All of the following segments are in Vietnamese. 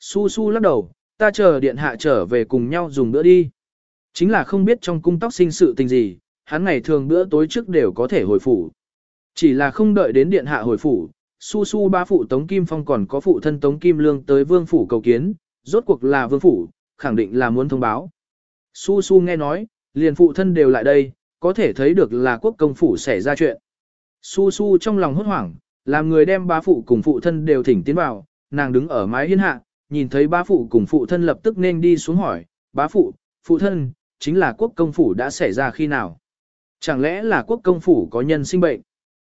Su su lắc đầu, ta chờ điện hạ trở về cùng nhau dùng bữa đi. Chính là không biết trong cung tóc sinh sự tình gì, hắn ngày thường bữa tối trước đều có thể hồi phủ. Chỉ là không đợi đến điện hạ hồi phủ, su su ba phụ Tống Kim Phong còn có phụ thân Tống Kim Lương tới vương phủ cầu kiến, rốt cuộc là vương phủ, khẳng định là muốn thông báo. Su su nghe nói, liền phụ thân đều lại đây, có thể thấy được là quốc công phủ xảy ra chuyện. Su su trong lòng hốt hoảng, làm người đem ba phụ cùng phụ thân đều thỉnh tiến vào, nàng đứng ở mái hiên hạ, nhìn thấy ba phụ cùng phụ thân lập tức nên đi xuống hỏi, bá phụ, phụ thân, chính là quốc công phủ đã xảy ra khi nào? Chẳng lẽ là quốc công phủ có nhân sinh bệnh?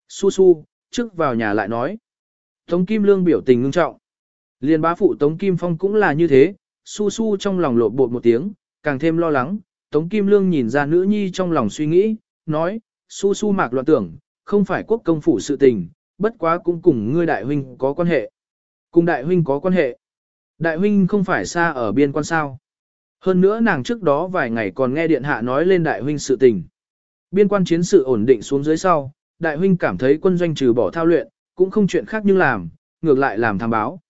Su su, trước vào nhà lại nói. Tống Kim Lương biểu tình ngưng trọng. Liên bá phụ Tống Kim Phong cũng là như thế, su su trong lòng lộ bột một tiếng, càng thêm lo lắng. Tống Kim Lương nhìn ra nữ nhi trong lòng suy nghĩ, nói, su su mạc loạn tưởng, không phải quốc công phủ sự tình, bất quá cũng cùng ngươi đại huynh có quan hệ. Cùng đại huynh có quan hệ. Đại huynh không phải xa ở biên quan sao. Hơn nữa nàng trước đó vài ngày còn nghe điện hạ nói lên đại huynh sự tình. Biên quan chiến sự ổn định xuống dưới sau, đại huynh cảm thấy quân doanh trừ bỏ thao luyện, cũng không chuyện khác nhưng làm, ngược lại làm thám báo.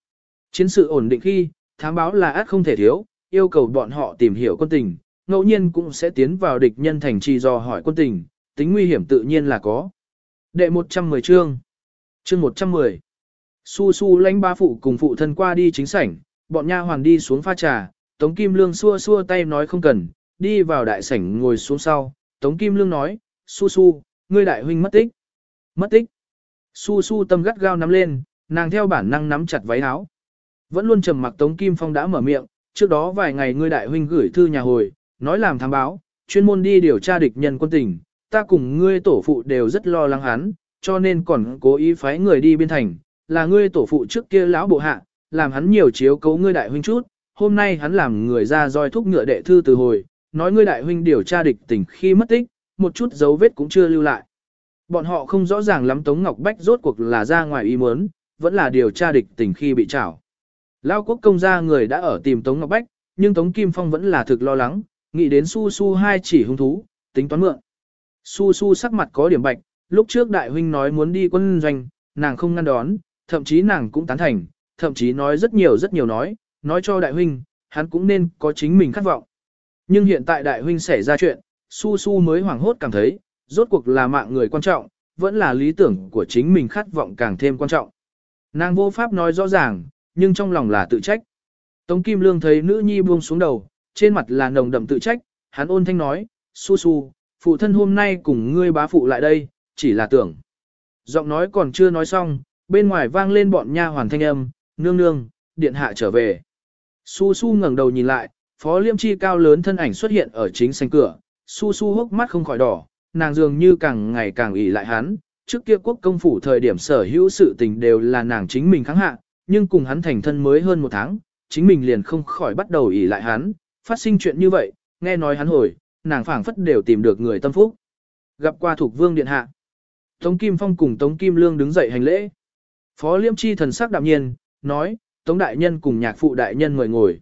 Chiến sự ổn định khi, thám báo là át không thể thiếu, yêu cầu bọn họ tìm hiểu quân tình, ngẫu nhiên cũng sẽ tiến vào địch nhân thành trì do hỏi quân tình, tính nguy hiểm tự nhiên là có. Đệ 110 chương Chương 110 Su su lãnh ba phụ cùng phụ thân qua đi chính sảnh, bọn nha hoàn đi xuống pha trà, Tống Kim Lương xua xua tay nói không cần, đi vào đại sảnh ngồi xuống sau, Tống Kim Lương nói, Su Su, ngươi đại huynh mất tích. Mất tích. Su Su tâm gắt gao nắm lên, nàng theo bản năng nắm chặt váy áo. Vẫn luôn trầm mặc Tống Kim Phong đã mở miệng, trước đó vài ngày ngươi đại huynh gửi thư nhà hồi, nói làm thám báo, chuyên môn đi điều tra địch nhân quân tình, ta cùng ngươi tổ phụ đều rất lo lắng hắn, cho nên còn cố ý phái người đi biên thành, là ngươi tổ phụ trước kia lão bộ hạ, làm hắn nhiều chiếu cấu ngươi đại huynh chút, hôm nay hắn làm người ra roi thúc ngựa đệ thư từ hồi, nói ngươi đại huynh điều tra địch tình khi mất tích, một chút dấu vết cũng chưa lưu lại. Bọn họ không rõ ràng lắm Tống Ngọc Bách rốt cuộc là ra ngoài ý muốn, vẫn là điều tra địch tình khi bị trảo. Lao quốc công gia người đã ở tìm Tống Ngọc Bách, nhưng Tống Kim Phong vẫn là thực lo lắng, nghĩ đến su su hai chỉ hung thú, tính toán mượn. Su su sắc mặt có điểm bạch, lúc trước đại huynh nói muốn đi quân doanh, nàng không ngăn đón, thậm chí nàng cũng tán thành, thậm chí nói rất nhiều rất nhiều nói, nói cho đại huynh, hắn cũng nên có chính mình khát vọng. Nhưng hiện tại đại huynh xảy ra chuyện, su su mới hoảng hốt cảm thấy, rốt cuộc là mạng người quan trọng, vẫn là lý tưởng của chính mình khát vọng càng thêm quan trọng. Nàng vô pháp nói rõ ràng, nhưng trong lòng là tự trách. Tống Kim Lương thấy nữ nhi buông xuống đầu, trên mặt là nồng đậm tự trách, hắn ôn thanh nói, su su, phụ thân hôm nay cùng ngươi bá phụ lại đây, chỉ là tưởng. Giọng nói còn chưa nói xong, bên ngoài vang lên bọn nha hoàn thanh âm, nương nương, điện hạ trở về. Su Su ngẩng đầu nhìn lại, Phó Liêm Chi cao lớn thân ảnh xuất hiện ở chính sảnh cửa, Su Su hốc mắt không khỏi đỏ, nàng dường như càng ngày càng ỷ lại hắn, trước kia quốc công phủ thời điểm sở hữu sự tình đều là nàng chính mình kháng hạ, nhưng cùng hắn thành thân mới hơn một tháng, chính mình liền không khỏi bắt đầu ỷ lại hắn, phát sinh chuyện như vậy, nghe nói hắn hồi, nàng phảng phất đều tìm được người tâm phúc. Gặp qua thuộc vương điện hạ. Tống Kim Phong cùng Tống Kim Lương đứng dậy hành lễ. Phó Liêm Chi thần sắc đạm nhiên, nói, Tống Đại Nhân cùng nhạc phụ Đại Nhân mời ngồi.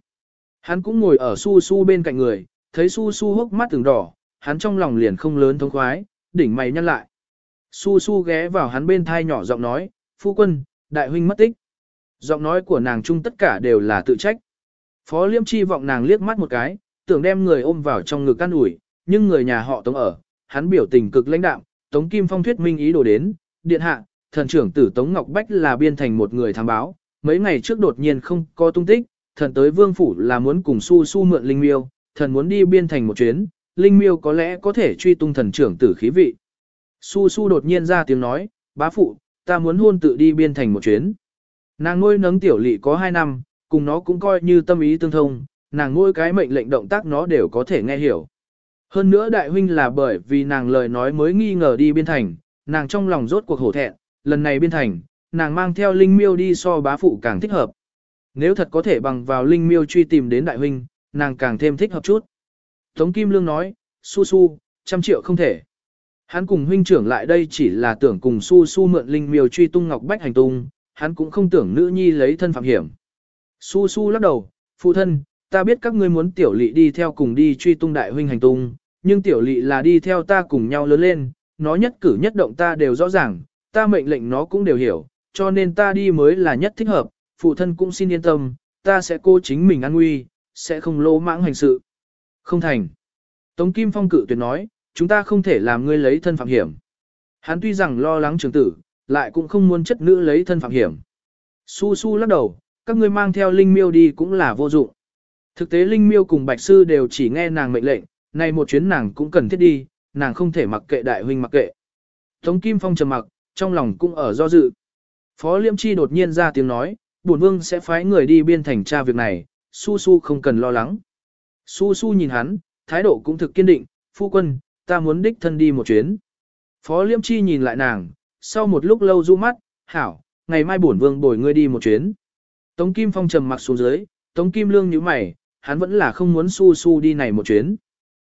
Hắn cũng ngồi ở su su bên cạnh người, thấy su su hốc mắt từng đỏ, hắn trong lòng liền không lớn thống khoái, đỉnh mày nhăn lại. Su su ghé vào hắn bên thai nhỏ giọng nói, phu quân, đại huynh mất tích. Giọng nói của nàng chung tất cả đều là tự trách. Phó Liêm Chi vọng nàng liếc mắt một cái, tưởng đem người ôm vào trong ngực căn ủi, nhưng người nhà họ Tống ở, hắn biểu tình cực lãnh đạm, Tống Kim Phong thuyết minh ý đồ đến, điện hạ, thần trưởng tử Tống Ngọc Bách là biên thành một người tham báo, mấy ngày trước đột nhiên không có tung tích, thần tới vương phủ là muốn cùng su su mượn linh miêu, thần muốn đi biên thành một chuyến, linh miêu có lẽ có thể truy tung thần trưởng tử khí vị. Su su đột nhiên ra tiếng nói, bá phụ, ta muốn hôn tự đi biên thành một chuyến. Nàng nuôi nấng tiểu lỵ có hai năm, cùng nó cũng coi như tâm ý tương thông, nàng nuôi cái mệnh lệnh động tác nó đều có thể nghe hiểu. Hơn nữa đại huynh là bởi vì nàng lời nói mới nghi ngờ đi biên thành, nàng trong lòng rốt cuộc hổ thẹn, lần này biên thành, nàng mang theo linh miêu đi so bá phụ càng thích hợp. Nếu thật có thể bằng vào linh miêu truy tìm đến đại huynh, nàng càng thêm thích hợp chút. Tống Kim Lương nói, su su, trăm triệu không thể. Hắn cùng huynh trưởng lại đây chỉ là tưởng cùng su su mượn linh miêu truy tung ngọc bách hành tung, hắn cũng không tưởng nữ nhi lấy thân phạm hiểm. Su su lắc đầu, phụ thân, ta biết các ngươi muốn tiểu lỵ đi theo cùng đi truy tung đại huynh hành tung, nhưng tiểu lỵ là đi theo ta cùng nhau lớn lên, nó nhất cử nhất động ta đều rõ ràng, ta mệnh lệnh nó cũng đều hiểu, cho nên ta đi mới là nhất thích hợp, phụ thân cũng xin yên tâm, ta sẽ cố chính mình an nguy, sẽ không lỗ mãng hành sự. Không thành. Tống Kim Phong cự tuyệt nói, chúng ta không thể làm ngươi lấy thân phạm hiểm. Hắn tuy rằng lo lắng trường tử, lại cũng không muốn chất nữ lấy thân phạm hiểm. Su su lắc đầu, các ngươi mang theo linh miêu đi cũng là vô dụng. Thực tế linh miêu cùng bạch sư đều chỉ nghe nàng mệnh lệnh, này một chuyến nàng cũng cần thiết đi, nàng không thể mặc kệ đại huynh mặc kệ. Tống Kim Phong trầm mặc, trong lòng cũng ở do dự. Phó Liêm Chi đột nhiên ra tiếng nói, bổn vương sẽ phái người đi biên thành tra việc này, su su không cần lo lắng. Su su nhìn hắn, thái độ cũng thực kiên định, phu quân, ta muốn đích thân đi một chuyến. Phó Liêm Chi nhìn lại nàng, sau một lúc lâu du mắt, hảo, ngày mai bổn vương bồi ngươi đi một chuyến. Tống Kim Phong trầm mặc xuống dưới, Tống Kim Lương nhíu mày, hắn vẫn là không muốn su su đi này một chuyến.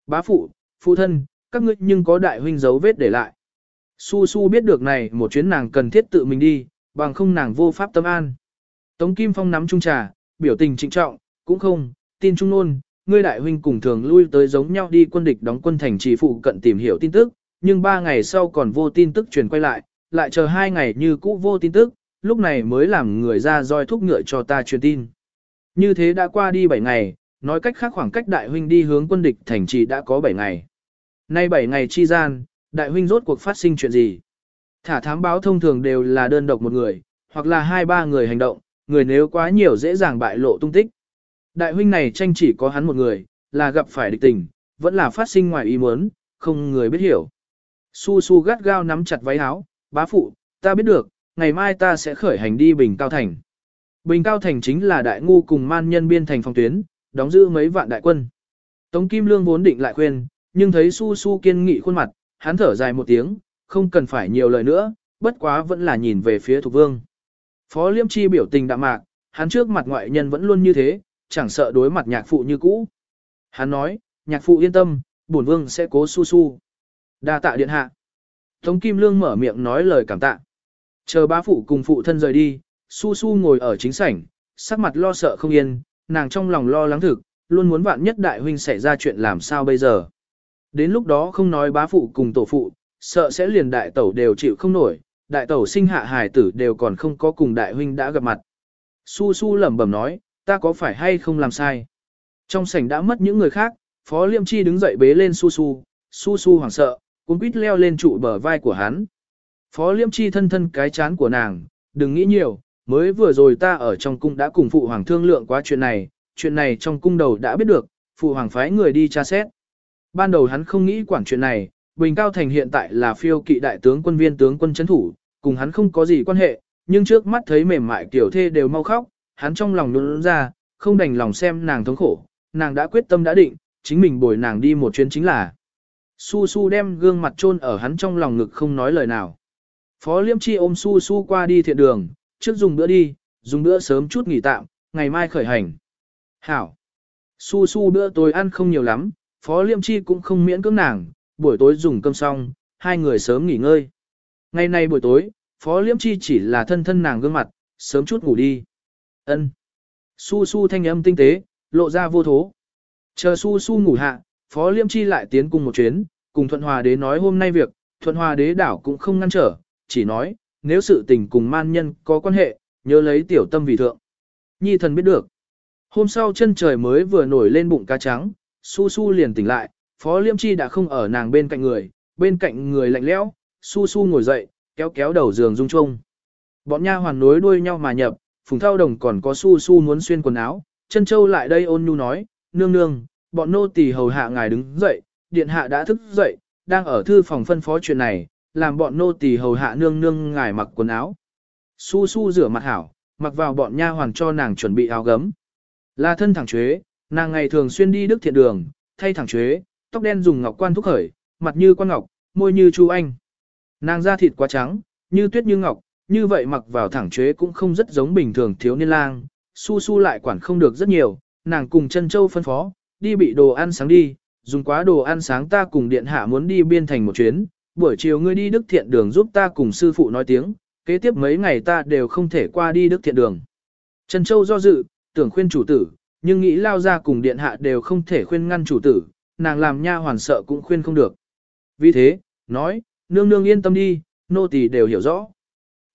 Bá phụ, phụ thân, các ngươi nhưng có đại huynh dấu vết để lại. Su su biết được này một chuyến nàng cần thiết tự mình đi, bằng không nàng vô pháp tâm an. Tống Kim Phong nắm chung trà, biểu tình trịnh trọng, cũng không, tin trung nôn, ngươi đại huynh cùng thường lui tới giống nhau đi quân địch đóng quân thành trì phụ cận tìm hiểu tin tức, nhưng ba ngày sau còn vô tin tức truyền quay lại, lại chờ hai ngày như cũ vô tin tức, lúc này mới làm người ra roi thúc ngựa cho ta truyền tin. Như thế đã qua đi bảy ngày, nói cách khác khoảng cách đại huynh đi hướng quân địch thành trì đã có bảy ngày. Nay bảy ngày chi gian, đại huynh rốt cuộc phát sinh chuyện gì? Thả thám báo thông thường đều là đơn độc một người, hoặc là hai ba người hành động, người nếu quá nhiều dễ dàng bại lộ tung tích. Đại huynh này tranh chỉ có hắn một người, là gặp phải địch tình, vẫn là phát sinh ngoài ý muốn, không người biết hiểu. Su su gắt gao nắm chặt váy áo, bá phụ, ta biết được, ngày mai ta sẽ khởi hành đi Bình Cao Thành. Bình Cao Thành chính là đại ngu cùng man nhân biên thành phòng tuyến, đóng giữ mấy vạn đại quân. Tống Kim Lương vốn định lại khuyên, nhưng thấy Su Su kiên nghị khuôn mặt, hắn thở dài một tiếng, không cần phải nhiều lời nữa, bất quá vẫn là nhìn về phía Thục Vương. Phó Liêm Chi biểu tình đạm mạc, hắn trước mặt ngoại nhân vẫn luôn như thế, chẳng sợ đối mặt nhạc phụ như cũ. Hắn nói, nhạc phụ yên tâm, bổn vương sẽ cố Su Su. Đa tạ điện hạ. Tống Kim Lương mở miệng nói lời cảm tạ. Chờ bá phụ cùng phụ thân rời đi, Su Su ngồi ở chính sảnh, sắc mặt lo sợ không yên, nàng trong lòng lo lắng thực, luôn muốn vạn nhất đại huynh xảy ra chuyện làm sao bây giờ. Đến lúc đó không nói bá phụ cùng tổ phụ, sợ sẽ liền đại tẩu đều chịu không nổi, đại tẩu sinh hạ hài tử đều còn không có cùng đại huynh đã gặp mặt. Su Su lẩm bẩm nói, ta có phải hay không làm sai? Trong sảnh đã mất những người khác, Phó Liêm Chi đứng dậy bế lên Su Su, Su Su hoảng sợ, cuốn quýt leo lên trụ bờ vai của hắn. Phó Liêm Chi thân thân cái chán của nàng, đừng nghĩ nhiều, mới vừa rồi ta ở trong cung đã cùng phụ hoàng thương lượng qua chuyện này, chuyện này trong cung đầu đã biết được, phụ hoàng phái người đi tra xét. Ban đầu hắn không nghĩ quản chuyện này, Bình Cao Thành hiện tại là phiêu kỵ đại tướng quân viên tướng quân chấn thủ, cùng hắn không có gì quan hệ, nhưng trước mắt thấy mềm mại tiểu thê đều mau khóc, hắn trong lòng nôn ra, không đành lòng xem nàng thống khổ, nàng đã quyết tâm đã định, chính mình bồi nàng đi một chuyến chính là. Su Su đem gương mặt chôn ở hắn trong lòng ngực không nói lời nào. Phó Liêm Chi ôm Su Su qua đi thiện đường, trước dùng bữa đi, dùng bữa sớm chút nghỉ tạm, ngày mai khởi hành. Hảo. Su Su bữa tối ăn không nhiều lắm, Phó Liêm Chi cũng không miễn cưỡng nàng, buổi tối dùng cơm xong, hai người sớm nghỉ ngơi. Ngày nay buổi tối, Phó Liễm Chi chỉ là thân thân nàng gương mặt, sớm chút ngủ đi. Ân. Su Su thanh âm tinh tế, lộ ra vô thố. Chờ Su Su ngủ hạ, Phó Liễm Chi lại tiến cùng một chuyến, cùng Thuận Hòa Đế nói hôm nay việc, Thuận Hòa Đế đảo cũng không ngăn trở, chỉ nói, nếu sự tình cùng man nhân có quan hệ, nhớ lấy tiểu tâm vì thượng. Nhi thần biết được. Hôm sau chân trời mới vừa nổi lên bụng cá trắng, Su Su liền tỉnh lại, Phó Liêm Chi đã không ở nàng bên cạnh người, bên cạnh người lạnh lẽo, Su Su ngồi dậy, kéo kéo đầu giường rung chung. Bọn nha hoàn nối đuôi nhau mà nhập, Phùng Thao Đồng còn có Su Su muốn xuyên quần áo, chân châu lại đây ôn nhu nói, nương nương, bọn nô tỳ hầu hạ ngài đứng dậy, điện hạ đã thức dậy, đang ở thư phòng phân phó chuyện này, làm bọn nô tỳ hầu hạ nương nương ngài mặc quần áo. Su su rửa mặt hảo, mặc vào bọn nha hoàn cho nàng chuẩn bị áo gấm. Là thân thẳng chuế, nàng ngày thường xuyên đi đức thiện đường, thay thẳng chuế, tóc đen dùng ngọc quan thúc khởi, mặt như quan ngọc, môi như chu anh. Nàng da thịt quá trắng, như tuyết như ngọc, như vậy mặc vào thẳng chế cũng không rất giống bình thường thiếu niên lang. Su su lại quản không được rất nhiều, nàng cùng chân châu phân phó, đi bị đồ ăn sáng đi, dùng quá đồ ăn sáng ta cùng điện hạ muốn đi biên thành một chuyến, buổi chiều ngươi đi đức thiện đường giúp ta cùng sư phụ nói tiếng, kế tiếp mấy ngày ta đều không thể qua đi đức thiện đường. Trần Châu do dự, tưởng khuyên chủ tử, nhưng nghĩ lao ra cùng điện hạ đều không thể khuyên ngăn chủ tử, nàng làm nha hoàn sợ cũng khuyên không được. Vì thế, nói, nương nương yên tâm đi, nô tỳ đều hiểu rõ.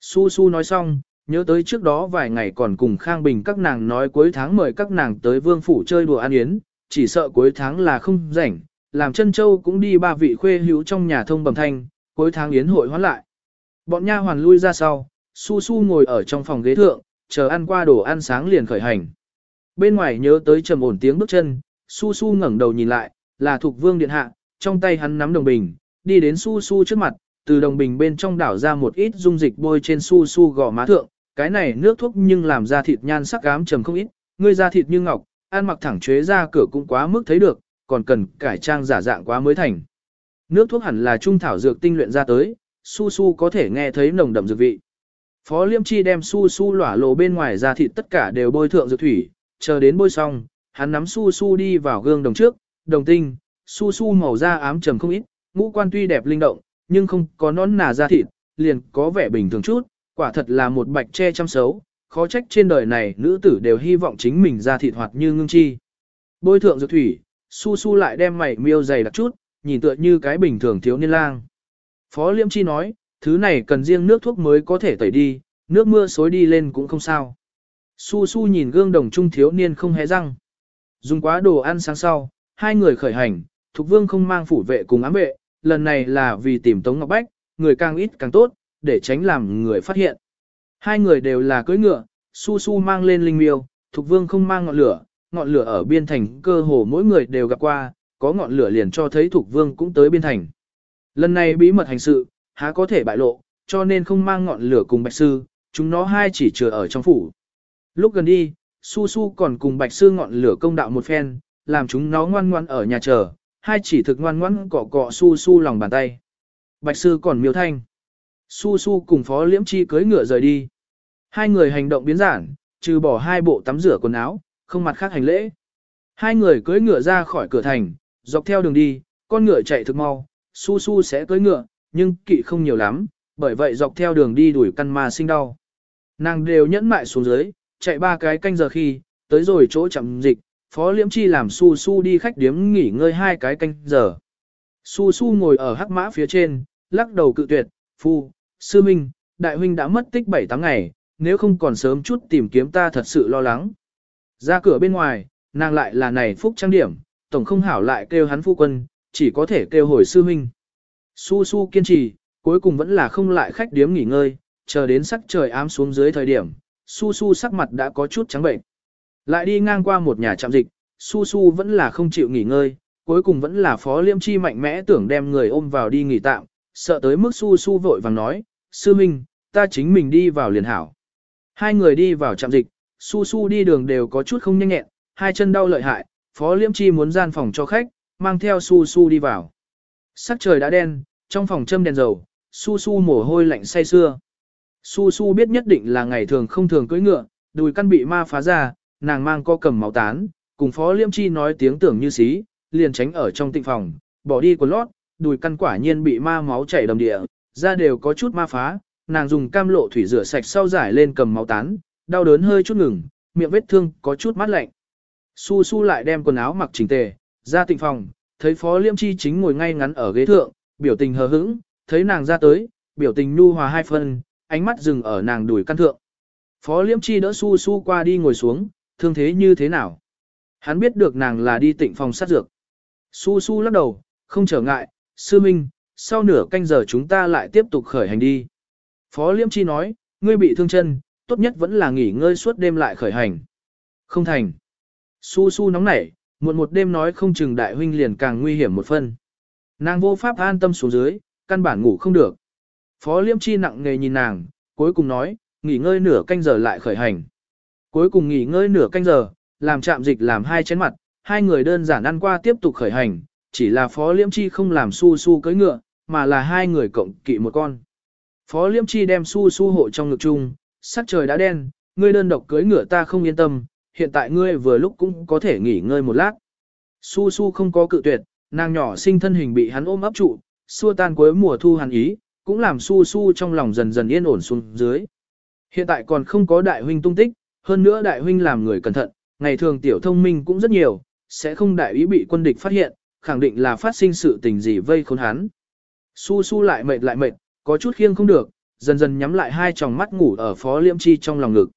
Su Su nói xong, Nhớ tới trước đó vài ngày còn cùng Khang Bình các nàng nói cuối tháng mời các nàng tới vương phủ chơi đùa ăn yến, chỉ sợ cuối tháng là không rảnh, làm chân châu cũng đi ba vị khuê hữu trong nhà thông bẩm thanh, cuối tháng yến hội hoán lại. Bọn nha hoàn lui ra sau, su su ngồi ở trong phòng ghế thượng, chờ ăn qua đồ ăn sáng liền khởi hành. Bên ngoài nhớ tới trầm ổn tiếng bước chân, su su ngẩng đầu nhìn lại, là thuộc vương điện hạ, trong tay hắn nắm đồng bình, đi đến su su trước mặt, từ đồng bình bên trong đảo ra một ít dung dịch bôi trên su su gò má thượng, cái này nước thuốc nhưng làm da thịt nhan sắc ám trầm không ít, ngươi da thịt như ngọc, ăn mặc thẳng chế ra cửa cũng quá mức thấy được, còn cần cải trang giả dạng quá mới thành. Nước thuốc hẳn là trung thảo dược tinh luyện ra tới, su su có thể nghe thấy nồng đậm dược vị. Phó Liêm Chi đem su su lỏa lộ bên ngoài da thịt tất cả đều bôi thượng dược thủy, chờ đến bôi xong, hắn nắm su su đi vào gương đồng trước, đồng tinh, su su màu da ám trầm không ít, ngũ quan tuy đẹp linh động, nhưng không có nón nà da thịt, liền có vẻ bình thường chút, quả thật là một bạch che chăm xấu, khó trách trên đời này nữ tử đều hy vọng chính mình ra thịt hoạt như ngưng chi. Bôi thượng dược thủy, su su lại đem mày miêu dày đặc chút, nhìn tựa như cái bình thường thiếu niên lang. Phó Liêm Chi nói, thứ này cần riêng nước thuốc mới có thể tẩy đi, nước mưa xối đi lên cũng không sao. Su su nhìn gương đồng trung thiếu niên không hé răng. Dùng quá đồ ăn sáng sau, hai người khởi hành, Thục Vương không mang phủ vệ cùng ám vệ, lần này là vì tìm Tống Ngọc Bách, người càng ít càng tốt, để tránh làm người phát hiện. Hai người đều là cưỡi ngựa, su su mang lên linh miêu, Thục Vương không mang ngọn lửa, ngọn lửa ở biên thành cơ hồ mỗi người đều gặp qua, có ngọn lửa liền cho thấy Thục Vương cũng tới biên thành. Lần này bí mật hành sự, há có thể bại lộ, cho nên không mang ngọn lửa cùng Bạch Sư, chúng nó hai chỉ chừa ở trong phủ. Lúc gần đi, Su Su còn cùng Bạch Sư ngọn lửa công đạo một phen, làm chúng nó ngoan ngoan ở nhà chờ, hai chỉ thực ngoan ngoan cọ cọ Su Su lòng bàn tay. Bạch Sư còn miêu thanh. Su Su cùng Phó Liễm Chi cưới ngựa rời đi. Hai người hành động biến giản, trừ bỏ hai bộ tắm rửa quần áo, không mặt khác hành lễ. Hai người cưới ngựa ra khỏi cửa thành, dọc theo đường đi, con ngựa chạy thực mau, Su Su sẽ cưới ngựa, nhưng kỵ không nhiều lắm, bởi vậy dọc theo đường đi đuổi căn ma sinh đau. Nàng đều nhẫn mại xuống dưới, chạy ba cái canh giờ khi, tới rồi chỗ chậm dịch, Phó Liễm Chi làm Su Su đi khách điếm nghỉ ngơi hai cái canh giờ. Su Su ngồi ở hắc mã phía trên, lắc đầu cự tuyệt, phu, sư minh, đại huynh đã mất tích 7-8 ngày, nếu không còn sớm chút tìm kiếm ta thật sự lo lắng. Ra cửa bên ngoài, nàng lại là này phúc trang điểm, tổng không hảo lại kêu hắn phu quân, chỉ có thể kêu hồi sư minh. Su Su kiên trì, cuối cùng vẫn là không lại khách điếm nghỉ ngơi, chờ đến sắc trời ám xuống dưới thời điểm, Su Su sắc mặt đã có chút trắng bệnh. Lại đi ngang qua một nhà trạm dịch, Su Su vẫn là không chịu nghỉ ngơi, cuối cùng vẫn là Phó Liêm Chi mạnh mẽ tưởng đem người ôm vào đi nghỉ tạm, sợ tới mức Su Su vội vàng nói, Sư Minh, ta chính mình đi vào liền hảo. Hai người đi vào trạm dịch, Su Su đi đường đều có chút không nhanh nhẹn, hai chân đau lợi hại, Phó Liêm Chi muốn gian phòng cho khách, mang theo Su Su đi vào. Sắc trời đã đen, trong phòng châm đèn dầu, Su Su mồ hôi lạnh say xưa. Su Su biết nhất định là ngày thường không thường cưỡi ngựa, đùi căn bị ma phá ra, nàng mang co cầm máu tán, cùng Phó Liêm Chi nói tiếng tưởng như xí, liền tránh ở trong tịnh phòng, bỏ đi quần lót, đùi căn quả nhiên bị ma máu chảy đầm địa, da đều có chút ma phá, nàng dùng cam lộ thủy rửa sạch sau giải lên cầm máu tán, đau đớn hơi chút ngừng, miệng vết thương có chút mát lạnh. Su Su lại đem quần áo mặc chỉnh tề, ra tịnh phòng, thấy Phó Liêm Chi chính ngồi ngay ngắn ở ghế thượng, biểu tình hờ hững, thấy nàng ra tới, biểu tình nu hòa hai phân, ánh mắt dừng ở nàng đùi căn thượng. Phó Liễm Chi đỡ Su Su qua đi ngồi xuống, thương thế như thế nào? Hắn biết được nàng là đi tịnh phòng sát dược. Su Su lắc đầu, không trở ngại, sư minh, sau nửa canh giờ chúng ta lại tiếp tục khởi hành đi. Phó Liêm Chi nói, ngươi bị thương chân, tốt nhất vẫn là nghỉ ngơi suốt đêm lại khởi hành. Không thành. Su Su nóng nảy, muộn một đêm nói không chừng đại huynh liền càng nguy hiểm một phân. Nàng vô pháp an tâm xuống dưới, căn bản ngủ không được. Phó Liêm Chi nặng nề nhìn nàng, cuối cùng nói, nghỉ ngơi nửa canh giờ lại khởi hành. Cuối cùng nghỉ ngơi nửa canh giờ, làm chạm dịch làm hai chén mặt, hai người đơn giản ăn qua tiếp tục khởi hành, chỉ là Phó Liễm Chi không làm su su cưỡi ngựa, mà là hai người cộng kỵ một con. Phó Liễm Chi đem su su hộ trong ngực chung, sắc trời đã đen, ngươi đơn độc cưỡi ngựa ta không yên tâm, hiện tại ngươi vừa lúc cũng có thể nghỉ ngơi một lát. Su su không có cự tuyệt, nàng nhỏ sinh thân hình bị hắn ôm ấp trụ, xua tan cuối mùa thu hàn ý, cũng làm su su trong lòng dần dần yên ổn xuống dưới. Hiện tại còn không có đại huynh tung tích, hơn nữa đại huynh làm người cẩn thận, ngày thường tiểu thông minh cũng rất nhiều, sẽ không đại ý bị quân địch phát hiện, khẳng định là phát sinh sự tình gì vây khốn hắn. Su su lại mệt lại mệt, có chút khiêng không được, dần dần nhắm lại hai tròng mắt ngủ ở phó liễm chi trong lòng ngực.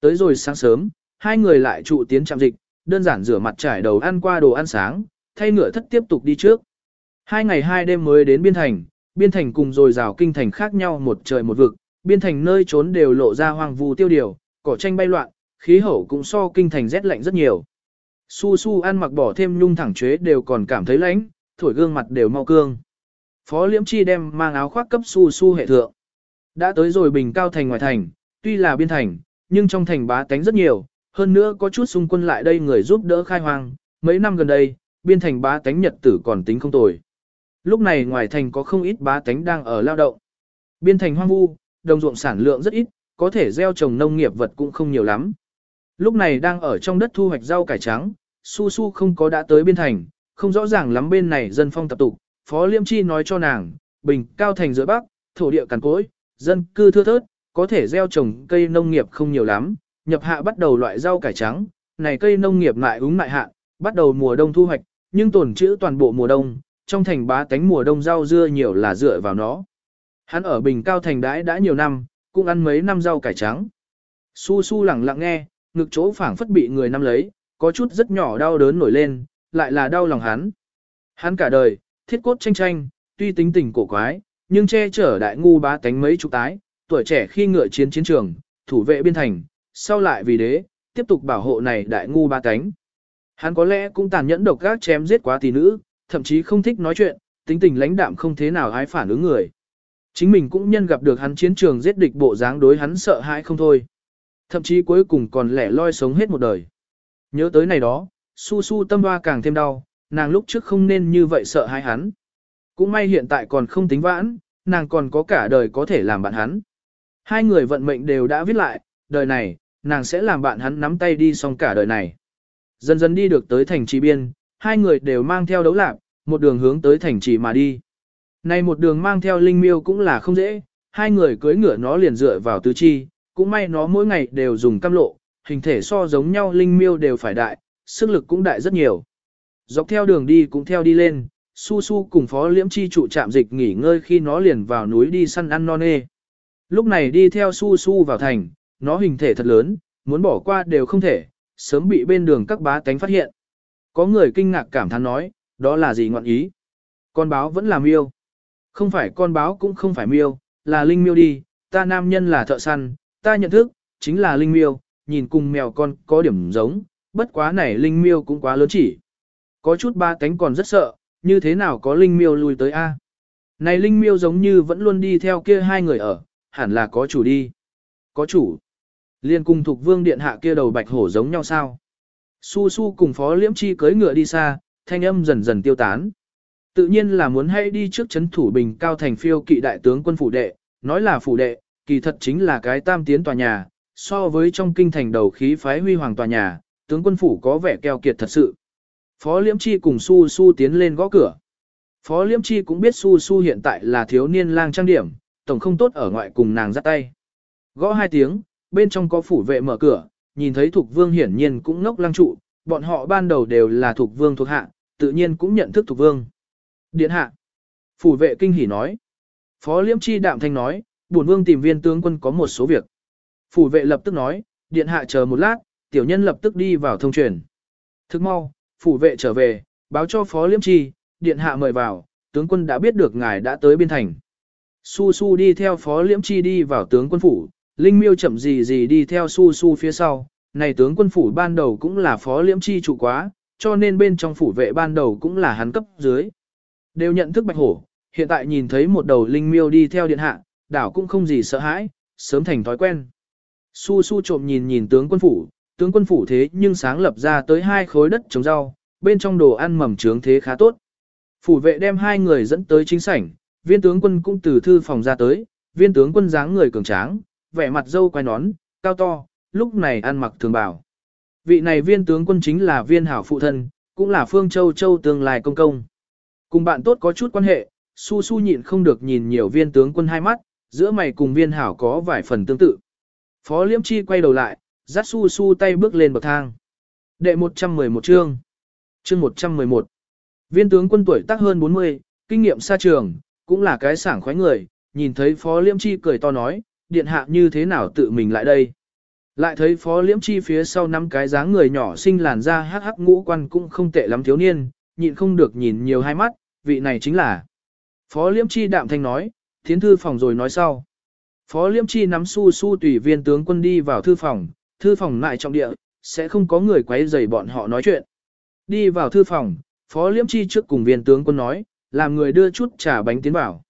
Tới rồi sáng sớm, hai người lại trụ tiến trạm dịch, đơn giản rửa mặt trải đầu ăn qua đồ ăn sáng, thay ngựa thất tiếp tục đi trước. Hai ngày hai đêm mới đến biên thành, biên thành cùng rồi rào kinh thành khác nhau một trời một vực, biên thành nơi trốn đều lộ ra hoang vu tiêu điều, cỏ tranh bay loạn, khí hậu cũng so kinh thành rét lạnh rất nhiều. Su su ăn mặc bỏ thêm nhung thẳng chế đều còn cảm thấy lạnh, thổi gương mặt đều mau cương. Phó liễm chi đem mang áo khoác cấp su su hệ thượng. Đã tới rồi bình cao thành ngoài thành, tuy là biên thành, nhưng trong thành bá tánh rất nhiều, hơn nữa có chút xung quân lại đây người giúp đỡ khai hoang, mấy năm gần đây, biên thành bá tánh nhật tử còn tính không tồi. Lúc này ngoài thành có không ít bá tánh đang ở lao động. Biên thành hoang vu, đồng ruộng sản lượng rất ít, có thể gieo trồng nông nghiệp vật cũng không nhiều lắm. Lúc này đang ở trong đất thu hoạch rau cải trắng, su su không có đã tới biên thành, không rõ ràng lắm bên này dân phong tập tục. Phó Liêm Chi nói cho nàng, bình cao thành giữa Bắc, thổ địa cằn cỗi, dân cư thưa thớt, có thể gieo trồng cây nông nghiệp không nhiều lắm, nhập hạ bắt đầu loại rau cải trắng, này cây nông nghiệp lại úng lại hạ, bắt đầu mùa đông thu hoạch, nhưng tồn trữ toàn bộ mùa đông, trong thành bá tánh mùa đông rau dưa nhiều là dựa vào nó. Hắn ở bình cao thành đãi đã nhiều năm, cũng ăn mấy năm rau cải trắng. Su su lẳng lặng nghe, ngực chỗ phảng phất bị người nắm lấy, có chút rất nhỏ đau đớn nổi lên, lại là đau lòng hắn. Hắn cả đời, thiết cốt tranh tranh, tuy tính tình cổ quái, nhưng che chở đại ngu bá tánh mấy chục tái, tuổi trẻ khi ngựa chiến chiến trường, thủ vệ biên thành, sau lại vì đế, tiếp tục bảo hộ này đại ngu bá tánh. Hắn có lẽ cũng tàn nhẫn độc gác chém giết quá tỷ nữ, thậm chí không thích nói chuyện, tính tình lãnh đạm không thế nào ái phản ứng người. Chính mình cũng nhân gặp được hắn chiến trường giết địch bộ dáng đối hắn sợ hãi không thôi. Thậm chí cuối cùng còn lẻ loi sống hết một đời. Nhớ tới này đó, su su tâm hoa càng thêm đau, nàng lúc trước không nên như vậy sợ hãi hắn. Cũng may hiện tại còn không tính vãn, nàng còn có cả đời có thể làm bạn hắn. Hai người vận mệnh đều đã viết lại, đời này, nàng sẽ làm bạn hắn nắm tay đi xong cả đời này. Dần dần đi được tới thành trì biên, hai người đều mang theo đấu lạc, một đường hướng tới thành trì mà đi. Này một đường mang theo linh miêu cũng là không dễ, hai người cưới ngựa nó liền dựa vào tứ chi, cũng may nó mỗi ngày đều dùng cam lộ, hình thể so giống nhau linh miêu đều phải đại, sức lực cũng đại rất nhiều. Dọc theo đường đi cũng theo đi lên, su su cùng phó liễm chi trụ trạm dịch nghỉ ngơi khi nó liền vào núi đi săn ăn non nê. Lúc này đi theo su su vào thành, nó hình thể thật lớn, muốn bỏ qua đều không thể, sớm bị bên đường các bá tánh phát hiện. Có người kinh ngạc cảm thán nói, đó là gì ngọn ý? Con báo vẫn làm yêu. Không phải con báo cũng không phải miêu, là linh miêu đi, ta nam nhân là thợ săn, ta nhận thức, chính là linh miêu, nhìn cùng mèo con có điểm giống, bất quá này linh miêu cũng quá lớn chỉ. Có chút ba cánh còn rất sợ, như thế nào có linh miêu lui tới A. Này linh miêu giống như vẫn luôn đi theo kia hai người ở, hẳn là có chủ đi. Có chủ. Liên cung thuộc vương điện hạ kia đầu bạch hổ giống nhau sao. Su su cùng phó liễm chi cưới ngựa đi xa, thanh âm dần dần tiêu tán. Tự nhiên là muốn hay đi trước chấn thủ bình cao thành phiêu kỵ đại tướng quân phủ đệ, nói là phủ đệ, kỳ thật chính là cái tam tiến tòa nhà, so với trong kinh thành đầu khí phái huy hoàng tòa nhà, tướng quân phủ có vẻ keo kiệt thật sự. Phó Liễm Chi cùng Su Su tiến lên gõ cửa. Phó Liễm Chi cũng biết Su Su hiện tại là thiếu niên lang trang điểm, tổng không tốt ở ngoại cùng nàng ra tay. Gõ hai tiếng, bên trong có phủ vệ mở cửa, nhìn thấy Thục Vương hiển nhiên cũng ngốc lăng trụ, bọn họ ban đầu đều là Thục Vương thuộc hạ, tự nhiên cũng nhận thức Thục Vương. Điện hạ. Phủ vệ kinh hỉ nói. Phó Liễm Chi đạm thanh nói, bổn vương tìm viên tướng quân có một số việc. Phủ vệ lập tức nói, điện hạ chờ một lát, tiểu nhân lập tức đi vào thông truyền. Thức mau, phủ vệ trở về, báo cho Phó Liễm Chi, điện hạ mời vào, tướng quân đã biết được ngài đã tới biên thành. Su Su đi theo Phó Liễm Chi đi vào tướng quân phủ, Linh Miêu chậm gì gì đi theo Su Su phía sau. Này tướng quân phủ ban đầu cũng là Phó Liễm Chi chủ quá, cho nên bên trong phủ vệ ban đầu cũng là hắn cấp dưới. Đều nhận thức bạch hổ, hiện tại nhìn thấy một đầu Linh Miêu đi theo điện hạ, đảo cũng không gì sợ hãi, sớm thành thói quen. Su Su trộm nhìn nhìn tướng quân phủ, tướng quân phủ thế nhưng sáng lập ra tới hai khối đất trồng rau, bên trong đồ ăn mầm trướng thế khá tốt. Phủ vệ đem hai người dẫn tới chính sảnh, viên tướng quân cũng từ thư phòng ra tới, viên tướng quân dáng người cường tráng, vẻ mặt dâu quai nón, cao to, lúc này ăn mặc thường bào. Vị này viên tướng quân chính là viên hảo phụ thân, cũng là phương châu châu tương lai công công. Cùng bạn tốt có chút quan hệ, su su nhịn không được nhìn nhiều viên tướng quân hai mắt, giữa mày cùng viên hảo có vài phần tương tự. Phó liễm chi quay đầu lại, dắt su su tay bước lên bậc thang. Đệ 111 chương. Chương 111. Viên tướng quân tuổi tác hơn 40, kinh nghiệm xa trường, cũng là cái sảng khoái người, nhìn thấy Phó Liễm Chi cười to nói, điện hạ như thế nào tự mình lại đây. Lại thấy Phó Liễm Chi phía sau năm cái dáng người nhỏ xinh làn da hắc hắc ngũ quan cũng không tệ lắm thiếu niên, nhịn không được nhìn nhiều hai mắt, vị này chính là. Phó Liễm Chi đạm thanh nói, tiến thư phòng rồi nói sau. Phó Liễm Chi nắm su su tùy viên tướng quân đi vào thư phòng, thư phòng lại trọng địa, sẽ không có người quấy rầy bọn họ nói chuyện. Đi vào thư phòng, Phó Liễm Chi trước cùng viên tướng quân nói, làm người đưa chút trà bánh tiến vào.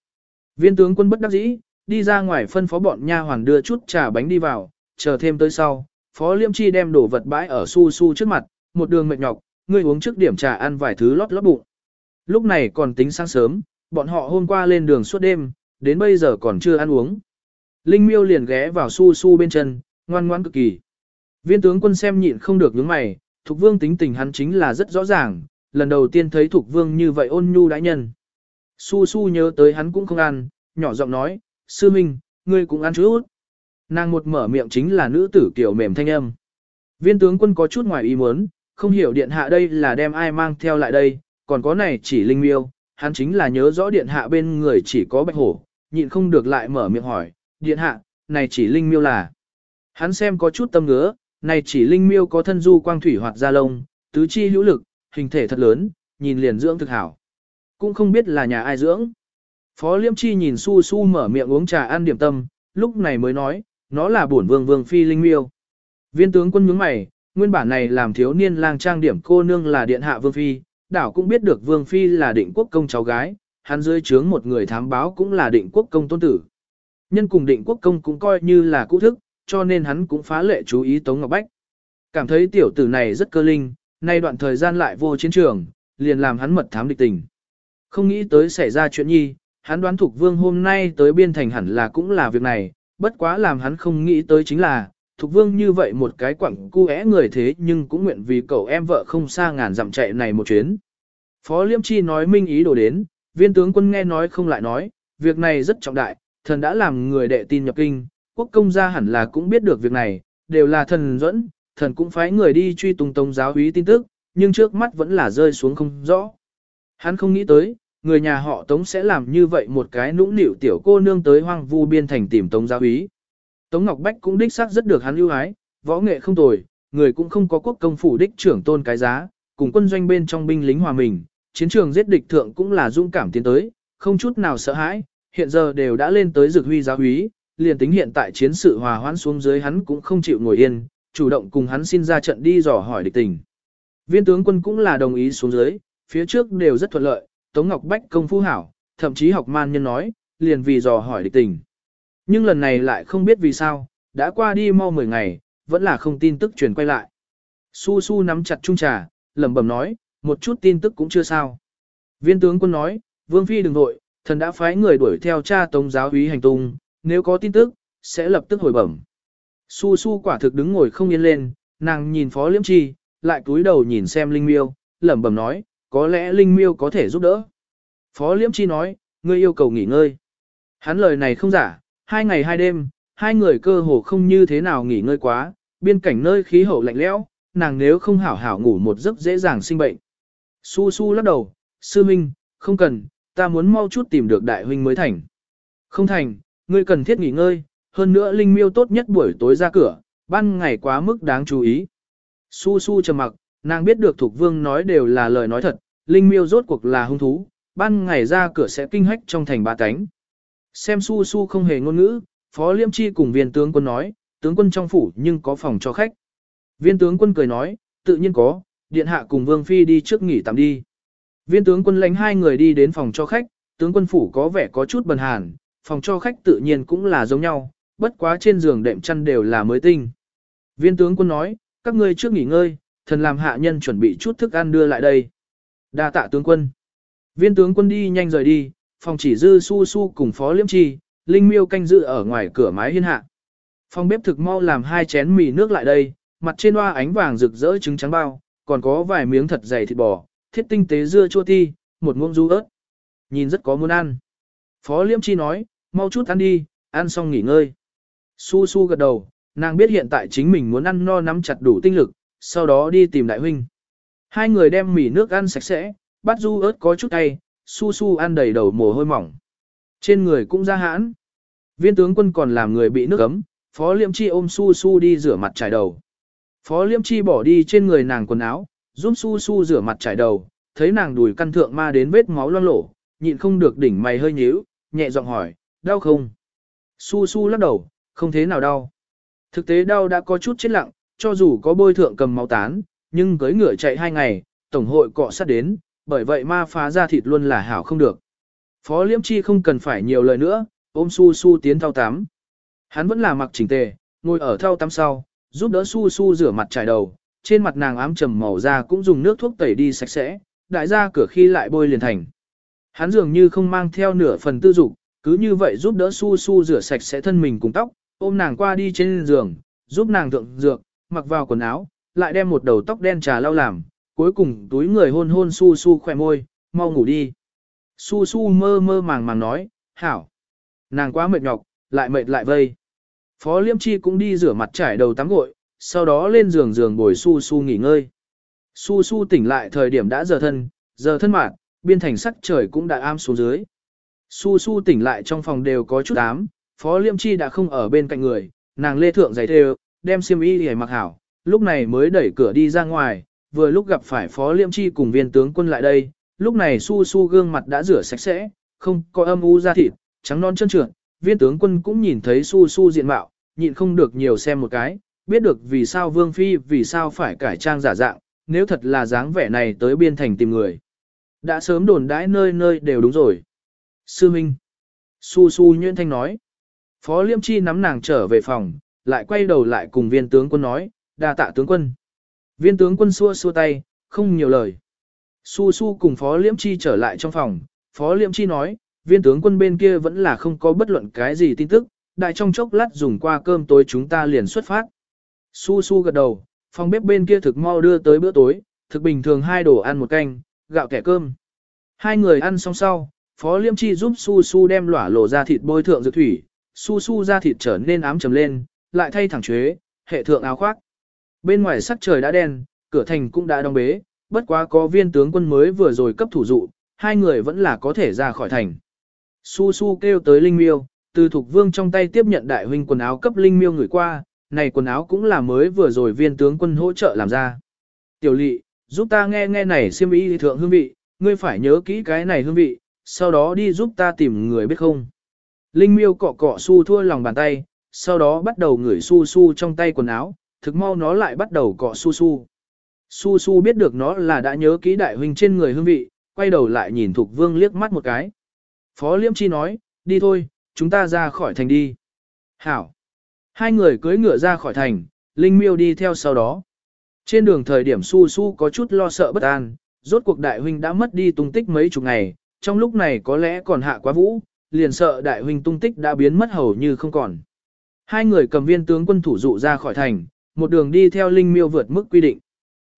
Viên tướng quân bất đắc dĩ, đi ra ngoài phân phó bọn nha hoàn đưa chút trà bánh đi vào, chờ thêm tới sau, Phó liễm Chi đem đổ vật bãi ở su su trước mặt, một đường mệt nhọc, ngươi uống trước điểm trà ăn vài thứ lót lót bụng. Lúc này còn tính sáng sớm, bọn họ hôm qua lên đường suốt đêm, đến bây giờ còn chưa ăn uống. Linh miêu liền ghé vào su su bên chân, ngoan ngoan cực kỳ. Viên tướng quân xem nhịn không được nhướng mày, Thục Vương tính tình hắn chính là rất rõ ràng, lần đầu tiên thấy Thục Vương như vậy ôn nhu đãi nhân. Su su nhớ tới hắn cũng không ăn, nhỏ giọng nói, sư minh, ngươi cũng ăn chút. Nàng một mở miệng chính là nữ tử kiểu mềm thanh âm. Viên tướng quân có chút ngoài ý muốn, không hiểu điện hạ đây là đem ai mang theo lại đây, còn có này chỉ linh miêu, hắn chính là nhớ rõ điện hạ bên người chỉ có bạch hổ, nhịn không được lại mở miệng hỏi, điện hạ, này chỉ linh miêu là. Hắn xem có chút tâm ngứa, này chỉ linh miêu có thân du quang thủy hoạt da lông, tứ chi hữu lực, hình thể thật lớn, nhìn liền dưỡng thực hảo. Cũng không biết là nhà ai dưỡng. Phó Liêm Chi nhìn su su mở miệng uống trà ăn điểm tâm, lúc này mới nói, nó là bổn vương vương phi linh miêu. Viên tướng quân nhướng mày, nguyên bản này làm thiếu niên lang trang điểm cô nương là điện hạ vương phi, đảo cũng biết được vương phi là định quốc công cháu gái, hắn dưới trướng một người thám báo cũng là định quốc công tôn tử. Nhân cùng định quốc công cũng coi như là cũ thức, cho nên hắn cũng phá lệ chú ý Tống Ngọc Bách. Cảm thấy tiểu tử này rất cơ linh, nay đoạn thời gian lại vô chiến trường, liền làm hắn mật thám địch tình. Không nghĩ tới xảy ra chuyện nhi, hắn đoán Thục Vương hôm nay tới biên thành hẳn là cũng là việc này, bất quá làm hắn không nghĩ tới chính là, Thục Vương như vậy một cái quặng cu é người thế nhưng cũng nguyện vì cậu em vợ không xa ngàn dặm chạy này một chuyến. Phó Liêm Chi nói minh ý đồ đến, viên tướng quân nghe nói không lại nói, việc này rất trọng đại, thần đã làm người đệ tin nhập kinh, quốc công gia hẳn là cũng biết được việc này, đều là thần dẫn, thần cũng phái người đi truy tung tông giáo úy tin tức, nhưng trước mắt vẫn là rơi xuống không rõ. Hắn không nghĩ tới, người nhà họ Tống sẽ làm như vậy một cái nũng nịu tiểu cô nương tới hoang vu biên thành tìm Tống giáo úy. Tống Ngọc Bách cũng đích xác rất được hắn ưu ái, võ nghệ không tồi, người cũng không có quốc công phủ đích trưởng tôn cái giá, cùng quân doanh bên trong binh lính hòa mình, chiến trường giết địch thượng cũng là dũng cảm tiến tới, không chút nào sợ hãi, hiện giờ đều đã lên tới dược huy giáo úy, liền tính hiện tại chiến sự hòa hoãn xuống dưới hắn cũng không chịu ngồi yên, chủ động cùng hắn xin ra trận đi dò hỏi địch tình. Viên tướng quân cũng là đồng ý xuống dưới, phía trước đều rất thuận lợi, Tống Ngọc Bách công phu hảo, thậm chí học man nhân nói, liền vì dò hỏi địch tình. Nhưng lần này lại không biết vì sao, đã qua đi mau 10 ngày, vẫn là không tin tức truyền quay lại. Su Su nắm chặt chung trà, lẩm bẩm nói, một chút tin tức cũng chưa sao. Viên tướng quân nói, Vương Phi đừng vội, thần đã phái người đuổi theo cha tống giáo úy hành tung, nếu có tin tức, sẽ lập tức hồi bẩm. Su Su quả thực đứng ngồi không yên lên, nàng nhìn Phó Liễm Chi, lại cúi đầu nhìn xem Linh Miêu, lẩm bẩm nói, có lẽ Linh Miêu có thể giúp đỡ. Phó Liễm Chi nói, ngươi yêu cầu nghỉ ngơi. Hắn lời này không giả, hai ngày hai đêm, hai người cơ hồ không như thế nào nghỉ ngơi quá, biên cảnh nơi khí hậu lạnh lẽo, nàng nếu không hảo hảo ngủ một giấc dễ dàng sinh bệnh. Su Su lắc đầu, sư minh, không cần, ta muốn mau chút tìm được đại huynh mới thành. Không thành, ngươi cần thiết nghỉ ngơi, hơn nữa Linh Miêu tốt nhất buổi tối ra cửa, ban ngày quá mức đáng chú ý. Su Su trầm mặc, nàng biết được Thục Vương nói đều là lời nói thật, Linh Miêu rốt cuộc là hung thú, ban ngày ra cửa sẽ kinh hách trong thành ba cánh. Xem Su Su không hề ngôn ngữ, Phó Liêm Chi cùng viên tướng quân nói, tướng quân trong phủ nhưng có phòng cho khách. Viên tướng quân cười nói, tự nhiên có, điện hạ cùng Vương Phi đi trước nghỉ tạm đi. Viên tướng quân lãnh hai người đi đến phòng cho khách, tướng quân phủ có vẻ có chút bần hàn, phòng cho khách tự nhiên cũng là giống nhau, bất quá trên giường đệm chăn đều là mới tinh. Viên tướng quân nói, các ngươi trước nghỉ ngơi, thần làm hạ nhân chuẩn bị chút thức ăn đưa lại đây. Đa tạ tướng quân. Viên tướng quân đi nhanh rời đi, phòng chỉ dư su su cùng phó liêm chi, linh miêu canh dự ở ngoài cửa mái hiên hạ. Phòng bếp thực mau làm hai chén mì nước lại đây, mặt trên hoa ánh vàng rực rỡ trứng trắng bao, còn có vài miếng thật dày thịt bò, thiết tinh tế dưa chua ti, một muỗng du ớt. Nhìn rất có muốn ăn. Phó liêm chi nói, mau chút ăn đi, ăn xong nghỉ ngơi. Su su gật đầu, nàng biết hiện tại chính mình muốn ăn no nắm chặt đủ tinh lực, sau đó đi tìm đại huynh. Hai người đem mì nước ăn sạch sẽ, bắt du ớt có chút tay, su su ăn đầy đầu mồ hôi mỏng. Trên người cũng ra hãn. Viên tướng quân còn làm người bị nước ấm, Phó Liêm Chi ôm Su Su đi rửa mặt trải đầu. Phó Liêm Chi bỏ đi trên người nàng quần áo, giúp Su Su rửa mặt trải đầu, thấy nàng đùi căn thượng ma đến vết máu loang lổ, nhịn không được đỉnh mày hơi nhíu, nhẹ giọng hỏi, đau không? Su Su lắc đầu, không thế nào đau. Thực tế đau đã có chút chết lặng, cho dù có bôi thượng cầm máu tán, nhưng cưới ngựa chạy hai ngày, tổng hội cọ sát đến, bởi vậy ma phá ra thịt luôn là hảo không được. Phó liễm Chi không cần phải nhiều lời nữa, ôm Su Su tiến thao tắm. Hắn vẫn là mặc chỉnh tề, ngồi ở thao tắm sau, giúp đỡ Su Su rửa mặt trải đầu, trên mặt nàng ám trầm màu da cũng dùng nước thuốc tẩy đi sạch sẽ, đại ra cửa khi lại bôi liền thành. Hắn dường như không mang theo nửa phần tư dục, cứ như vậy giúp đỡ Su Su rửa sạch sẽ thân mình cùng tóc, ôm nàng qua đi trên giường, giúp nàng thượng dược, mặc vào quần áo, lại đem một đầu tóc đen trà lau làm, cuối cùng túi người hôn hôn Su Su khỏe môi, mau ngủ đi. Su Su mơ mơ màng màng nói, hảo. Nàng quá mệt nhọc, lại mệt lại vây. Phó Liêm Chi cũng đi rửa mặt trải đầu tắm gội, sau đó lên giường giường bồi Su Su nghỉ ngơi. Su Su tỉnh lại thời điểm đã giờ thân, giờ thân mạng, biên thành sắc trời cũng đã am xuống dưới. Su Su tỉnh lại trong phòng đều có chút ám, Phó Liêm Chi đã không ở bên cạnh người, nàng lê thượng giày thêu, đem xiêm y để mặc hảo, lúc này mới đẩy cửa đi ra ngoài, vừa lúc gặp phải Phó Liêm Chi cùng viên tướng quân lại đây, lúc này Su Su gương mặt đã rửa sạch sẽ, không có âm u da thịt, trắng non chân trượt, viên tướng quân cũng nhìn thấy Su Su diện mạo, nhịn không được nhiều xem một cái, biết được vì sao Vương Phi vì sao phải cải trang giả dạng, nếu thật là dáng vẻ này tới biên thành tìm người. Đã sớm đồn đãi nơi nơi đều đúng rồi. Sư Minh. Su Su nhuyễn thanh nói. Phó Liêm Chi nắm nàng trở về phòng, lại quay đầu lại cùng viên tướng quân nói, đa tạ tướng quân. Viên tướng quân xua xua tay, không nhiều lời. Su Su cùng Phó Liễm Chi trở lại trong phòng, Phó Liễm Chi nói, viên tướng quân bên kia vẫn là không có bất luận cái gì tin tức, đại trong chốc lát dùng qua cơm tối chúng ta liền xuất phát. Su Su gật đầu, phòng bếp bên kia thực mau đưa tới bữa tối, thực bình thường hai đồ ăn một canh, gạo kẻ cơm. Hai người ăn xong sau, Phó Liêm Chi giúp Su Su đem lỏa lộ ra thịt bôi thượng dược thủy, Su Su ra thịt trở nên ám trầm lên, lại thay thẳng chuế, hệ thượng áo khoác. Bên ngoài sắc trời đã đen, cửa thành cũng đã đóng bế, bất quá có viên tướng quân mới vừa rồi cấp thủ dụ, hai người vẫn là có thể ra khỏi thành. Su Su kêu tới Linh Miêu, từ Thục Vương trong tay tiếp nhận đại huynh quần áo cấp Linh Miêu người qua, này quần áo cũng là mới vừa rồi viên tướng quân hỗ trợ làm ra. Tiểu lỵ, giúp ta nghe nghe này siêm ý thượng hương vị, ngươi phải nhớ kỹ cái này hương vị, sau đó đi giúp ta tìm người biết không. Linh miêu cọ cọ su thua lòng bàn tay, sau đó bắt đầu ngửi su su trong tay quần áo, thực mau nó lại bắt đầu cọ su su. Su su biết được nó là đã nhớ kỹ đại huynh trên người hương vị, quay đầu lại nhìn Thục Vương liếc mắt một cái. Phó Liêm Chi nói, đi thôi, chúng ta ra khỏi thành đi. Hảo. Hai người cưỡi ngựa ra khỏi thành, Linh Miêu đi theo sau đó. Trên đường thời điểm Su Su có chút lo sợ bất an, rốt cuộc đại huynh đã mất đi tung tích mấy chục ngày, trong lúc này có lẽ còn hạ quá vũ, liền sợ đại huynh tung tích đã biến mất hầu như không còn. Hai người cầm viên tướng quân thủ dụ ra khỏi thành, một đường đi theo Linh Miêu vượt mức quy định.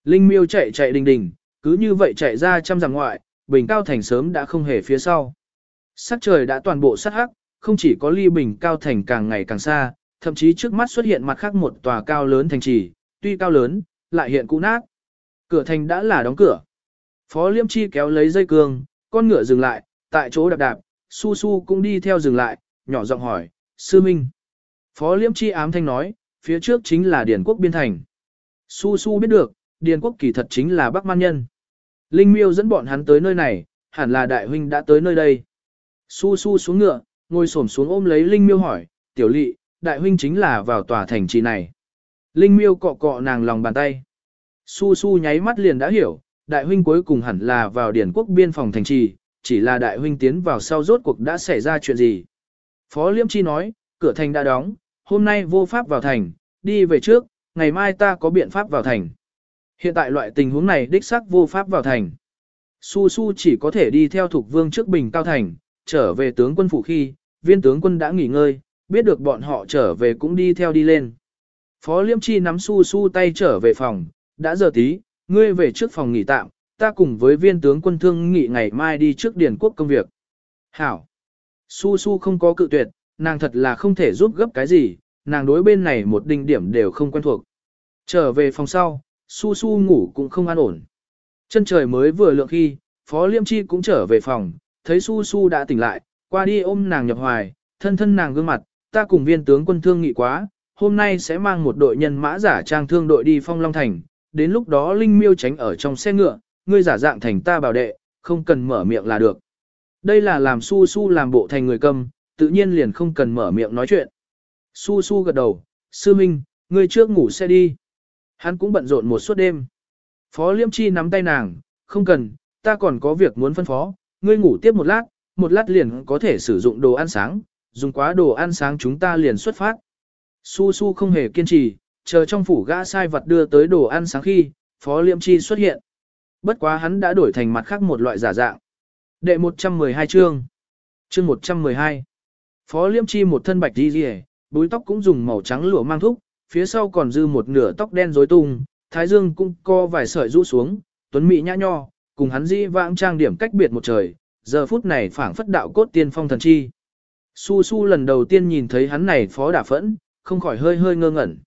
Linh Miêu chạy chạy đình đình, cứ như vậy chạy ra trăm dặm ngoại, bình cao thành sớm đã không hề phía sau. Sắc trời đã toàn bộ sát hắc, không chỉ có ly bình cao thành càng ngày càng xa, thậm chí trước mắt xuất hiện mặt khác một tòa cao lớn thành trì, tuy cao lớn, lại hiện cũ nát. Cửa thành đã là đóng cửa. Phó Liêm Chi kéo lấy dây cương, con ngựa dừng lại, tại chỗ đạp đạp, Su Su cũng đi theo dừng lại, nhỏ giọng hỏi, Sư Minh. Phó Liêm Chi ám thanh nói, phía trước chính là Điền Quốc biên thành. Su Su biết được, Điền Quốc kỳ thật chính là Bắc Man Nhân. Linh Miêu dẫn bọn hắn tới nơi này, hẳn là đại huynh đã tới nơi đây. Su Su xuống ngựa, ngồi xổm xuống ôm lấy Linh Miêu hỏi, tiểu lỵ, đại huynh chính là vào tòa thành trì này. Linh miêu cọ cọ nàng lòng bàn tay. Su su nháy mắt liền đã hiểu, đại huynh cuối cùng hẳn là vào Điền quốc biên phòng thành trì, chỉ là đại huynh tiến vào sau rốt cuộc đã xảy ra chuyện gì. Phó Liêm Chi nói, cửa thành đã đóng, hôm nay vô pháp vào thành, đi về trước, ngày mai ta có biện pháp vào thành. Hiện tại loại tình huống này đích xác vô pháp vào thành. Su Su chỉ có thể đi theo thuộc vương trước bình cao thành, trở về tướng quân phủ khi, viên tướng quân đã nghỉ ngơi, biết được bọn họ trở về cũng đi theo đi lên. Phó Liêm Chi nắm su su tay trở về phòng, đã giờ tí, ngươi về trước phòng nghỉ tạm, ta cùng với viên tướng quân thương nghị ngày mai đi trước điển quốc công việc. Hảo! Su su không có cự tuyệt, nàng thật là không thể giúp gấp cái gì, nàng đối bên này một đinh điểm đều không quen thuộc. Trở về phòng sau, su su ngủ cũng không an ổn. Chân trời mới vừa lượng khi, Phó Liêm Chi cũng trở về phòng, thấy su su đã tỉnh lại, qua đi ôm nàng nhập hoài, thân thân nàng gương mặt, ta cùng viên tướng quân thương nghị quá, hôm nay sẽ mang một đội nhân mã giả trang thương đội đi phong long thành, đến lúc đó Linh Miêu tránh ở trong xe ngựa, ngươi giả dạng thành ta bảo đệ, không cần mở miệng là được. Đây là làm su su làm bộ thành người câm, tự nhiên liền không cần mở miệng nói chuyện. Su su gật đầu, sư minh, ngươi trước ngủ xe đi. Hắn cũng bận rộn một suốt đêm. Phó Liêm Chi nắm tay nàng, không cần, ta còn có việc muốn phân phó, ngươi ngủ tiếp một lát, một lát liền có thể sử dụng đồ ăn sáng, dùng quá đồ ăn sáng chúng ta liền xuất phát. Su Su không hề kiên trì, chờ trong phủ gã sai vật đưa tới đồ ăn sáng khi, Phó Liêm Chi xuất hiện. Bất quá hắn đã đổi thành mặt khác một loại giả dạng. Đệ 112 chương. Chương 112. Phó Liêm Chi một thân bạch đi rìa, búi tóc cũng dùng màu trắng lụa mang thúc, phía sau còn dư một nửa tóc đen rối tung, thái dương cũng co vài sợi rũ xuống, tuấn mỹ nhã nho, cùng hắn di vãng trang điểm cách biệt một trời, giờ phút này phảng phất đạo cốt tiên phong thần chi. Su Su lần đầu tiên nhìn thấy hắn này phó đả phẫn, không khỏi hơi hơi ngơ ngẩn.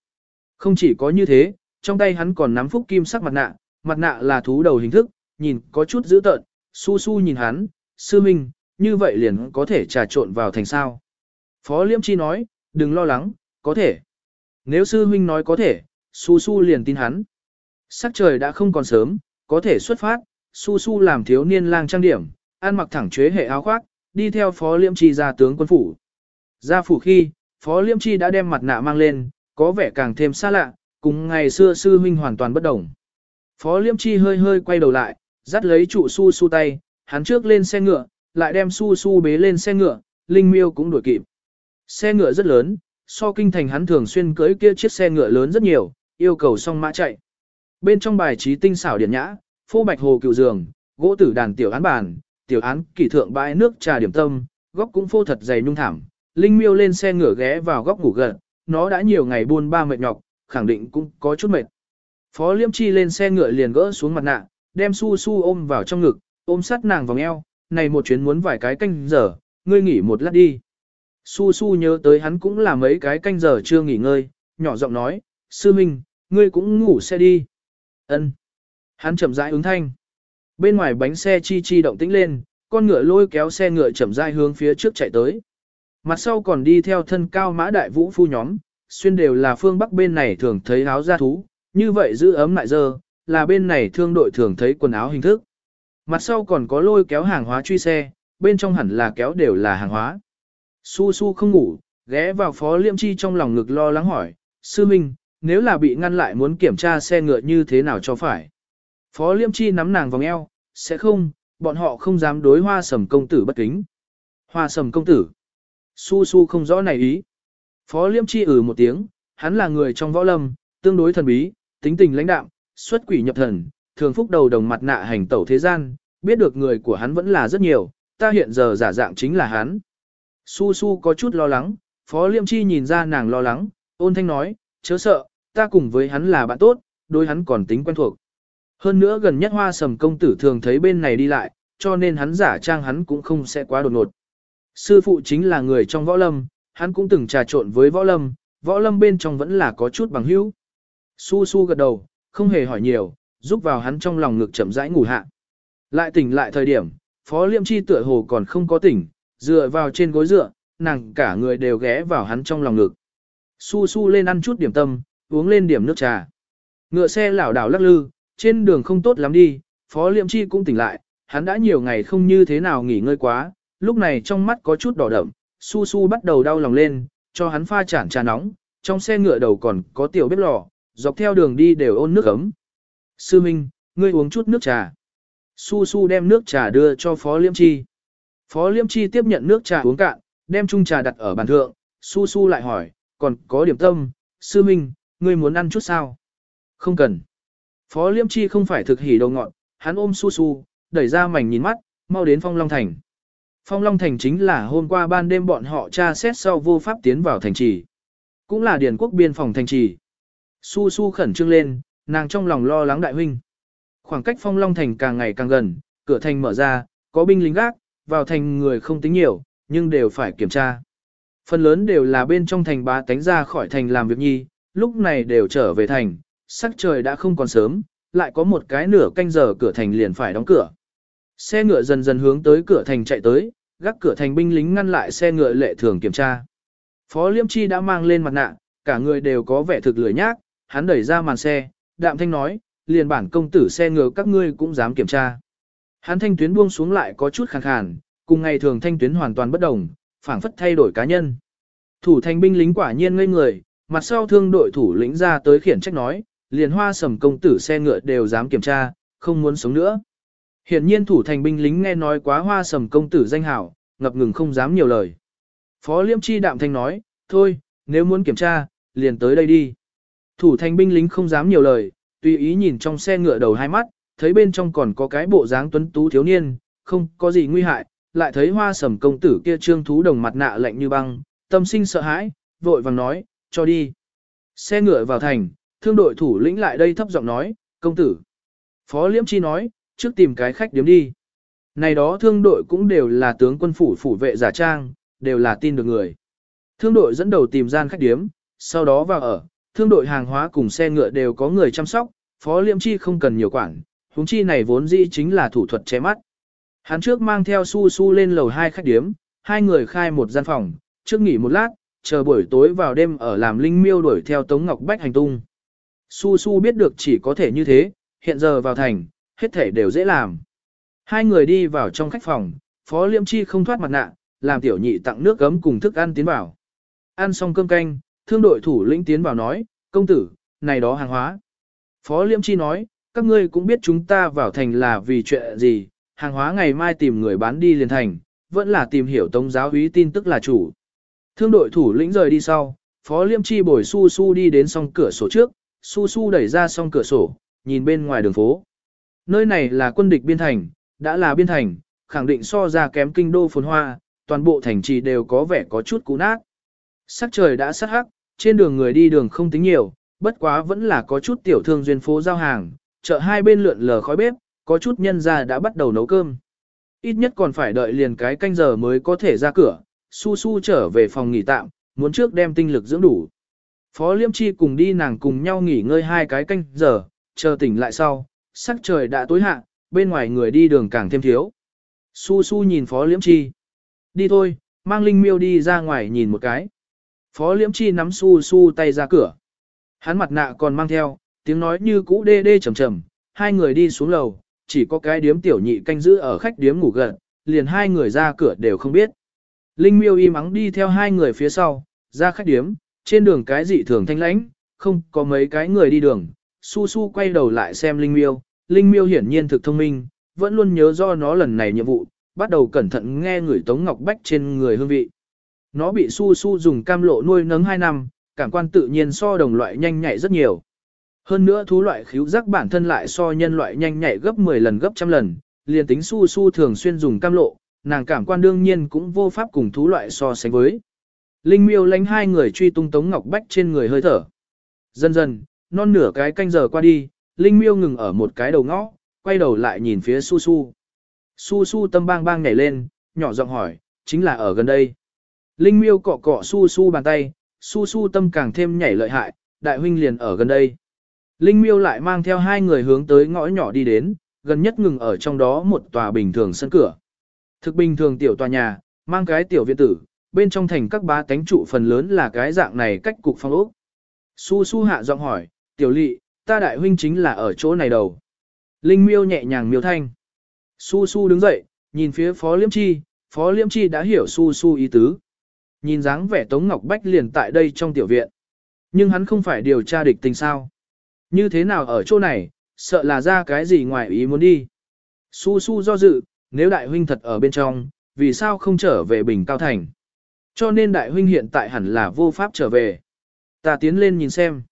Không chỉ có như thế, trong tay hắn còn nắm phúc kim sắc mặt nạ, mặt nạ là thú đầu hình thức, nhìn có chút dữ tợn, Su Su nhìn hắn, sư minh, như vậy liền có thể trà trộn vào thành sao. Phó Liêm Chi nói, đừng lo lắng, có thể. Nếu sư huynh nói có thể, Su Su liền tin hắn. Sắc trời đã không còn sớm, có thể xuất phát, Su Su làm thiếu niên lang trang điểm, ăn mặc thẳng chế hệ áo khoác, đi theo Phó Liêm Chi ra tướng quân phủ. Ra phủ khi, Phó Liêm Chi đã đem mặt nạ mang lên, có vẻ càng thêm xa lạ, cùng ngày xưa sư huynh hoàn toàn bất đồng. Phó Liêm Chi hơi hơi quay đầu lại, dắt lấy trụ Su Su tay, hắn trước lên xe ngựa, lại đem Su Su bế lên xe ngựa, Linh Miêu cũng đuổi kịp. Xe ngựa rất lớn, so kinh thành hắn thường xuyên cưỡi kia chiếc xe ngựa lớn rất nhiều, yêu cầu song mã chạy. Bên trong bài trí tinh xảo điển nhã, phô bạch hồ cựu giường, gỗ tử đàn tiểu án bàn, tiểu án kỷ thượng bãi nước trà điểm tâm, góc cũng phô thật dày nhung thảm. Linh miêu lên xe ngựa ghé vào góc ngủ gần, nó đã nhiều ngày buôn ba mệt nhọc, khẳng định cũng có chút mệt. Phó Liêm Chi lên xe ngựa liền gỡ xuống mặt nạ, đem su su ôm vào trong ngực, ôm sát nàng vòng eo, này một chuyến muốn vài cái canh giờ, ngươi nghỉ một lát đi. Su Su nhớ tới hắn cũng là mấy cái canh giờ chưa nghỉ ngơi, nhỏ giọng nói, sư minh, ngươi cũng ngủ xe đi. Ân. Hắn chậm rãi ứng thanh. Bên ngoài bánh xe chi chi động tĩnh lên, con ngựa lôi kéo xe ngựa chậm rãi hướng phía trước chạy tới. Mặt sau còn đi theo thân cao mã đại vũ phu nhóm, xuyên đều là phương bắc bên này thường thấy áo da thú, như vậy giữ ấm lại dơ, là bên này thương đội thường thấy quần áo hình thức. Mặt sau còn có lôi kéo hàng hóa truy xe, bên trong hẳn là kéo đều là hàng hóa. Su Su không ngủ, ghé vào Phó Liêm Chi trong lòng ngực lo lắng hỏi, Sư Minh, nếu là bị ngăn lại muốn kiểm tra xe ngựa như thế nào cho phải. Phó Liêm Chi nắm nàng vòng eo, sẽ không, bọn họ không dám đối hoa sầm công tử bất kính. Hoa sầm công tử. Su Su không rõ này ý. Phó Liêm Chi ử ừ một tiếng, hắn là người trong võ lâm, tương đối thần bí, tính tình lãnh đạm, xuất quỷ nhập thần, thường phúc đầu đồng mặt nạ hành tẩu thế gian, biết được người của hắn vẫn là rất nhiều, ta hiện giờ giả dạng chính là hắn. Su Su có chút lo lắng, Phó Liêm Chi nhìn ra nàng lo lắng, ôn thanh nói, chớ sợ, ta cùng với hắn là bạn tốt, đối hắn còn tính quen thuộc. Hơn nữa gần nhất hoa sầm công tử thường thấy bên này đi lại, cho nên hắn giả trang hắn cũng không sẽ quá đột ngột. Sư phụ chính là người trong võ lâm, hắn cũng từng trà trộn với võ lâm, võ lâm bên trong vẫn là có chút bằng hữu. Su su gật đầu, không hề hỏi nhiều, giúp vào hắn trong lòng ngực chậm rãi ngủ hạ. Lại tỉnh lại thời điểm, Phó Liêm Chi tựa hồ còn không có tỉnh, dựa vào trên gối dựa, nàng cả người đều ghé vào hắn trong lòng ngực. Su su lên ăn chút điểm tâm, uống lên điểm nước trà. Ngựa xe lảo đảo lắc lư, trên đường không tốt lắm đi, Phó Liệm Chi cũng tỉnh lại, hắn đã nhiều ngày không như thế nào nghỉ ngơi quá, lúc này trong mắt có chút đỏ đậm, Su Su bắt đầu đau lòng lên, cho hắn pha chản trà nóng, trong xe ngựa đầu còn có tiểu bếp lò, dọc theo đường đi đều ôn nước ấm. Sư Minh, ngươi uống chút nước trà. Su Su đem nước trà đưa cho Phó Liêm Chi. Phó Liêm Chi tiếp nhận nước trà uống cạn, đem chung trà đặt ở bàn thượng, Su Su lại hỏi, còn có điểm tâm, sư minh, ngươi muốn ăn chút sao? Không cần. Phó Liêm Chi không phải thực hỉ đầu ngọn, hắn ôm Su Su, đẩy ra mảnh nhìn mắt, mau đến Phong Long Thành. Phong Long Thành chính là hôm qua ban đêm bọn họ tra xét sau vô pháp tiến vào thành trì. Cũng là điển quốc biên phòng thành trì. Su Su khẩn trương lên, nàng trong lòng lo lắng đại huynh. Khoảng cách Phong Long Thành càng ngày càng gần, cửa thành mở ra, có binh lính gác, vào thành người không tính nhiều, nhưng đều phải kiểm tra. Phần lớn đều là bên trong thành bá tánh ra khỏi thành làm việc nhi, lúc này đều trở về thành, sắc trời đã không còn sớm, lại có một cái nửa canh giờ cửa thành liền phải đóng cửa. Xe ngựa dần dần hướng tới cửa thành chạy tới, gác cửa thành binh lính ngăn lại xe ngựa lệ thường kiểm tra. Phó Liêm Chi đã mang lên mặt nạ, cả người đều có vẻ thực lười nhác, hắn đẩy ra màn xe, đạm thanh nói, liền bản công tử xe ngựa các ngươi cũng dám kiểm tra. Hắn thanh tuyến buông xuống lại có chút khàn khàn, cùng ngày thường thanh tuyến hoàn toàn bất đồng, phảng phất thay đổi cá nhân. Thủ thành binh lính quả nhiên ngây người, mặt sau thương đội thủ lĩnh ra tới khiển trách nói, liền hoa sầm công tử xe ngựa đều dám kiểm tra, không muốn sống nữa. Hiển nhiên thủ thành binh lính nghe nói quá hoa sầm công tử danh hảo, ngập ngừng không dám nhiều lời. Phó Liêm Chi đạm thanh nói, thôi, nếu muốn kiểm tra, liền tới đây đi. Thủ thành binh lính không dám nhiều lời, tùy ý nhìn trong xe ngựa đầu hai mắt, thấy bên trong còn có cái bộ dáng tuấn tú thiếu niên, không có gì nguy hại, lại thấy hoa sầm công tử kia trương thú đồng mặt nạ lạnh như băng, tâm sinh sợ hãi, vội vàng nói, cho đi. Xe ngựa vào thành, thương đội thủ lĩnh lại đây thấp giọng nói, công tử. Phó Liễm Chi nói, trước tìm cái khách điếm đi. Này đó thương đội cũng đều là tướng quân phủ phủ vệ giả trang, đều là tin được người. Thương đội dẫn đầu tìm gian khách điếm, sau đó vào ở, thương đội hàng hóa cùng xe ngựa đều có người chăm sóc, Phó Liễm Chi không cần nhiều quản, huống chi này vốn dĩ chính là thủ thuật che mắt. Hắn trước mang theo su su lên lầu hai khách điếm, hai người khai một gian phòng, trước nghỉ một lát, chờ buổi tối vào đêm ở làm linh miêu đuổi theo Tống Ngọc Bách hành tung. Su su biết được chỉ có thể như thế, hiện giờ vào thành, hết thể đều dễ làm. Hai người đi vào trong khách phòng, Phó Liêm Chi không thoát mặt nạ, làm tiểu nhị tặng nước gấm cùng thức ăn tiến vào. Ăn xong cơm canh, thương đội thủ lĩnh tiến vào nói, công tử, này đó hàng hóa. Phó Liêm Chi nói, các ngươi cũng biết chúng ta vào thành là vì chuyện gì, hàng hóa ngày mai tìm người bán đi liền thành, vẫn là tìm hiểu tống giáo úy tin tức là chủ. Thương đội thủ lĩnh rời đi sau, Phó Liêm Chi bồi Su Su đi đến song cửa sổ trước, Su Su đẩy ra song cửa sổ, nhìn bên ngoài đường phố. Nơi này là quân địch biên thành, đã là biên thành, khẳng định so ra kém kinh đô phồn hoa, toàn bộ thành trì đều có vẻ có chút cũ nát. Sắc trời đã sắt hắc, trên đường người đi đường không tính nhiều, bất quá vẫn là có chút tiểu thương duyên phố giao hàng, chợ hai bên lượn lờ khói bếp, có chút nhân gia đã bắt đầu nấu cơm. Ít nhất còn phải đợi liền cái canh giờ mới có thể ra cửa, su su trở về phòng nghỉ tạm, muốn trước đem tinh lực dưỡng đủ. Phó Liêm Chi cùng đi nàng cùng nhau nghỉ ngơi hai cái canh giờ, chờ tỉnh lại sau, sắc trời đã tối hạ, bên ngoài người đi đường càng thêm thiếu. Su su nhìn Phó Liễm Chi. Đi thôi, mang Linh Miêu đi ra ngoài nhìn một cái. Phó Liễm Chi nắm su su tay ra cửa. Hắn mặt nạ còn mang theo, tiếng nói như cũ đê đê trầm trầm, hai người đi xuống lầu, chỉ có cái điếm tiểu nhị canh giữ ở khách điếm ngủ gần, liền hai người ra cửa đều không biết. Linh miêu im mắng đi theo hai người phía sau, ra khách điếm, trên đường cái dị thường thanh lãnh, không có mấy cái người đi đường. Su su quay đầu lại xem Linh miêu, Linh miêu hiển nhiên thực thông minh, vẫn luôn nhớ do nó lần này nhiệm vụ, bắt đầu cẩn thận nghe người Tống Ngọc Bách trên người hương vị. Nó bị su su dùng cam lộ nuôi nấng 2 năm, cảm quan tự nhiên so đồng loại nhanh nhạy rất nhiều. Hơn nữa thú loại khíu giác bản thân lại so nhân loại nhanh nhạy gấp 10 lần gấp trăm lần, liền tính su su thường xuyên dùng cam lộ, nàng cảm quan đương nhiên cũng vô pháp cùng thú loại so sánh với. Linh miêu lánh hai người truy tung Tống Ngọc Bách trên người hơi thở. Dần dần, non nửa cái canh giờ qua đi, Linh miêu ngừng ở một cái đầu ngõ, quay đầu lại nhìn phía su su. Su su tâm bang bang nhảy lên, nhỏ giọng hỏi, chính là ở gần đây. Linh miêu cọ cọ su su bàn tay, su su tâm càng thêm nhảy lợi hại, đại huynh liền ở gần đây. Linh miêu lại mang theo hai người hướng tới ngõ nhỏ đi đến, gần nhất ngừng ở trong đó một tòa bình thường sân cửa. Thực bình thường tiểu tòa nhà, mang cái tiểu viện tử, bên trong thành các bá tánh trụ phần lớn là cái dạng này cách cục phong ốc. Su su hạ giọng hỏi, tiểu lị, ta đại huynh chính là ở chỗ này đầu. Linh miêu nhẹ nhàng miêu thanh. Su su đứng dậy, nhìn phía phó liêm chi, phó liêm chi đã hiểu su su ý tứ. Nhìn dáng vẻ Tống Ngọc Bách liền tại đây trong tiểu viện. Nhưng hắn không phải điều tra địch tình sao. Như thế nào ở chỗ này, sợ là ra cái gì ngoài ý muốn đi. Su su do dự, nếu đại huynh thật ở bên trong, vì sao không trở về Bình Cao Thành? Cho nên đại huynh hiện tại hẳn là vô pháp trở về. Ta tiến lên nhìn xem.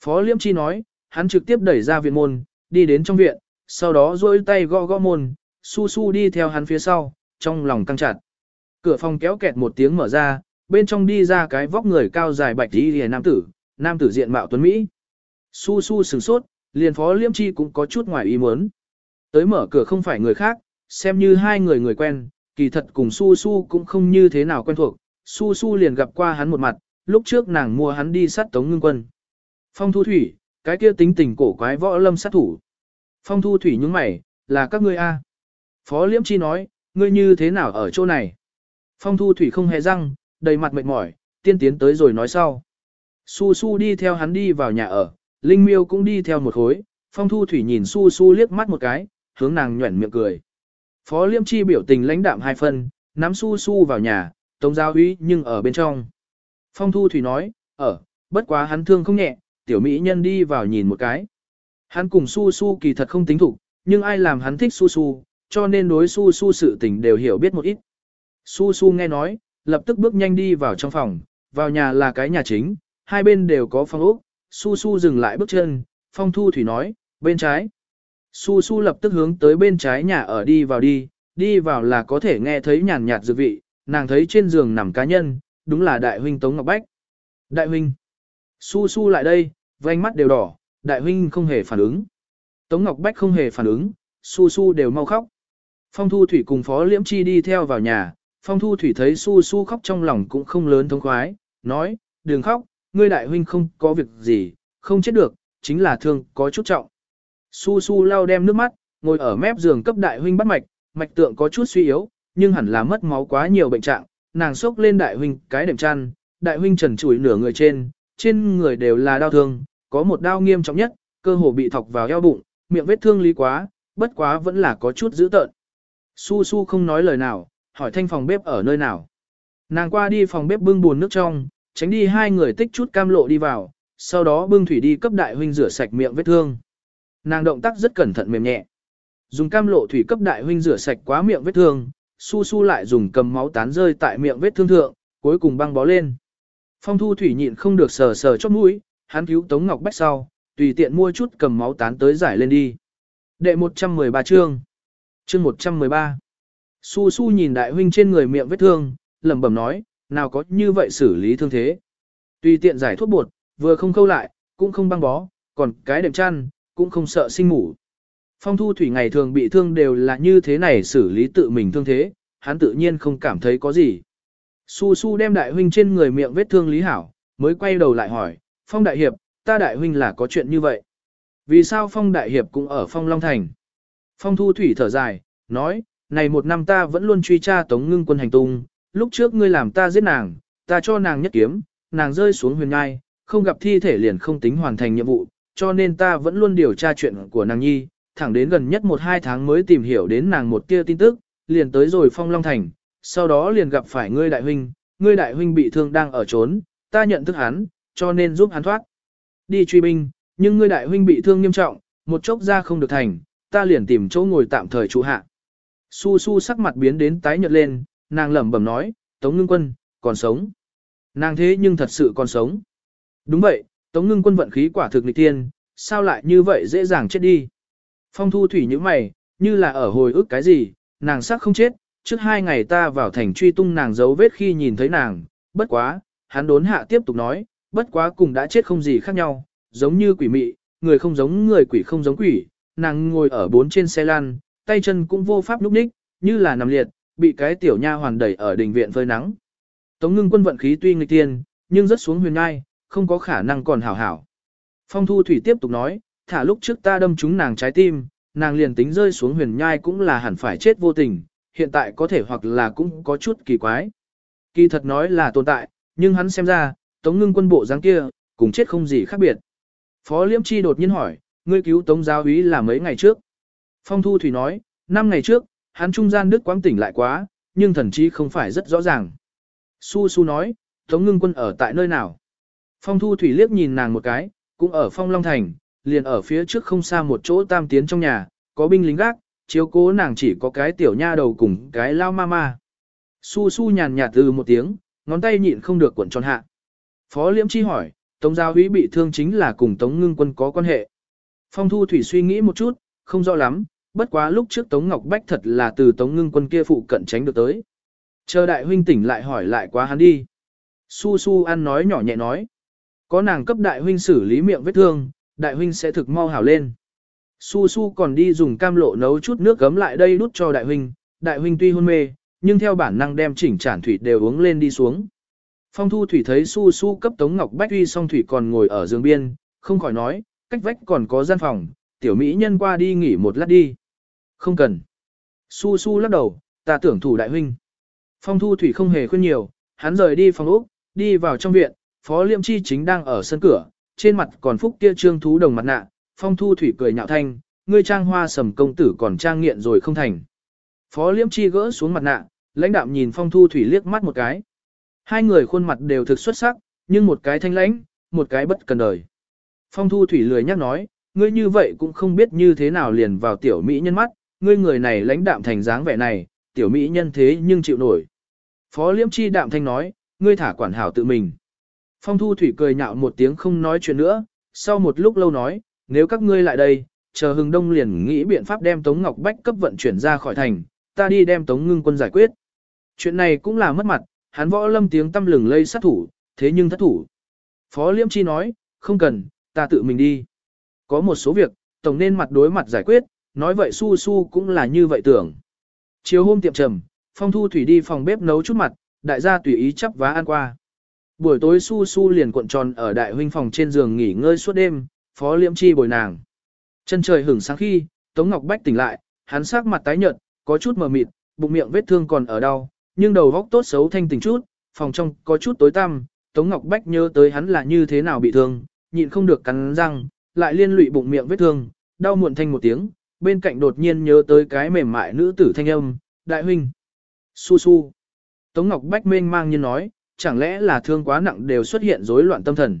Phó Liêm Chi nói, hắn trực tiếp đẩy ra viện môn, đi đến trong viện, sau đó duỗi tay gõ gõ môn, su su đi theo hắn phía sau, trong lòng căng chặt. Cửa phòng kéo kẹt một tiếng mở ra, bên trong đi ra cái vóc người cao dài bạch đi hề nam tử, nam tử diện mạo tuấn Mỹ. Su su sửng sốt, liền phó liêm chi cũng có chút ngoài ý muốn. Tới mở cửa không phải người khác, xem như hai người người quen, kỳ thật cùng su su cũng không như thế nào quen thuộc. Su su liền gặp qua hắn một mặt, lúc trước nàng mua hắn đi sát tống ngưng quân. Phong thu thủy, cái kia tính tình cổ quái võ lâm sát thủ. Phong thu thủy nhướng mày, là các ngươi a. Phó liêm chi nói, ngươi như thế nào ở chỗ này? Phong thu thủy không hề răng, đầy mặt mệt mỏi, tiên tiến tới rồi nói sau. Su Su đi theo hắn đi vào nhà ở, Linh Miêu cũng đi theo một khối, Phong Thu Thủy nhìn Su Su liếc mắt một cái, hướng nàng nhuẩn miệng cười. Phó Liêm Chi biểu tình lãnh đạm hai phân, nắm Su Su vào nhà, Tống Giao Uy nhưng ở bên trong. Phong Thu Thủy nói, ở, bất quá hắn thương không nhẹ, tiểu mỹ nhân đi vào nhìn một cái. Hắn cùng Su Su kỳ thật không tính thủ, nhưng ai làm hắn thích Su Su, cho nên đối Su Su sự tình đều hiểu biết một ít. Su Su nghe nói, lập tức bước nhanh đi vào trong phòng, vào nhà là cái nhà chính, hai bên đều có phòng ốc, Su Su dừng lại bước chân, Phong Thu Thủy nói, bên trái. Su Su lập tức hướng tới bên trái nhà ở đi vào đi, đi vào là có thể nghe thấy nhàn nhạt dược vị, nàng thấy trên giường nằm cá nhân, đúng là đại huynh Tống Ngọc Bách. Đại huynh. Su Su lại đây, vành mắt đều đỏ, đại huynh không hề phản ứng. Tống Ngọc Bách không hề phản ứng, Su Su đều mau khóc. Phong Thu Thủy cùng Phó Liễm Chi đi theo vào nhà, Phong Thu Thủy thấy Su Su khóc trong lòng cũng không lớn thống khoái, nói, đừng khóc, ngươi đại huynh không có việc gì, không chết được, chính là thương có chút trọng. Su Su lau đem nước mắt, ngồi ở mép giường cấp đại huynh bắt mạch, mạch tượng có chút suy yếu, nhưng hẳn là mất máu quá nhiều bệnh trạng, nàng sốc lên đại huynh cái đệm chăn, đại huynh trần trụi nửa người trên, trên người đều là đau thương, có một đau nghiêm trọng nhất, cơ hồ bị thọc vào eo bụng, miệng vết thương lý quá, bất quá vẫn là có chút dữ tợn. Su Su không nói lời nào, hỏi thanh phòng bếp ở nơi nào. Nàng qua đi phòng bếp bưng buồn nước trong, tránh đi hai người tích chút cam lộ đi vào, sau đó bưng thủy đi cấp đại huynh rửa sạch miệng vết thương. Nàng động tác rất cẩn thận mềm nhẹ. Dùng cam lộ thủy cấp đại huynh rửa sạch quá miệng vết thương, su su lại dùng cầm máu tán rơi tại miệng vết thương thượng, cuối cùng băng bó lên. Phong thu thủy nhịn không được sờ sờ chót mũi, hắn cứu Tống Ngọc Bách sau, tùy tiện mua chút cầm máu tán tới giải lên đi. Đệ 113 chương. Chương 113. Su su nhìn đại huynh trên người miệng vết thương, lẩm bẩm nói, nào có như vậy xử lý thương thế. Tùy tiện giải thuốc bột, vừa không khâu lại, cũng không băng bó, còn cái đệm chăn, cũng không sợ sinh ngủ. Phong thu thủy ngày thường bị thương đều là như thế này xử lý tự mình thương thế, hắn tự nhiên không cảm thấy có gì. Su su đem đại huynh trên người miệng vết thương lý hảo, mới quay đầu lại hỏi, Phong đại hiệp, ta đại huynh là có chuyện như vậy. Vì sao Phong đại hiệp cũng ở Phong Long Thành? Phong thu thủy thở dài, nói, này một năm ta vẫn luôn truy tra tống ngưng quân hành tung, lúc trước ngươi làm ta giết nàng, ta cho nàng nhất kiếm, nàng rơi xuống huyền ngai, không gặp thi thể liền không tính hoàn thành nhiệm vụ, cho nên ta vẫn luôn điều tra chuyện của nàng nhi, thẳng đến gần nhất một hai tháng mới tìm hiểu đến nàng một tia tin tức, liền tới rồi phong long thành, sau đó liền gặp phải ngươi đại huynh, ngươi đại huynh bị thương đang ở trốn, ta nhận thức hắn, cho nên giúp hắn thoát. Đi truy binh, nhưng ngươi đại huynh bị thương nghiêm trọng, một chốc ra không được thành, ta liền tìm chỗ ngồi tạm thời trụ hạ. Su su sắc mặt biến đến tái nhợt lên, nàng lẩm bẩm nói, Tống Ngưng Quân, còn sống. Nàng thế nhưng thật sự còn sống. Đúng vậy, Tống Ngưng Quân vận khí quả thực nghịch tiên, sao lại như vậy dễ dàng chết đi. Phong thu thủy như mày, như là ở hồi ức cái gì, nàng sắc không chết, trước hai ngày ta vào thành truy tung nàng dấu vết khi nhìn thấy nàng, bất quá, hắn đốn hạ tiếp tục nói, bất quá cùng đã chết không gì khác nhau, giống như quỷ mị, người không giống người quỷ không giống quỷ, nàng ngồi ở bốn trên xe lăn, tay chân cũng vô pháp lúc ních, như là nằm liệt, bị cái tiểu nha hoàn đẩy ở đình viện phơi nắng. Tống ngưng quân vận khí tuy nghịch tiên, nhưng rất xuống huyền ngai, không có khả năng còn hảo hảo. Phong thu thủy tiếp tục nói, thả lúc trước ta đâm trúng nàng trái tim, nàng liền tính rơi xuống huyền nhai cũng là hẳn phải chết vô tình, hiện tại có thể hoặc là cũng có chút kỳ quái. Kỳ thật nói là tồn tại, nhưng hắn xem ra, tống ngưng quân bộ dáng kia, cùng chết không gì khác biệt. Phó Liễm Chi đột nhiên hỏi, ngươi cứu tống giáo úy là mấy ngày trước? Phong Thu Thủy nói, năm ngày trước, hắn trung gian đức quang tỉnh lại quá, nhưng thần chí không phải rất rõ ràng. Su Su nói, Tống ngưng quân ở tại nơi nào? Phong Thu Thủy liếc nhìn nàng một cái, cũng ở Phong Long Thành, liền ở phía trước không xa một chỗ tam tiến trong nhà, có binh lính gác, chiếu cố nàng chỉ có cái tiểu nha đầu cùng cái lao ma ma. Su Su nhàn nhạt từ một tiếng, ngón tay nhịn không được cuộn tròn hạ. Phó Liễm Chi hỏi, Tống Giao Húy bị thương chính là cùng Tống Ngưng Quân có quan hệ. Phong Thu Thủy suy nghĩ một chút, không rõ lắm, bất quá lúc trước Tống Ngọc Bách thật là từ Tống Ngưng Quân kia phụ cận tránh được tới. Chờ đại huynh tỉnh lại hỏi lại quá hắn đi. Su Su ăn nói nhỏ nhẹ nói. Có nàng cấp đại huynh xử lý miệng vết thương, đại huynh sẽ thực mau hảo lên. Su Su còn đi dùng cam lộ nấu chút nước gấm lại đây đút cho đại huynh, đại huynh tuy hôn mê, nhưng theo bản năng đem chỉnh tràn thủy đều uống lên đi xuống. Phong Thu Thủy thấy Su Su cấp Tống Ngọc Bách uy xong thủy còn ngồi ở giường biên, không khỏi nói, cách vách còn có gian phòng, tiểu mỹ nhân qua đi nghỉ một lát đi. Không cần. Su Su lắc đầu, ta tưởng thủ đại huynh. Phong Thu Thủy không hề khuyên nhiều, hắn rời đi phòng ốc, đi vào trong viện, Phó Liêm Chi chính đang ở sân cửa, trên mặt còn phúc kia trương thú đồng mặt nạ, phong thu thủy cười nhạo thanh, ngươi trang hoa sầm công tử còn trang nghiện rồi không thành. Phó Liêm Chi gỡ xuống mặt nạ, lãnh đạm nhìn phong thu thủy liếc mắt một cái. Hai người khuôn mặt đều thực xuất sắc, nhưng một cái thanh lãnh, một cái bất cần đời. Phong thu thủy lười nhắc nói, ngươi như vậy cũng không biết như thế nào liền vào tiểu mỹ nhân mắt, ngươi người này lãnh đạm thành dáng vẻ này, tiểu mỹ nhân thế nhưng chịu nổi. Phó liễm Chi đạm thanh nói, ngươi thả quản hảo tự mình. Phong Thu Thủy cười nhạo một tiếng không nói chuyện nữa, sau một lúc lâu nói, nếu các ngươi lại đây, chờ Hưng Đông liền nghĩ biện pháp đem Tống Ngọc Bách cấp vận chuyển ra khỏi thành, ta đi đem Tống Ngưng quân giải quyết. Chuyện này cũng là mất mặt, hắn võ lâm tiếng tâm lừng lây sát thủ, thế nhưng thất thủ. Phó liễm Chi nói, không cần, ta tự mình đi. Có một số việc, Tổng nên mặt đối mặt giải quyết, nói vậy su su cũng là như vậy tưởng. Chiều hôm tiệm trầm, Phong Thu Thủy đi phòng bếp nấu chút mặt, đại gia tùy ý chắp vá ăn qua. Buổi tối su su liền cuộn tròn ở đại huynh phòng trên giường nghỉ ngơi suốt đêm, phó liễm chi bồi nàng. Chân trời hưởng sáng khi, Tống Ngọc Bách tỉnh lại, hắn sắc mặt tái nhợt, có chút mờ mịt, bụng miệng vết thương còn ở đau, nhưng đầu óc tốt xấu thanh tỉnh chút, phòng trong có chút tối tăm, Tống Ngọc Bách nhớ tới hắn là như thế nào bị thương, nhịn không được cắn răng, lại liên lụy bụng miệng vết thương, đau muộn thanh một tiếng, bên cạnh đột nhiên nhớ tới cái mềm mại nữ tử thanh âm, đại huynh. Su su. Tống Ngọc Bách mênh mang như nói, chẳng lẽ là thương quá nặng đều xuất hiện rối loạn tâm thần.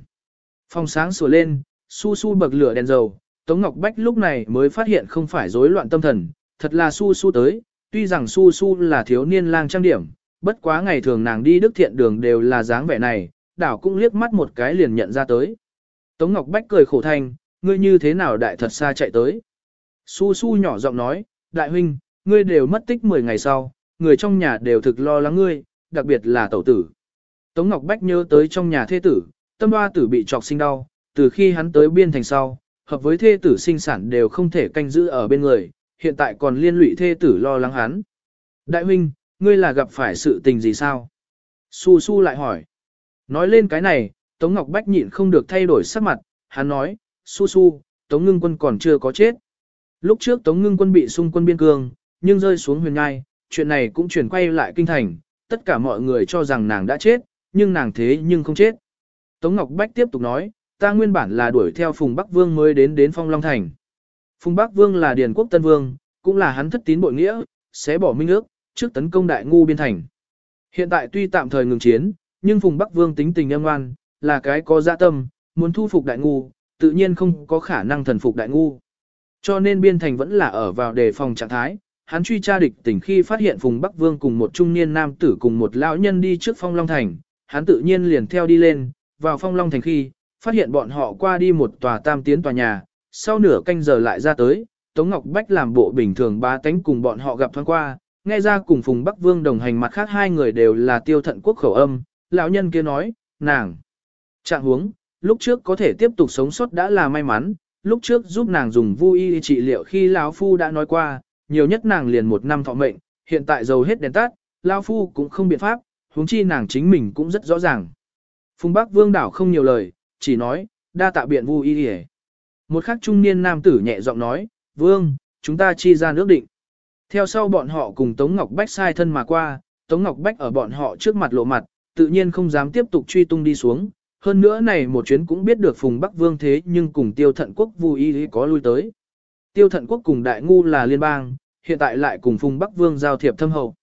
Phòng sáng sủa lên, su su bậc lửa đèn dầu, Tống Ngọc Bách lúc này mới phát hiện không phải rối loạn tâm thần, thật là su su tới, tuy rằng su su là thiếu niên lang trang điểm, bất quá ngày thường nàng đi đức thiện đường đều là dáng vẻ này, đảo cũng liếc mắt một cái liền nhận ra tới. Tống Ngọc Bách cười khổ thanh, ngươi như thế nào đại thật xa chạy tới. Su su nhỏ giọng nói, đại huynh, ngươi đều mất tích 10 ngày sau, người trong nhà đều thực lo lắng ngươi, đặc biệt là tẩu tử. Tống Ngọc Bách nhớ tới trong nhà thê tử, tâm hoa tử bị trọc sinh đau, từ khi hắn tới biên thành sau, hợp với thê tử sinh sản đều không thể canh giữ ở bên người, hiện tại còn liên lụy thê tử lo lắng hắn. Đại huynh, ngươi là gặp phải sự tình gì sao? Su Su lại hỏi. Nói lên cái này, Tống Ngọc Bách nhịn không được thay đổi sắc mặt, hắn nói, Su Su, Tống Ngưng Quân còn chưa có chết. Lúc trước Tống Ngưng Quân bị xung quân biên cương, nhưng rơi xuống huyền ngai, chuyện này cũng chuyển quay lại kinh thành, tất cả mọi người cho rằng nàng đã chết, nhưng nàng thế nhưng không chết. Tống Ngọc Bách tiếp tục nói, ta nguyên bản là đuổi theo Phùng Bắc Vương mới đến đến Phong Long Thành. Phùng Bắc Vương là Điền Quốc Tân Vương, cũng là hắn thất tín bội nghĩa, sẽ bỏ minh ước, trước tấn công đại ngu biên thành. Hiện tại tuy tạm thời ngừng chiến, nhưng Phùng Bắc Vương tính tình âm ngoan, là cái có dạ tâm, muốn thu phục đại ngu, tự nhiên không có khả năng thần phục đại ngu. Cho nên biên thành vẫn là ở vào đề phòng trạng thái, hắn truy tra địch tỉnh khi phát hiện Phùng Bắc Vương cùng một trung niên nam tử cùng một lão nhân đi trước Phong Long Thành, hắn tự nhiên liền theo đi lên, vào Phong Long Thành khi, phát hiện bọn họ qua đi một tòa tam tiến tòa nhà, sau nửa canh giờ lại ra tới, Tống Ngọc Bách làm bộ bình thường ba tánh cùng bọn họ gặp thoáng qua, nghe ra cùng Phùng Bắc Vương đồng hành mặt khác hai người đều là tiêu thận quốc khẩu âm, lão nhân kia nói, nàng, trạng huống, lúc trước có thể tiếp tục sống sót đã là may mắn, lúc trước giúp nàng dùng vui y trị liệu khi lão phu đã nói qua, nhiều nhất nàng liền một năm thọ mệnh, hiện tại dầu hết đèn tắt, lão phu cũng không biện pháp, huống chi nàng chính mình cũng rất rõ ràng. Phùng Bắc Vương đảo không nhiều lời, chỉ nói, đa tạ biện vui y y Một khắc trung niên nam tử nhẹ giọng nói, Vương, chúng ta chi ra nước định. Theo sau bọn họ cùng Tống Ngọc Bách sai thân mà qua, Tống Ngọc Bách ở bọn họ trước mặt lộ mặt, tự nhiên không dám tiếp tục truy tung đi xuống. Hơn nữa này một chuyến cũng biết được Phùng Bắc Vương thế nhưng cùng Tiêu Thận Quốc vui y có lui tới. Tiêu Thận Quốc cùng Đại Ngu là liên bang, hiện tại lại cùng Phùng Bắc Vương giao thiệp thâm hậu.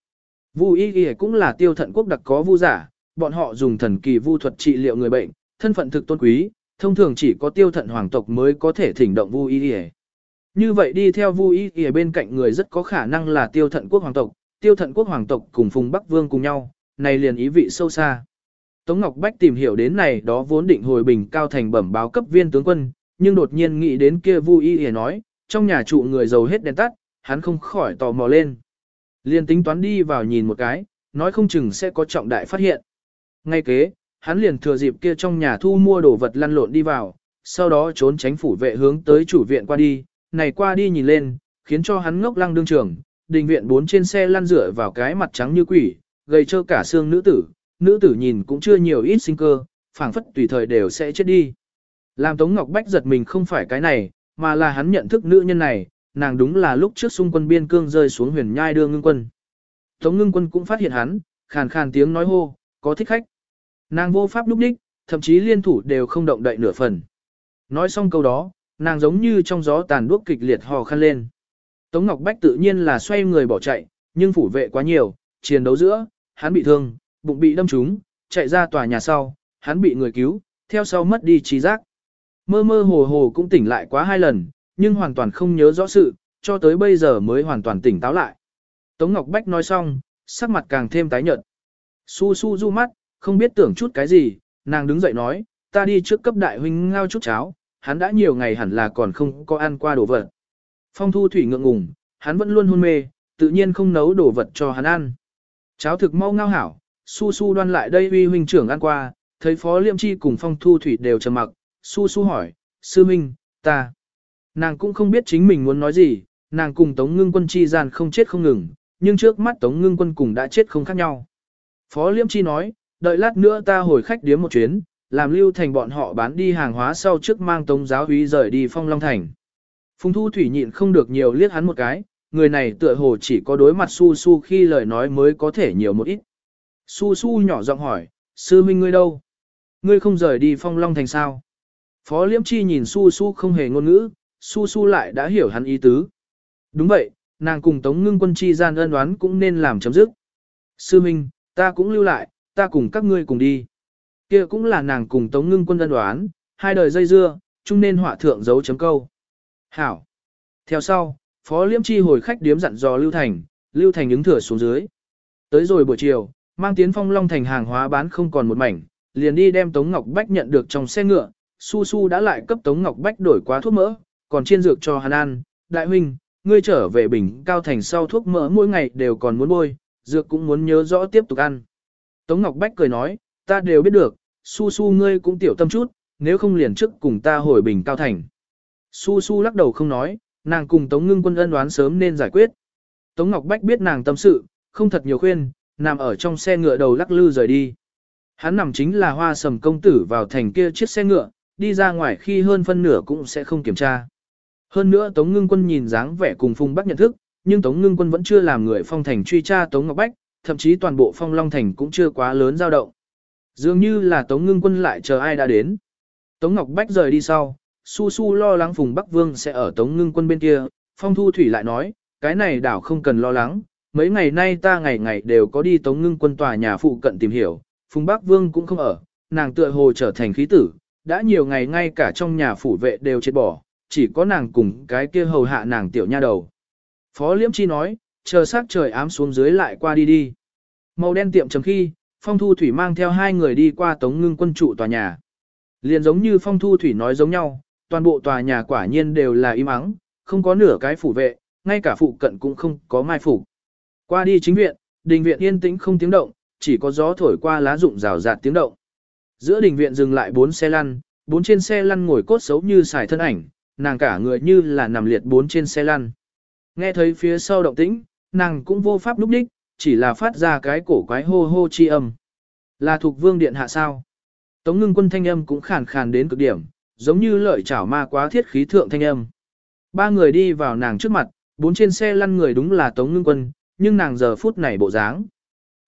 Vu y y cũng là tiêu thận quốc đặc có vu giả, bọn họ dùng thần kỳ vu thuật trị liệu người bệnh, thân phận thực tôn quý, thông thường chỉ có tiêu thận hoàng tộc mới có thể thỉnh động Vu y y. Như vậy đi theo Vu y y bên cạnh người rất có khả năng là tiêu thận quốc hoàng tộc, tiêu thận quốc hoàng tộc cùng Phùng Bắc Vương cùng nhau, này liền ý vị sâu xa. Tống Ngọc Bách tìm hiểu đến này đó vốn định hồi bình cao thành bẩm báo cấp viên tướng quân, nhưng đột nhiên nghĩ đến kia Vu y y nói, trong nhà trụ người giàu hết đèn tắt, hắn không khỏi tò mò lên. Liên tính toán đi vào nhìn một cái, nói không chừng sẽ có trọng đại phát hiện. Ngay kế, hắn liền thừa dịp kia trong nhà thu mua đồ vật lăn lộn đi vào, sau đó trốn tránh phủ vệ hướng tới chủ viện qua đi, này qua đi nhìn lên, khiến cho hắn ngốc lăng đương trường, đình viện bốn trên xe lăn rửa vào cái mặt trắng như quỷ, gầy trơ cả xương nữ tử, nữ tử nhìn cũng chưa nhiều ít sinh cơ, phảng phất tùy thời đều sẽ chết đi. Làm Tống Ngọc Bách giật mình không phải cái này, mà là hắn nhận thức nữ nhân này, nàng đúng là lúc trước xung quân biên cương rơi xuống huyền nhai đưa ngưng quân. Tống ngưng quân cũng phát hiện hắn, khàn khàn tiếng nói hô, có thích khách. Nàng vô pháp lúc đích, thậm chí liên thủ đều không động đậy nửa phần. Nói xong câu đó, nàng giống như trong gió tàn đuốc kịch liệt hò khăn lên. Tống Ngọc Bách tự nhiên là xoay người bỏ chạy, nhưng phủ vệ quá nhiều, chiến đấu giữa, hắn bị thương, bụng bị đâm trúng, chạy ra tòa nhà sau, hắn bị người cứu, theo sau mất đi trí giác. Mơ mơ hồ hồ cũng tỉnh lại quá hai lần, nhưng hoàn toàn không nhớ rõ sự, cho tới bây giờ mới hoàn toàn tỉnh táo lại. Tống Ngọc Bách nói xong, sắc mặt càng thêm tái nhợt. Su su du mắt, không biết tưởng chút cái gì, nàng đứng dậy nói, ta đi trước cấp đại huynh ngao chút cháo, hắn đã nhiều ngày hẳn là còn không có ăn qua đồ vật. Phong thu thủy ngượng ngùng, hắn vẫn luôn hôn mê, tự nhiên không nấu đồ vật cho hắn ăn. Cháo thực mau ngao hảo, su su đoan lại đây uy huynh trưởng ăn qua, thấy phó liêm chi cùng phong thu thủy đều trầm mặc, su su hỏi, sư minh, ta. Nàng cũng không biết chính mình muốn nói gì, nàng cùng tống ngưng quân chi gian không chết không ngừng, nhưng trước mắt tống ngưng quân cùng đã chết không khác nhau. Phó liêm chi nói, đợi lát nữa ta hồi khách điếm một chuyến, làm lưu thành bọn họ bán đi hàng hóa sau trước mang tống giáo úy rời đi phong long thành. Phùng thu thủy nhịn không được nhiều liếc hắn một cái, người này tựa hồ chỉ có đối mặt su su khi lời nói mới có thể nhiều một ít. Su su nhỏ giọng hỏi, sư minh ngươi đâu? Ngươi không rời đi phong long thành sao? Phó liễm chi nhìn su su không hề ngôn ngữ, su su lại đã hiểu hắn ý tứ. Đúng vậy, nàng cùng tống ngưng quân chi gian ân đoán cũng nên làm chấm dứt. Sư minh, ta cũng lưu lại, ta cùng các ngươi cùng đi. Kia cũng là nàng cùng tống ngưng quân ân đoán, hai đời dây dưa, chung nên họa thượng dấu chấm câu. Hảo. Theo sau, Phó Liễm Chi hồi khách điếm dặn dò Lưu Thành, Lưu Thành ứng thừa xuống dưới. Tới rồi buổi chiều, mang tiến phong long thành hàng hóa bán không còn một mảnh, liền đi đem Tống Ngọc Bách nhận được trong xe ngựa, Su Su đã lại cấp Tống Ngọc Bách đổi quá thuốc mỡ, còn chiên dược cho hắn ăn, đại huynh, ngươi trở về bình cao thành sau thuốc mỡ mỗi ngày đều còn muốn bôi, dược cũng muốn nhớ rõ tiếp tục ăn. Tống Ngọc Bách cười nói, ta đều biết được, Su Su ngươi cũng tiểu tâm chút, nếu không liền trước cùng ta hồi bình cao thành. Su Su lắc đầu không nói, nàng cùng Tống Ngưng Quân ân đoán sớm nên giải quyết. Tống Ngọc Bách biết nàng tâm sự, không thật nhiều khuyên, nằm ở trong xe ngựa đầu lắc lư rời đi. Hắn nằm chính là hoa sầm công tử vào thành kia chiếc xe ngựa, đi ra ngoài khi hơn phân nửa cũng sẽ không kiểm tra. Hơn nữa Tống Ngưng Quân nhìn dáng vẻ cùng Phùng Bắc nhận thức, nhưng Tống Ngưng Quân vẫn chưa làm người phong thành truy tra Tống Ngọc Bách, thậm chí toàn bộ phong long thành cũng chưa quá lớn dao động. Dường như là Tống Ngưng Quân lại chờ ai đã đến. Tống Ngọc Bách rời đi sau, Su Su lo lắng Phùng Bắc Vương sẽ ở Tống Ngưng Quân bên kia, Phong Thu Thủy lại nói, cái này đảo không cần lo lắng, mấy ngày nay ta ngày ngày đều có đi Tống Ngưng Quân tòa nhà phụ cận tìm hiểu, Phùng Bắc Vương cũng không ở, nàng tựa hồ trở thành khí tử, đã nhiều ngày ngay cả trong nhà phủ vệ đều chết bỏ, chỉ có nàng cùng cái kia hầu hạ nàng tiểu nha đầu. Phó Liễm Chi nói, chờ sát trời ám xuống dưới lại qua đi đi. Màu đen tiệm chấm khi, Phong Thu Thủy mang theo hai người đi qua Tống Ngưng Quân trụ tòa nhà. Liền giống như Phong Thu Thủy nói giống nhau, toàn bộ tòa nhà quả nhiên đều là im ắng, không có nửa cái phủ vệ, ngay cả phụ cận cũng không có mai phủ. Qua đi chính viện, đình viện yên tĩnh không tiếng động, chỉ có gió thổi qua lá rụng rào rạt tiếng động. Giữa đình viện dừng lại bốn xe lăn, bốn trên xe lăn ngồi cốt xấu như xài thân ảnh, nàng cả người như là nằm liệt bốn trên xe lăn. Nghe thấy phía sau động tĩnh, nàng cũng vô pháp lúc đích, chỉ là phát ra cái cổ quái hô hô chi âm. Là thuộc vương điện hạ sao? Tống ngưng quân thanh âm cũng khàn khàn đến cực điểm, giống như lợi chảo ma quá thiết khí thượng thanh âm. Ba người đi vào nàng trước mặt, bốn trên xe lăn người đúng là Tống Ngưng Quân, nhưng nàng giờ phút này bộ dáng.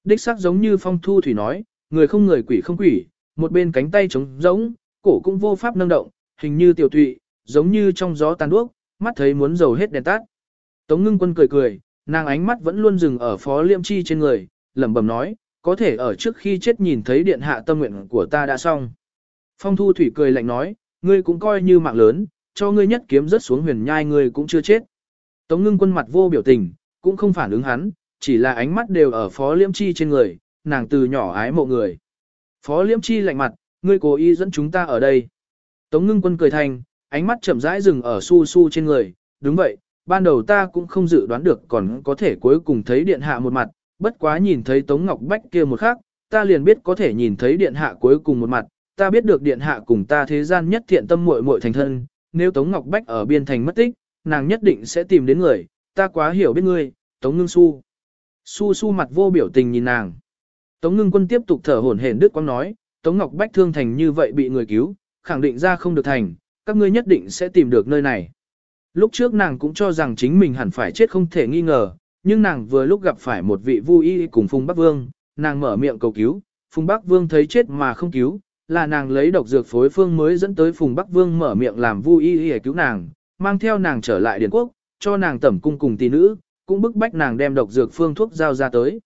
Đích sắc giống như phong thu thủy nói, người không người quỷ không quỷ, một bên cánh tay trống giống, cổ cũng vô pháp nâng động, hình như tiểu tụy, giống như trong gió tàn đuốc, mắt thấy muốn dầu hết đèn tắt. Tống Ngưng Quân cười cười, nàng ánh mắt vẫn luôn dừng ở phó liêm chi trên người, lẩm bẩm nói, có thể ở trước khi chết nhìn thấy điện hạ tâm nguyện của ta đã xong. Phong thu thủy cười lạnh nói, ngươi cũng coi như mạng lớn, cho ngươi nhất kiếm rớt xuống huyền nhai ngươi cũng chưa chết. Tống ngưng quân mặt vô biểu tình, cũng không phản ứng hắn, chỉ là ánh mắt đều ở phó liễm chi trên người, nàng từ nhỏ ái mộ người. Phó liễm chi lạnh mặt, ngươi cố ý dẫn chúng ta ở đây. Tống ngưng quân cười thành, ánh mắt chậm rãi dừng ở su su trên người, đúng vậy, ban đầu ta cũng không dự đoán được còn có thể cuối cùng thấy điện hạ một mặt, bất quá nhìn thấy Tống Ngọc Bách kia một khắc, ta liền biết có thể nhìn thấy điện hạ cuối cùng một mặt, ta biết được điện hạ cùng ta thế gian nhất thiện tâm muội muội thành thân, nếu Tống Ngọc Bách ở biên thành mất tích, nàng nhất định sẽ tìm đến người, ta quá hiểu biết ngươi, Tống Ngưng Su. Su Su mặt vô biểu tình nhìn nàng. Tống Ngưng Quân tiếp tục thở hổn hển đứt quãng nói, Tống Ngọc Bách thương thành như vậy bị người cứu, khẳng định ra không được thành, các ngươi nhất định sẽ tìm được nơi này. Lúc trước nàng cũng cho rằng chính mình hẳn phải chết không thể nghi ngờ, nhưng nàng vừa lúc gặp phải một vị vui y cùng Phùng Bắc Vương, nàng mở miệng cầu cứu, Phùng Bắc Vương thấy chết mà không cứu, là nàng lấy độc dược phối phương mới dẫn tới Phùng Bắc Vương mở miệng làm vui y y cứu nàng, mang theo nàng trở lại Điền Quốc, cho nàng tẩm cung cùng tỷ nữ, cũng bức bách nàng đem độc dược phương thuốc giao ra tới.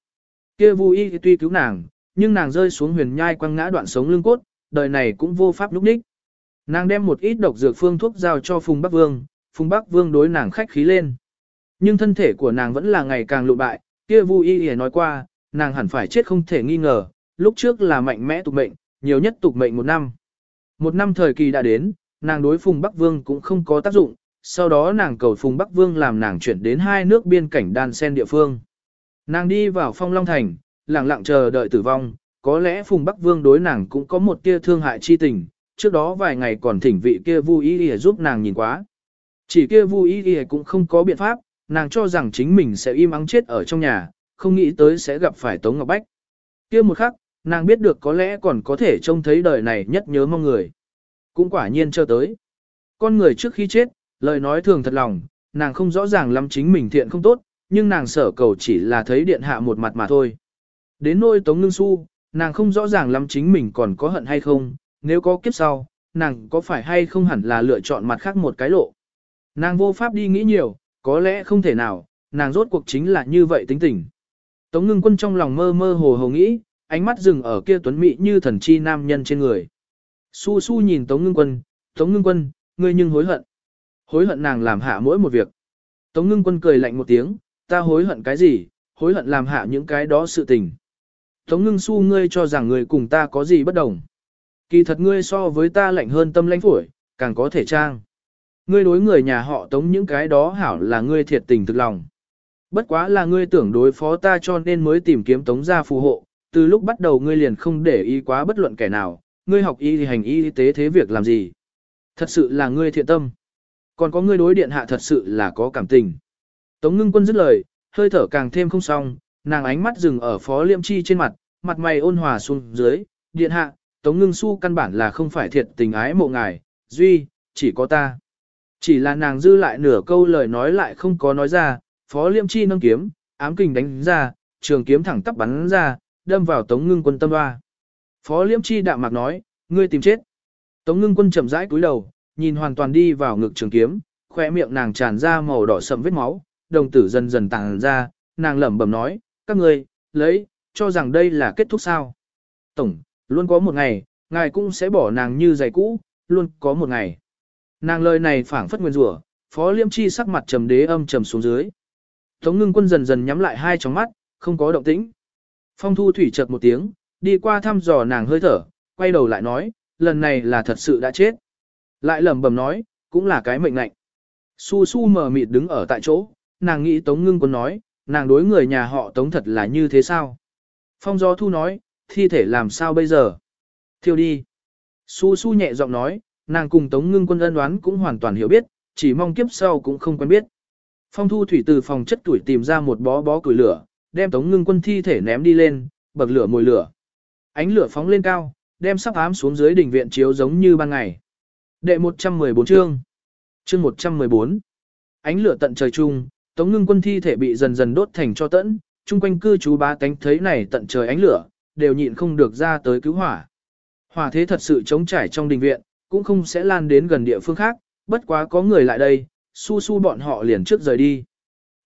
Kia vui y tuy cứu nàng, nhưng nàng rơi xuống huyền nhai quăng ngã đoạn sống lưng cốt, đời này cũng vô pháp lúc ních. Nàng đem một ít độc dược phương thuốc giao cho Phùng Bắc Vương, Phùng Bắc Vương đối nàng khách khí lên. Nhưng thân thể của nàng vẫn là ngày càng lụ bại, kia Vu Y Y nói qua, nàng hẳn phải chết không thể nghi ngờ, lúc trước là mạnh mẽ tục mệnh, nhiều nhất tục mệnh một năm. Một năm thời kỳ đã đến, nàng đối Phùng Bắc Vương cũng không có tác dụng, sau đó nàng cầu Phùng Bắc Vương làm nàng chuyển đến hai nước biên cảnh đan sen địa phương. Nàng đi vào phong long thành, lặng lặng chờ đợi tử vong, có lẽ Phùng Bắc Vương đối nàng cũng có một tia thương hại chi tình, trước đó vài ngày còn thỉnh vị kia Vu Y Y giúp nàng nhìn quá. Chỉ kia Vu Y Y cũng không có biện pháp, nàng cho rằng chính mình sẽ im ắng chết ở trong nhà, không nghĩ tới sẽ gặp phải Tống Ngọc Bách. Kia một khắc, nàng biết được có lẽ còn có thể trông thấy đời này nhất nhớ mong người. Cũng quả nhiên cho tới. Con người trước khi chết, lời nói thường thật lòng, nàng không rõ ràng lắm chính mình thiện không tốt, nhưng nàng sở cầu chỉ là thấy điện hạ một mặt mà thôi. Đến nôi Tống Ngưng Su, nàng không rõ ràng lắm chính mình còn có hận hay không, nếu có kiếp sau, nàng có phải hay không hẳn là lựa chọn mặt khác một cái lộ. Nàng vô pháp đi nghĩ nhiều, có lẽ không thể nào, nàng rốt cuộc chính là như vậy tính tình. Tống ngưng quân trong lòng mơ mơ hồ hồ nghĩ, ánh mắt dừng ở kia tuấn mỹ như thần chi nam nhân trên người. Su su nhìn Tống ngưng quân, Tống ngưng quân, ngươi nhưng hối hận. Hối hận nàng làm hạ mỗi một việc. Tống ngưng quân cười lạnh một tiếng, ta hối hận cái gì, hối hận làm hạ những cái đó sự tình. Tống ngưng su ngươi cho rằng người cùng ta có gì bất đồng. Kỳ thật ngươi so với ta lạnh hơn tâm lãnh phổi, càng có thể trang. Ngươi đối người nhà họ tống những cái đó hảo là ngươi thiệt tình thực lòng. Bất quá là ngươi tưởng đối phó ta cho nên mới tìm kiếm tống gia phù hộ, từ lúc bắt đầu ngươi liền không để ý quá bất luận kẻ nào, ngươi học y thì hành y tế thế việc làm gì. Thật sự là ngươi thiện tâm. Còn có ngươi đối điện hạ thật sự là có cảm tình. Tống ngưng quân dứt lời, hơi thở càng thêm không xong, nàng ánh mắt dừng ở phó liêm chi trên mặt, mặt mày ôn hòa xuống dưới, điện hạ, tống ngưng su căn bản là không phải thiệt tình ái mộ ngài, duy, chỉ có ta. Chỉ là nàng dư lại nửa câu lời nói lại không có nói ra, phó liêm chi nâng kiếm, ám kình đánh ra, trường kiếm thẳng tắp bắn ra, đâm vào tống ngưng quân tâm hoa. Phó liêm chi đạm mạc nói, ngươi tìm chết. Tống ngưng quân chậm rãi cúi đầu, nhìn hoàn toàn đi vào ngực trường kiếm, khoe miệng nàng tràn ra màu đỏ sậm vết máu, đồng tử dần dần tàng ra, nàng lẩm bẩm nói, các ngươi, lấy, cho rằng đây là kết thúc sao. Tổng, luôn có một ngày, ngài cũng sẽ bỏ nàng như giày cũ, luôn có một ngày. Nàng lời này phảng phất nguyên rủa, Phó Liêm Chi sắc mặt trầm đế âm trầm xuống dưới. Tống ngưng quân dần dần nhắm lại hai tròng mắt, không có động tĩnh. Phong thu thủy chợt một tiếng, đi qua thăm dò nàng hơi thở, quay đầu lại nói, lần này là thật sự đã chết. Lại lẩm bẩm nói, cũng là cái mệnh lệnh. Su su mờ mịt đứng ở tại chỗ, nàng nghĩ Tống ngưng quân nói, nàng đối người nhà họ Tống thật là như thế sao? Phong gió thu nói, thi thể làm sao bây giờ? Thiêu đi. Su su nhẹ giọng nói, nàng cùng Tống Ngưng Quân ân đoán cũng hoàn toàn hiểu biết, chỉ mong kiếp sau cũng không quen biết. Phong Thu Thủy từ phòng chất tuổi tìm ra một bó bó củi lửa, đem Tống Ngưng Quân thi thể ném đi lên, bậc lửa mồi lửa. Ánh lửa phóng lên cao, đem sắp ám xuống dưới đỉnh viện chiếu giống như ban ngày. Đệ 114 chương. Chương 114. Ánh lửa tận trời chung, Tống Ngưng Quân thi thể bị dần dần đốt thành cho tẫn, chung quanh cư trú bá tánh thấy này tận trời ánh lửa, đều nhịn không được ra tới cứu hỏa. Hỏa thế thật sự chống trải trong đình viện, cũng không sẽ lan đến gần địa phương khác, bất quá có người lại đây, su su bọn họ liền trước rời đi.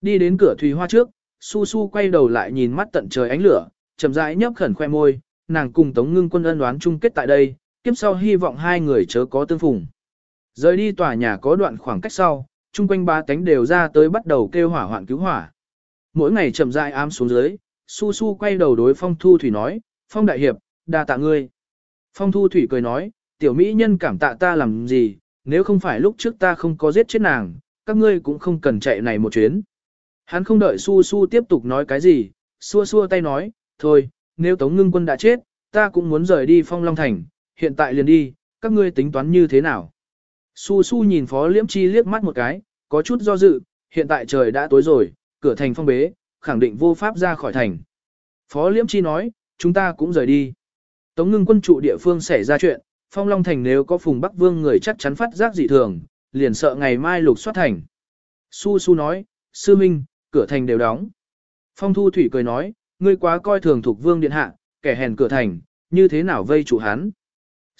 Đi đến cửa thủy hoa trước, su su quay đầu lại nhìn mắt tận trời ánh lửa, chậm rãi nhấp khẩn khoe môi, nàng cùng Tống Ngưng Quân ân oán chung kết tại đây, kiếp sau hy vọng hai người chớ có tương phùng. Rời đi tòa nhà có đoạn khoảng cách sau, chung quanh ba cánh đều ra tới bắt đầu kêu hỏa hoạn cứu hỏa. Mỗi ngày chậm rãi ám xuống dưới, su su quay đầu đối Phong Thu Thủy nói, Phong Đại Hiệp, đa tạ ngươi. Phong Thu Thủy cười nói, tiểu mỹ nhân cảm tạ ta làm gì, nếu không phải lúc trước ta không có giết chết nàng, các ngươi cũng không cần chạy này một chuyến. Hắn không đợi su su tiếp tục nói cái gì, xua xua tay nói, thôi, nếu Tống Ngưng Quân đã chết, ta cũng muốn rời đi Phong Long Thành, hiện tại liền đi, các ngươi tính toán như thế nào. Su su nhìn Phó Liễm Chi liếc mắt một cái, có chút do dự, hiện tại trời đã tối rồi, cửa thành phong bế, khẳng định vô pháp ra khỏi thành. Phó Liễm Chi nói, chúng ta cũng rời đi. Tống ngưng quân trụ địa phương xảy ra chuyện, Phong Long Thành nếu có Phùng Bắc Vương người chắc chắn phát giác dị thường, liền sợ ngày mai lục soát thành. Su Su nói, Sư Minh, cửa thành đều đóng. Phong Thu Thủy cười nói, ngươi quá coi thường thuộc Vương Điện Hạ, kẻ hèn cửa thành, như thế nào vây chủ hắn.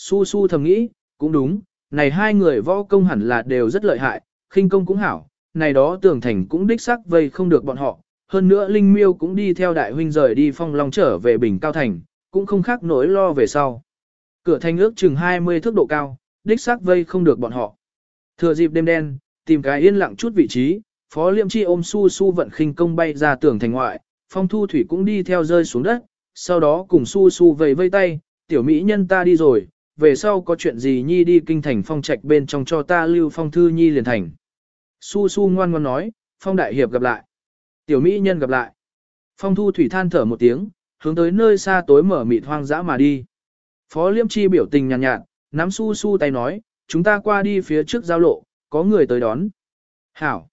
Su su thầm nghĩ, cũng đúng, này hai người võ công hẳn là đều rất lợi hại, khinh công cũng hảo, này đó tưởng thành cũng đích xác vây không được bọn họ. Hơn nữa Linh Miêu cũng đi theo đại huynh rời đi phong long trở về Bình Cao Thành, cũng không khác nỗi lo về sau. Cửa thành ước chừng 20 thước độ cao, đích xác vây không được bọn họ. Thừa dịp đêm đen, tìm cái yên lặng chút vị trí, Phó Liêm Chi ôm su su vận khinh công bay ra tường thành ngoại, phong thu thủy cũng đi theo rơi xuống đất, sau đó cùng su su vầy vây tay, tiểu mỹ nhân ta đi rồi, về sau có chuyện gì nhi đi kinh thành phong trạch bên trong cho ta lưu phong thư nhi liền thành. Su su ngoan ngoan nói, phong đại hiệp gặp lại. Tiểu mỹ nhân gặp lại. Phong thu thủy than thở một tiếng, hướng tới nơi xa tối mở mịt hoang dã mà đi. Phó liêm chi biểu tình nhàn nhạt, nhạt, nắm su su tay nói, chúng ta qua đi phía trước giao lộ, có người tới đón. Hảo.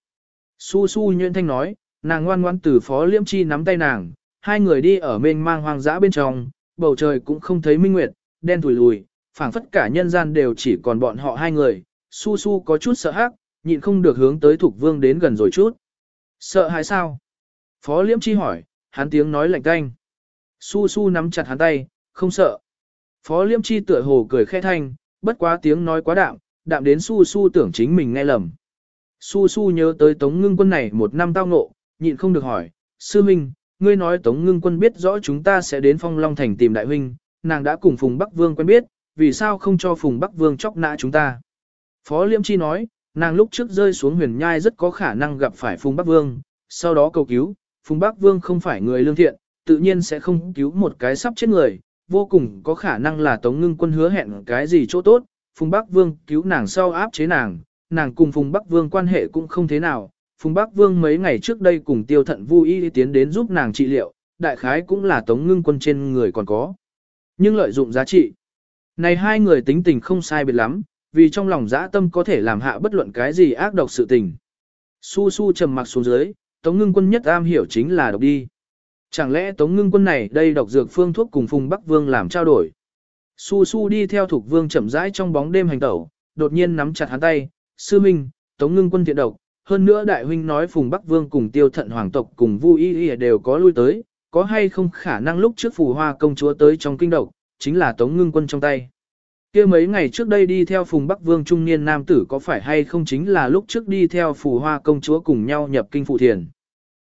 Su su nhuyễn thanh nói, nàng ngoan ngoan từ phó liêm chi nắm tay nàng, hai người đi ở mênh mang hoang dã bên trong, bầu trời cũng không thấy minh nguyệt, đen thủi lùi, phảng phất cả nhân gian đều chỉ còn bọn họ hai người, su su có chút sợ hãi, nhịn không được hướng tới thục vương đến gần rồi chút. Sợ hãi sao? Phó liễm chi hỏi, hắn tiếng nói lạnh canh. Su su nắm chặt hắn tay, không sợ. Phó liễm chi tựa hồ cười khẽ thanh, bất quá tiếng nói quá đạm, đạm đến su su tưởng chính mình nghe lầm. Su su nhớ tới tống ngưng quân này một năm tao ngộ, nhịn không được hỏi, sư minh, ngươi nói tống ngưng quân biết rõ chúng ta sẽ đến phong long thành tìm đại huynh, nàng đã cùng Phùng Bắc Vương quen biết, vì sao không cho Phùng Bắc Vương chọc nã chúng ta. Phó Liêm Chi nói, nàng lúc trước rơi xuống huyền nhai rất có khả năng gặp phải Phùng Bắc Vương, sau đó cầu cứu, Phùng Bắc Vương không phải người lương thiện, tự nhiên sẽ không cứu một cái sắp chết người, vô cùng có khả năng là Tống Ngưng Quân hứa hẹn cái gì chỗ tốt, Phùng Bắc Vương cứu nàng sau áp chế nàng, nàng cùng Phùng Bắc Vương quan hệ cũng không thế nào. Phùng Bắc Vương mấy ngày trước đây cùng tiêu thận vui y tiến đến giúp nàng trị liệu, đại khái cũng là Tống Ngưng Quân trên người còn có. Nhưng lợi dụng giá trị. Này hai người tính tình không sai biệt lắm, vì trong lòng dã tâm có thể làm hạ bất luận cái gì ác độc sự tình. Su su trầm mặc xuống dưới, Tống Ngưng Quân nhất am hiểu chính là độc đi. Chẳng lẽ Tống Ngưng Quân này đây độc dược phương thuốc cùng Phùng Bắc Vương làm trao đổi? Su Su đi theo Thục Vương chậm rãi trong bóng đêm hành tẩu, đột nhiên nắm chặt hắn tay, "Sư minh, Tống Ngưng Quân thiện độc, hơn nữa đại huynh nói Phùng Bắc Vương cùng Tiêu Thận hoàng tộc cùng Vu Y Y đều có lui tới, có hay không khả năng lúc trước Phù Hoa công chúa tới trong kinh độc, chính là Tống Ngưng Quân trong tay?" kia mấy ngày trước đây đi theo Phùng Bắc Vương trung niên nam tử có phải hay không chính là lúc trước đi theo Phù Hoa công chúa cùng nhau nhập kinh phụ thiền.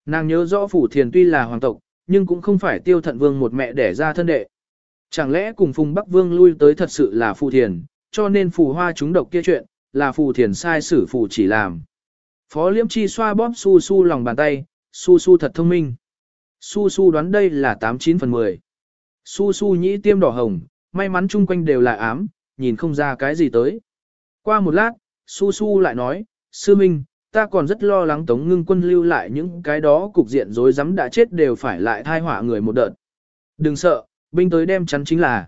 Nàng nhớ rõ Phủ Thiền tuy là hoàng tộc, nhưng cũng không phải tiêu thận vương một mẹ đẻ ra thân đệ. Chẳng lẽ cùng Phùng Bắc Vương lui tới thật sự là Phù Thiền, cho nên Phù Hoa chúng độc kia chuyện, là Phù Thiền sai sử Phù chỉ làm. Phó Liễm Chi xoa bóp su su lòng bàn tay, su su thật thông minh. Su su đoán đây là 89 phần 10. Su su nhĩ tiêm đỏ hồng, may mắn chung quanh đều là ám, nhìn không ra cái gì tới. Qua một lát, su su lại nói, sư minh, ta còn rất lo lắng Tống Ngưng Quân lưu lại những cái đó cục diện rối rắm đã chết đều phải lại thai họa người một đợt. Đừng sợ, binh tới đem chắn chính là.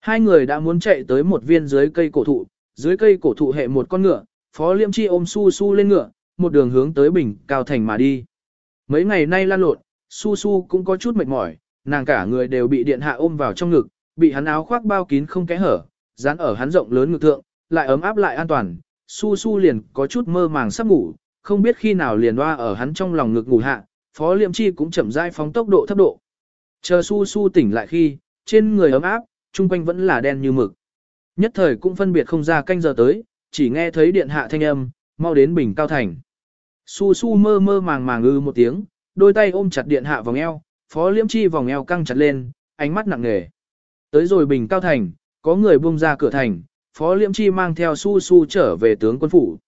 Hai người đã muốn chạy tới một viên dưới cây cổ thụ, dưới cây cổ thụ hệ một con ngựa, Phó Liêm Chi ôm Su Su lên ngựa, một đường hướng tới bình cao thành mà đi. Mấy ngày nay lan lộn, Su Su cũng có chút mệt mỏi, nàng cả người đều bị điện hạ ôm vào trong ngực, bị hắn áo khoác bao kín không kẽ hở, dán ở hắn rộng lớn ngực thượng, lại ấm áp lại an toàn, Su Su liền có chút mơ màng sắp ngủ, không biết khi nào liền hoa ở hắn trong lòng ngực ngủ hạ, Phó Liệm Chi cũng chậm rãi phóng tốc độ thấp độ. Chờ Su Su tỉnh lại khi, trên người ấm áp, chung quanh vẫn là đen như mực. Nhất thời cũng phân biệt không ra canh giờ tới, chỉ nghe thấy điện hạ thanh âm, mau đến bình cao thành. Su Su mơ mơ màng màng ư một tiếng, đôi tay ôm chặt điện hạ vòng eo, Phó Liễm Chi vòng eo căng chặt lên, ánh mắt nặng nề. Tới rồi bình cao thành, có người buông ra cửa thành, Phó Liễm Chi mang theo Su Su trở về tướng quân phủ.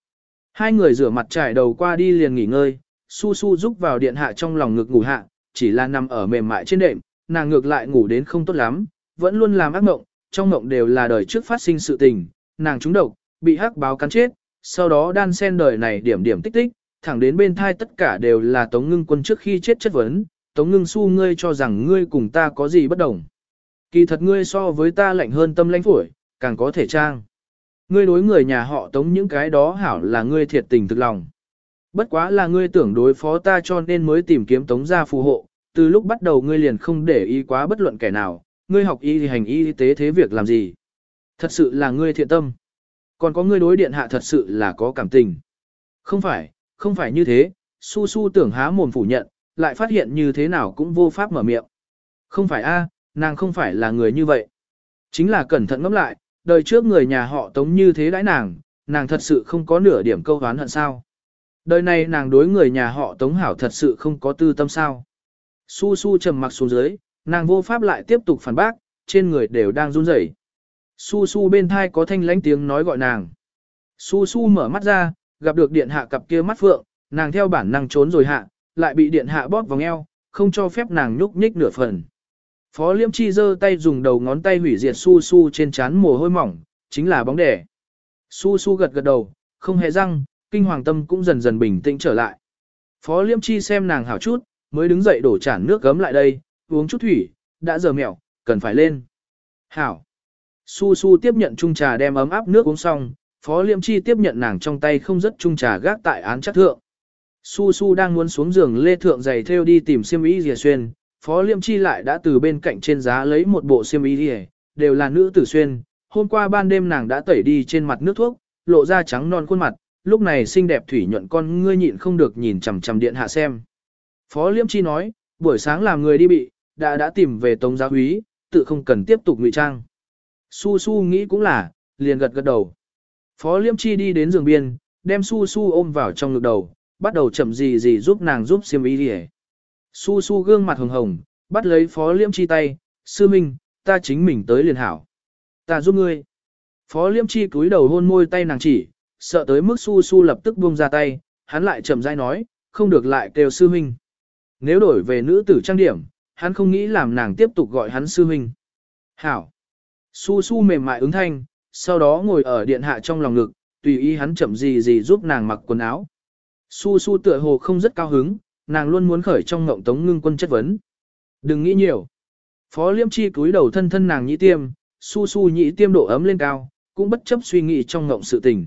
Hai người rửa mặt trải đầu qua đi liền nghỉ ngơi, Su Su giúp vào điện hạ trong lòng ngực ngủ hạ, chỉ là nằm ở mềm mại trên đệm, nàng ngược lại ngủ đến không tốt lắm, vẫn luôn làm ác mộng, trong mộng đều là đời trước phát sinh sự tình, nàng trúng độc, bị hắc báo cắn chết, sau đó đan sen đời này điểm điểm tích tích, thẳng đến bên thai tất cả đều là Tống Ngưng quân trước khi chết chất vấn, Tống Ngưng Xu ngươi cho rằng ngươi cùng ta có gì bất đồng. Kỳ thật ngươi so với ta lạnh hơn tâm lãnh phổi, càng có thể trang. Ngươi đối người nhà họ tống những cái đó hảo là ngươi thiệt tình thực lòng. Bất quá là ngươi tưởng đối phó ta cho nên mới tìm kiếm tống gia phù hộ, từ lúc bắt đầu ngươi liền không để ý quá bất luận kẻ nào, ngươi học y thì hành y tế thế việc làm gì. Thật sự là ngươi thiện tâm. Còn có ngươi đối điện hạ thật sự là có cảm tình. Không phải, không phải như thế, su su tưởng há mồm phủ nhận, lại phát hiện như thế nào cũng vô pháp mở miệng. Không phải a, nàng không phải là người như vậy. Chính là cẩn thận ngẫm lại, đời trước người nhà họ tống như thế đãi nàng, nàng thật sự không có nửa điểm câu hán hận sao. Đời này nàng đối người nhà họ tống hảo thật sự không có tư tâm sao. Su su trầm mặc xuống dưới, nàng vô pháp lại tiếp tục phản bác, trên người đều đang run rẩy. Su su bên thai có thanh lãnh tiếng nói gọi nàng. Su su mở mắt ra, gặp được điện hạ cặp kia mắt phượng, nàng theo bản năng trốn rồi hạ, lại bị điện hạ bóp vòng eo, không cho phép nàng nhúc nhích nửa phần. Phó liêm chi giơ tay dùng đầu ngón tay hủy diệt su su trên trán mồ hôi mỏng, chính là bóng đẻ. Su su gật gật đầu, không hề răng, kinh hoàng tâm cũng dần dần bình tĩnh trở lại. Phó liêm chi xem nàng hảo chút, mới đứng dậy đổ chản nước gấm lại đây, uống chút thủy, đã giờ mẹo, cần phải lên. Hảo. Su su tiếp nhận chung trà đem ấm áp nước uống xong, Phó Liêm Chi tiếp nhận nàng trong tay không rất chung trà gác tại án chắc thượng. Su Su đang muốn xuống giường lê thượng giày theo đi tìm xiêm y rìa xuyên, Phó Liêm Chi lại đã từ bên cạnh trên giá lấy một bộ xiêm y rìa, đều là nữ tử xuyên. Hôm qua ban đêm nàng đã tẩy đi trên mặt nước thuốc, lộ ra trắng non khuôn mặt, lúc này xinh đẹp thủy nhuận con ngươi nhịn không được nhìn chằm chằm điện hạ xem. Phó Liêm Chi nói, buổi sáng làm người đi bị, đã đã tìm về tống giáo úy, tự không cần tiếp tục ngụy trang. Su Su nghĩ cũng là, liền gật gật đầu. Phó Liêm Chi đi đến giường biên, đem Su Su ôm vào trong ngực đầu, bắt đầu chậm gì gì giúp nàng giúp xiêm y đi Su Su gương mặt hồng hồng, bắt lấy Phó Liêm Chi tay, sư minh, ta chính mình tới liền hảo. Ta giúp ngươi. Phó Liêm Chi cúi đầu hôn môi tay nàng chỉ, sợ tới mức Su Su lập tức buông ra tay, hắn lại chậm rãi nói, không được lại kêu sư minh. Nếu đổi về nữ tử trang điểm, hắn không nghĩ làm nàng tiếp tục gọi hắn sư minh. Hảo. Su Su mềm mại ứng thanh, sau đó ngồi ở điện hạ trong lòng ngực, tùy ý hắn chậm gì gì giúp nàng mặc quần áo. Su su tựa hồ không rất cao hứng, nàng luôn muốn khởi trong ngộng tống ngưng quân chất vấn. Đừng nghĩ nhiều. Phó liêm chi cúi đầu thân thân nàng nhĩ tiêm, su su nhĩ tiêm độ ấm lên cao, cũng bất chấp suy nghĩ trong ngộng sự tình.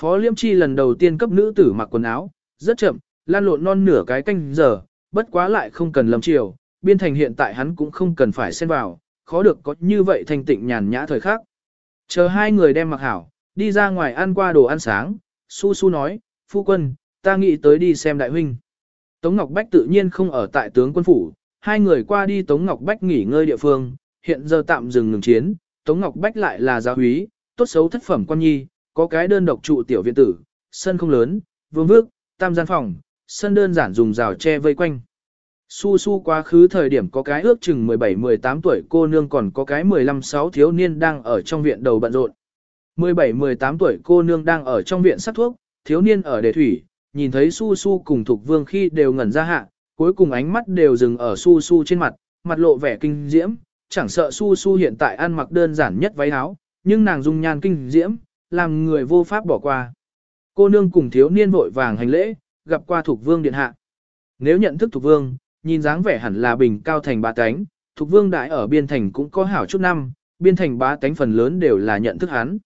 Phó liêm chi lần đầu tiên cấp nữ tử mặc quần áo, rất chậm, lan lộn non nửa cái canh giờ, bất quá lại không cần lầm chiều, biên thành hiện tại hắn cũng không cần phải xen vào, khó được có như vậy thanh tịnh nhàn nhã thời khắc. Chờ hai người đem mặc hảo, đi ra ngoài ăn qua đồ ăn sáng, su su nói, phu quân, ta nghĩ tới đi xem đại huynh. Tống Ngọc Bách tự nhiên không ở tại tướng quân phủ, hai người qua đi Tống Ngọc Bách nghỉ ngơi địa phương, hiện giờ tạm dừng ngừng chiến, Tống Ngọc Bách lại là giáo úy, tốt xấu thất phẩm quan nhi, có cái đơn độc trụ tiểu viện tử, sân không lớn, vương vước, tam gian phòng, sân đơn giản dùng rào tre vây quanh. Su su quá khứ thời điểm có cái ước chừng 17-18 tuổi cô nương còn có cái 15-6 thiếu niên đang ở trong viện đầu bận rộn. 17-18 tuổi cô nương đang ở trong viện sắc thuốc, thiếu niên ở đề thủy, nhìn thấy su su cùng thục vương khi đều ngẩn ra hạ, cuối cùng ánh mắt đều dừng ở su su trên mặt, mặt lộ vẻ kinh diễm, chẳng sợ su su hiện tại ăn mặc đơn giản nhất váy áo, nhưng nàng dung nhan kinh diễm, làm người vô pháp bỏ qua. Cô nương cùng thiếu niên vội vàng hành lễ, gặp qua thục vương điện hạ. Nếu nhận thức thục vương, nhìn dáng vẻ hẳn là bình cao thành ba tánh, Thục Vương Đại ở biên thành cũng có hảo chút năm, biên thành ba tánh phần lớn đều là nhận thức hắn.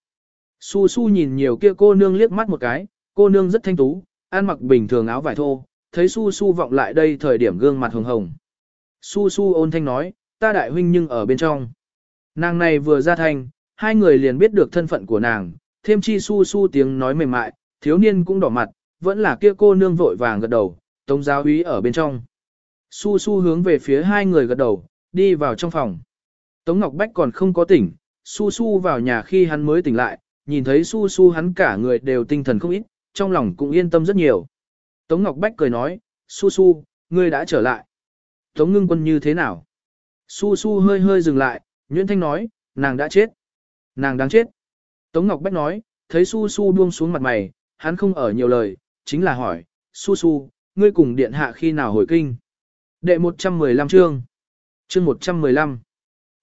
Su Su nhìn nhiều kia cô nương liếc mắt một cái, cô nương rất thanh tú, ăn mặc bình thường áo vải thô, thấy Su Su vọng lại đây thời điểm gương mặt hồng hồng. Su Su ôn thanh nói, ta đại huynh nhưng ở bên trong. Nàng này vừa ra thành, hai người liền biết được thân phận của nàng, thêm chi Su Su tiếng nói mềm mại, thiếu niên cũng đỏ mặt, vẫn là kia cô nương vội vàng gật đầu, tống giáo úy ở bên trong. Su su hướng về phía hai người gật đầu, đi vào trong phòng. Tống Ngọc Bách còn không có tỉnh, su su vào nhà khi hắn mới tỉnh lại, nhìn thấy su su hắn cả người đều tinh thần không ít, trong lòng cũng yên tâm rất nhiều. Tống Ngọc Bách cười nói, su su, ngươi đã trở lại. Tống ngưng quân như thế nào? Su su hơi hơi dừng lại, Nguyễn Thanh nói, nàng đã chết. Nàng đáng chết. Tống Ngọc Bách nói, thấy su su buông xuống mặt mày, hắn không ở nhiều lời, chính là hỏi, su su, ngươi cùng điện hạ khi nào hồi kinh? Đệ 115 chương. Chương 115.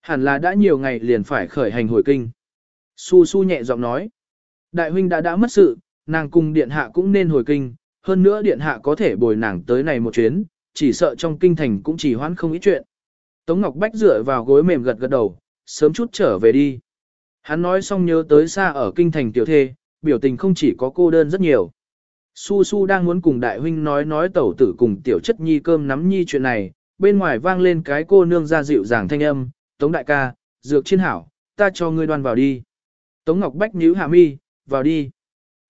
Hẳn là đã nhiều ngày liền phải khởi hành hồi kinh. Su Su nhẹ giọng nói. Đại huynh đã đã mất sự, nàng cùng điện hạ cũng nên hồi kinh, hơn nữa điện hạ có thể bồi nàng tới này một chuyến, chỉ sợ trong kinh thành cũng chỉ hoãn không ít chuyện. Tống Ngọc Bách dựa vào gối mềm gật gật đầu, sớm chút trở về đi. Hắn nói xong nhớ tới xa ở kinh thành tiểu thê, biểu tình không chỉ có cô đơn rất nhiều. Su Su đang muốn cùng đại huynh nói nói tẩu tử cùng tiểu chất nhi cơm nắm nhi chuyện này, bên ngoài vang lên cái cô nương ra dịu dàng thanh âm, Tống đại ca, dược chiên hảo, ta cho ngươi đoan vào đi. Tống Ngọc Bách nhíu hạ mi, vào đi.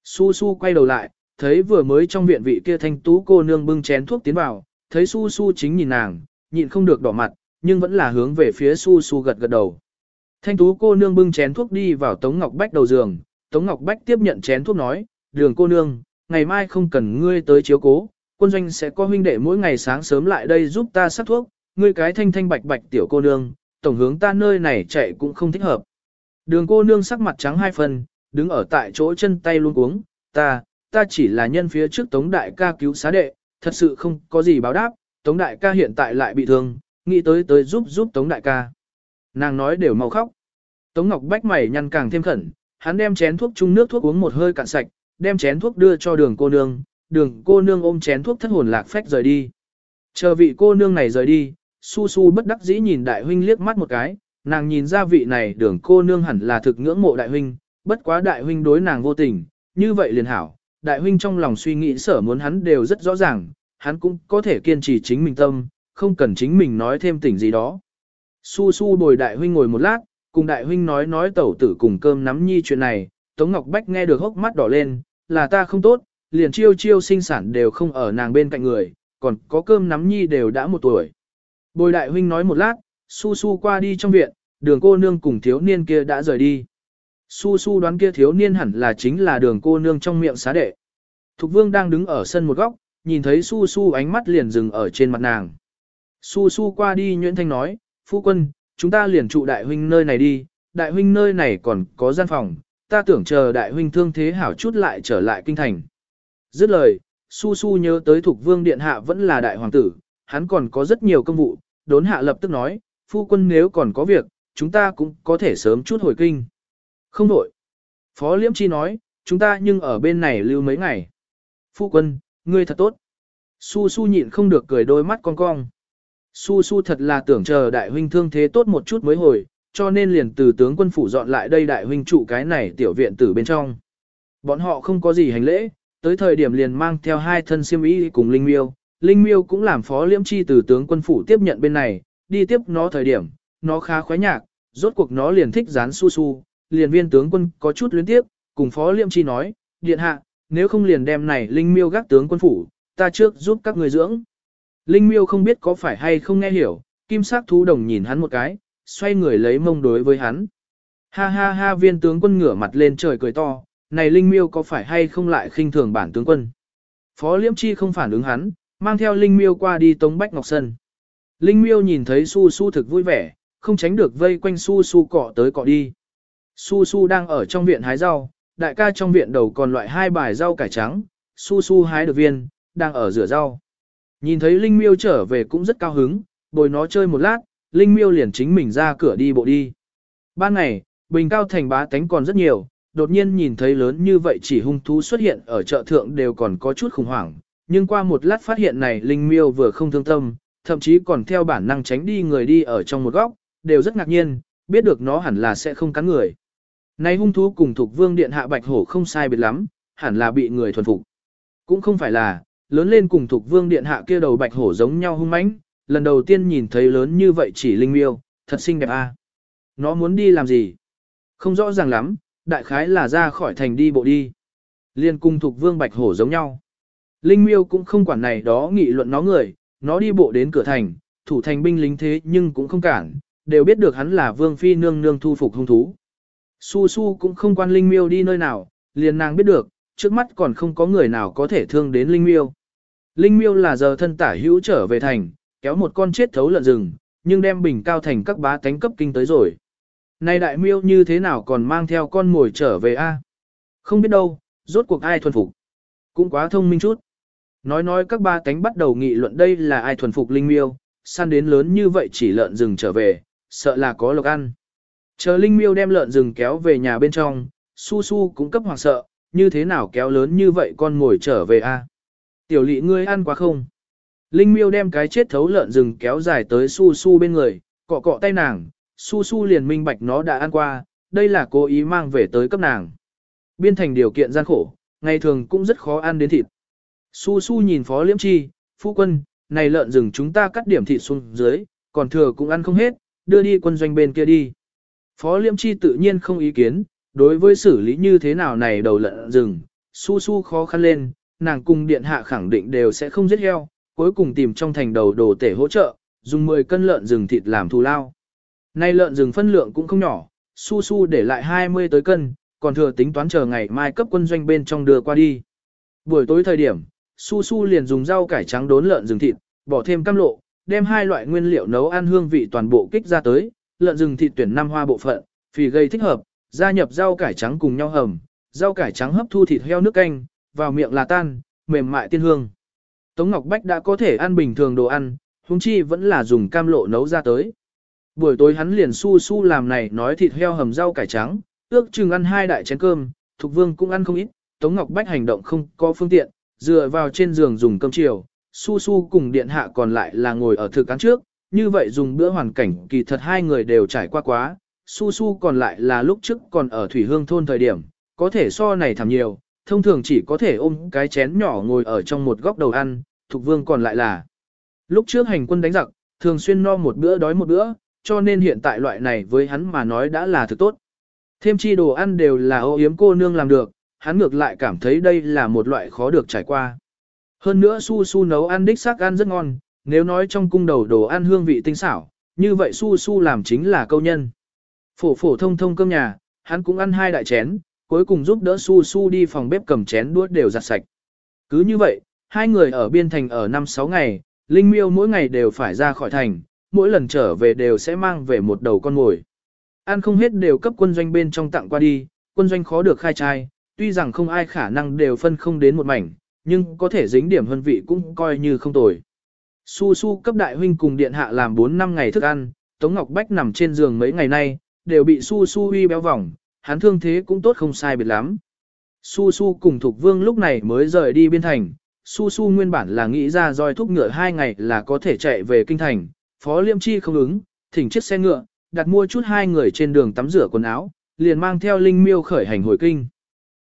Su Su quay đầu lại, thấy vừa mới trong viện vị kia thanh tú cô nương bưng chén thuốc tiến vào, thấy Su Su chính nhìn nàng, nhịn không được đỏ mặt, nhưng vẫn là hướng về phía Su Su gật gật đầu. Thanh tú cô nương bưng chén thuốc đi vào Tống Ngọc Bách đầu giường, Tống Ngọc Bách tiếp nhận chén thuốc nói, đường cô nương, ngày mai không cần ngươi tới chiếu cố, quân doanh sẽ có huynh đệ mỗi ngày sáng sớm lại đây giúp ta sắc thuốc, ngươi cái thanh thanh bạch bạch tiểu cô nương, tổng hướng ta nơi này chạy cũng không thích hợp. Đường cô nương sắc mặt trắng hai phần, đứng ở tại chỗ chân tay luôn uống, ta, ta chỉ là nhân phía trước Tống Đại ca cứu xá đệ, thật sự không có gì báo đáp, Tống Đại ca hiện tại lại bị thương, nghĩ tới tới giúp giúp Tống Đại ca. Nàng nói đều mau khóc. Tống Ngọc Bách mày nhăn càng thêm khẩn, hắn đem chén thuốc chung nước thuốc uống một hơi cạn sạch, đem chén thuốc đưa cho đường cô nương, đường cô nương ôm chén thuốc thất hồn lạc phách rời đi. Chờ vị cô nương này rời đi, su su bất đắc dĩ nhìn đại huynh liếc mắt một cái, nàng nhìn ra vị này đường cô nương hẳn là thực ngưỡng mộ đại huynh, bất quá đại huynh đối nàng vô tình, như vậy liền hảo, đại huynh trong lòng suy nghĩ sở muốn hắn đều rất rõ ràng, hắn cũng có thể kiên trì chính mình tâm, không cần chính mình nói thêm tình gì đó. Su su bồi đại huynh ngồi một lát, cùng đại huynh nói nói tẩu tử cùng cơm nắm nhi chuyện này, Tống Ngọc Bách nghe được hốc mắt đỏ lên, là ta không tốt, liền chiêu chiêu sinh sản đều không ở nàng bên cạnh người, còn có cơm nắm nhi đều đã một tuổi. Bồi đại huynh nói một lát, su su qua đi trong viện, đường cô nương cùng thiếu niên kia đã rời đi. Su su đoán kia thiếu niên hẳn là chính là đường cô nương trong miệng xá đệ. Thục vương đang đứng ở sân một góc, nhìn thấy su su ánh mắt liền dừng ở trên mặt nàng. Su su qua đi nhuyễn thanh nói, phu quân, chúng ta liền trụ đại huynh nơi này đi, đại huynh nơi này còn có gian phòng, ta tưởng chờ đại huynh thương thế hảo chút lại trở lại kinh thành. Dứt lời, su su nhớ tới thục vương điện hạ vẫn là đại hoàng tử, hắn còn có rất nhiều công vụ, đốn hạ lập tức nói, phu quân nếu còn có việc, chúng ta cũng có thể sớm chút hồi kinh. Không đổi. Phó Liễm Chi nói, chúng ta nhưng ở bên này lưu mấy ngày. Phu quân, ngươi thật tốt. Su su nhịn không được cười đôi mắt con cong. Su su thật là tưởng chờ đại huynh thương thế tốt một chút mới hồi, cho nên liền từ tướng quân phủ dọn lại đây đại huynh trụ cái này tiểu viện tử bên trong. Bọn họ không có gì hành lễ, tới thời điểm liền mang theo hai thân siêm ý cùng Linh Miêu. Linh Miêu cũng làm phó liễm chi từ tướng quân phủ tiếp nhận bên này, đi tiếp nó thời điểm, nó khá khoái nhạc, rốt cuộc nó liền thích dán su su, liền viên tướng quân có chút luyến tiếp, cùng phó liêm chi nói, điện hạ, nếu không liền đem này Linh Miêu gác tướng quân phủ, ta trước giúp các người dưỡng. Linh miêu không biết có phải hay không nghe hiểu, kim sắc thú đồng nhìn hắn một cái, xoay người lấy mông đối với hắn. Ha ha ha viên tướng quân ngửa mặt lên trời cười to, này Linh miêu có phải hay không lại khinh thường bản tướng quân. Phó liễm chi không phản ứng hắn, mang theo Linh miêu qua đi tống bách ngọc sân. Linh miêu nhìn thấy su su thực vui vẻ, không tránh được vây quanh su su cọ tới cọ đi. Su su đang ở trong viện hái rau, đại ca trong viện đầu còn loại hai bài rau cải trắng, su su hái được viên, đang ở rửa rau. Nhìn thấy Linh Miêu trở về cũng rất cao hứng, bồi nó chơi một lát, Linh Miêu liền chính mình ra cửa đi bộ đi. Ban ngày, Bình Cao Thành bá tánh còn rất nhiều, đột nhiên nhìn thấy lớn như vậy chỉ hung thú xuất hiện ở chợ thượng đều còn có chút khủng hoảng, nhưng qua một lát phát hiện này Linh Miêu vừa không thương tâm, thậm chí còn theo bản năng tránh đi người đi ở trong một góc, đều rất ngạc nhiên, biết được nó hẳn là sẽ không cắn người nay hung thú cùng thuộc vương điện hạ bạch hổ không sai biệt lắm, hẳn là bị người thuần phục. Cũng không phải là, lớn lên cùng thuộc vương điện hạ kia đầu bạch hổ giống nhau hung mãnh, lần đầu tiên nhìn thấy lớn như vậy chỉ linh miêu, thật xinh đẹp a. À? Nó muốn đi làm gì? Không rõ ràng lắm, đại khái là ra khỏi thành đi bộ đi. Liên cùng thuộc vương bạch hổ giống nhau. Linh miêu cũng không quản này đó nghị luận nó người, nó đi bộ đến cửa thành, thủ thành binh lính thế nhưng cũng không cản, đều biết được hắn là vương phi nương nương thu phục hung thú. Su su cũng không quan linh miêu đi nơi nào, liền nàng biết được, trước mắt còn không có người nào có thể thương đến linh miêu. Linh miêu là giờ thân tả hữu trở về thành, kéo một con chết thấu lợn rừng, nhưng đem bình cao thành các bá tánh cấp kinh tới rồi. Này đại miêu như thế nào còn mang theo con mồi trở về a? Không biết đâu, rốt cuộc ai thuần phục. Cũng quá thông minh chút. Nói nói các ba tánh bắt đầu nghị luận đây là ai thuần phục linh miêu, săn đến lớn như vậy chỉ lợn rừng trở về, sợ là có lộc ăn. Chờ linh miêu đem lợn rừng kéo về nhà bên trong, su su cũng cấp hoàng sợ, như thế nào kéo lớn như vậy con ngồi trở về a? Tiểu lị ngươi ăn quá không? Linh miêu đem cái chết thấu lợn rừng kéo dài tới su su bên người, cọ cọ tay nàng, su su liền minh bạch nó đã ăn qua, đây là cố ý mang về tới cấp nàng. Biên thành điều kiện gian khổ, ngày thường cũng rất khó ăn đến thịt. Su su nhìn phó liễm chi, phu quân, này lợn rừng chúng ta cắt điểm thịt xuống dưới, còn thừa cũng ăn không hết, đưa đi quân doanh bên kia đi. Phó liễm chi tự nhiên không ý kiến, đối với xử lý như thế nào này đầu lợn rừng, su su khó khăn lên, nàng cùng điện hạ khẳng định đều sẽ không giết heo, cuối cùng tìm trong thành đầu đồ tể hỗ trợ, dùng 10 cân lợn rừng thịt làm thù lao. Nay lợn rừng phân lượng cũng không nhỏ, su su để lại 20 tới cân, còn thừa tính toán chờ ngày mai cấp quân doanh bên trong đưa qua đi. Buổi tối thời điểm, su su liền dùng rau cải trắng đốn lợn rừng thịt, bỏ thêm cam lộ, đem hai loại nguyên liệu nấu ăn hương vị toàn bộ kích ra tới, lợn rừng thịt tuyển năm hoa bộ phận, phì gây thích hợp, gia nhập rau cải trắng cùng nhau hầm, rau cải trắng hấp thu thịt heo nước canh, vào miệng là tan, mềm mại tiên hương. Tống Ngọc Bách đã có thể ăn bình thường đồ ăn, huống chi vẫn là dùng cam lộ nấu ra tới. Buổi tối hắn liền su su làm này nói thịt heo hầm rau cải trắng, ước chừng ăn hai đại chén cơm, Thục Vương cũng ăn không ít, Tống Ngọc Bách hành động không có phương tiện, dựa vào trên giường dùng cơm chiều, su su cùng điện hạ còn lại là ngồi ở thực cán trước, như vậy dùng bữa hoàn cảnh kỳ thật hai người đều trải qua quá, su su còn lại là lúc trước còn ở Thủy Hương thôn thời điểm, có thể so này thảm nhiều, thông thường chỉ có thể ôm cái chén nhỏ ngồi ở trong một góc đầu ăn, Thục Vương còn lại là lúc trước hành quân đánh giặc, thường xuyên no một bữa đói một bữa, cho nên hiện tại loại này với hắn mà nói đã là thực tốt. Thêm chi đồ ăn đều là ô yếm cô nương làm được, hắn ngược lại cảm thấy đây là một loại khó được trải qua. Hơn nữa su su nấu ăn đích xác ăn rất ngon, nếu nói trong cung đầu đồ ăn hương vị tinh xảo, như vậy su su làm chính là câu nhân. Phổ phổ thông thông cơm nhà, hắn cũng ăn hai đại chén, cuối cùng giúp đỡ su su đi phòng bếp cầm chén đuốt đều giặt sạch. Cứ như vậy, hai người ở biên thành ở 5-6 ngày, Linh Miêu mỗi ngày đều phải ra khỏi thành, mỗi lần trở về đều sẽ mang về một đầu con ngồi. Ăn không hết đều cấp quân doanh bên trong tặng qua đi, quân doanh khó được khai trai, tuy rằng không ai khả năng đều phân không đến một mảnh, nhưng có thể dính điểm hân vị cũng coi như không tồi. Su su cấp đại huynh cùng điện hạ làm 4 năm ngày thức ăn, Tống Ngọc Bách nằm trên giường mấy ngày nay, đều bị su su uy béo vòng, hắn thương thế cũng tốt không sai biệt lắm. Su su cùng Thục Vương lúc này mới rời đi biên thành, Su Su nguyên bản là nghĩ ra roi thúc ngựa hai ngày là có thể chạy về kinh thành, Phó Liêm Chi không ứng, thỉnh chiếc xe ngựa, đặt mua chút hai người trên đường tắm rửa quần áo, liền mang theo Linh Miêu khởi hành hồi kinh.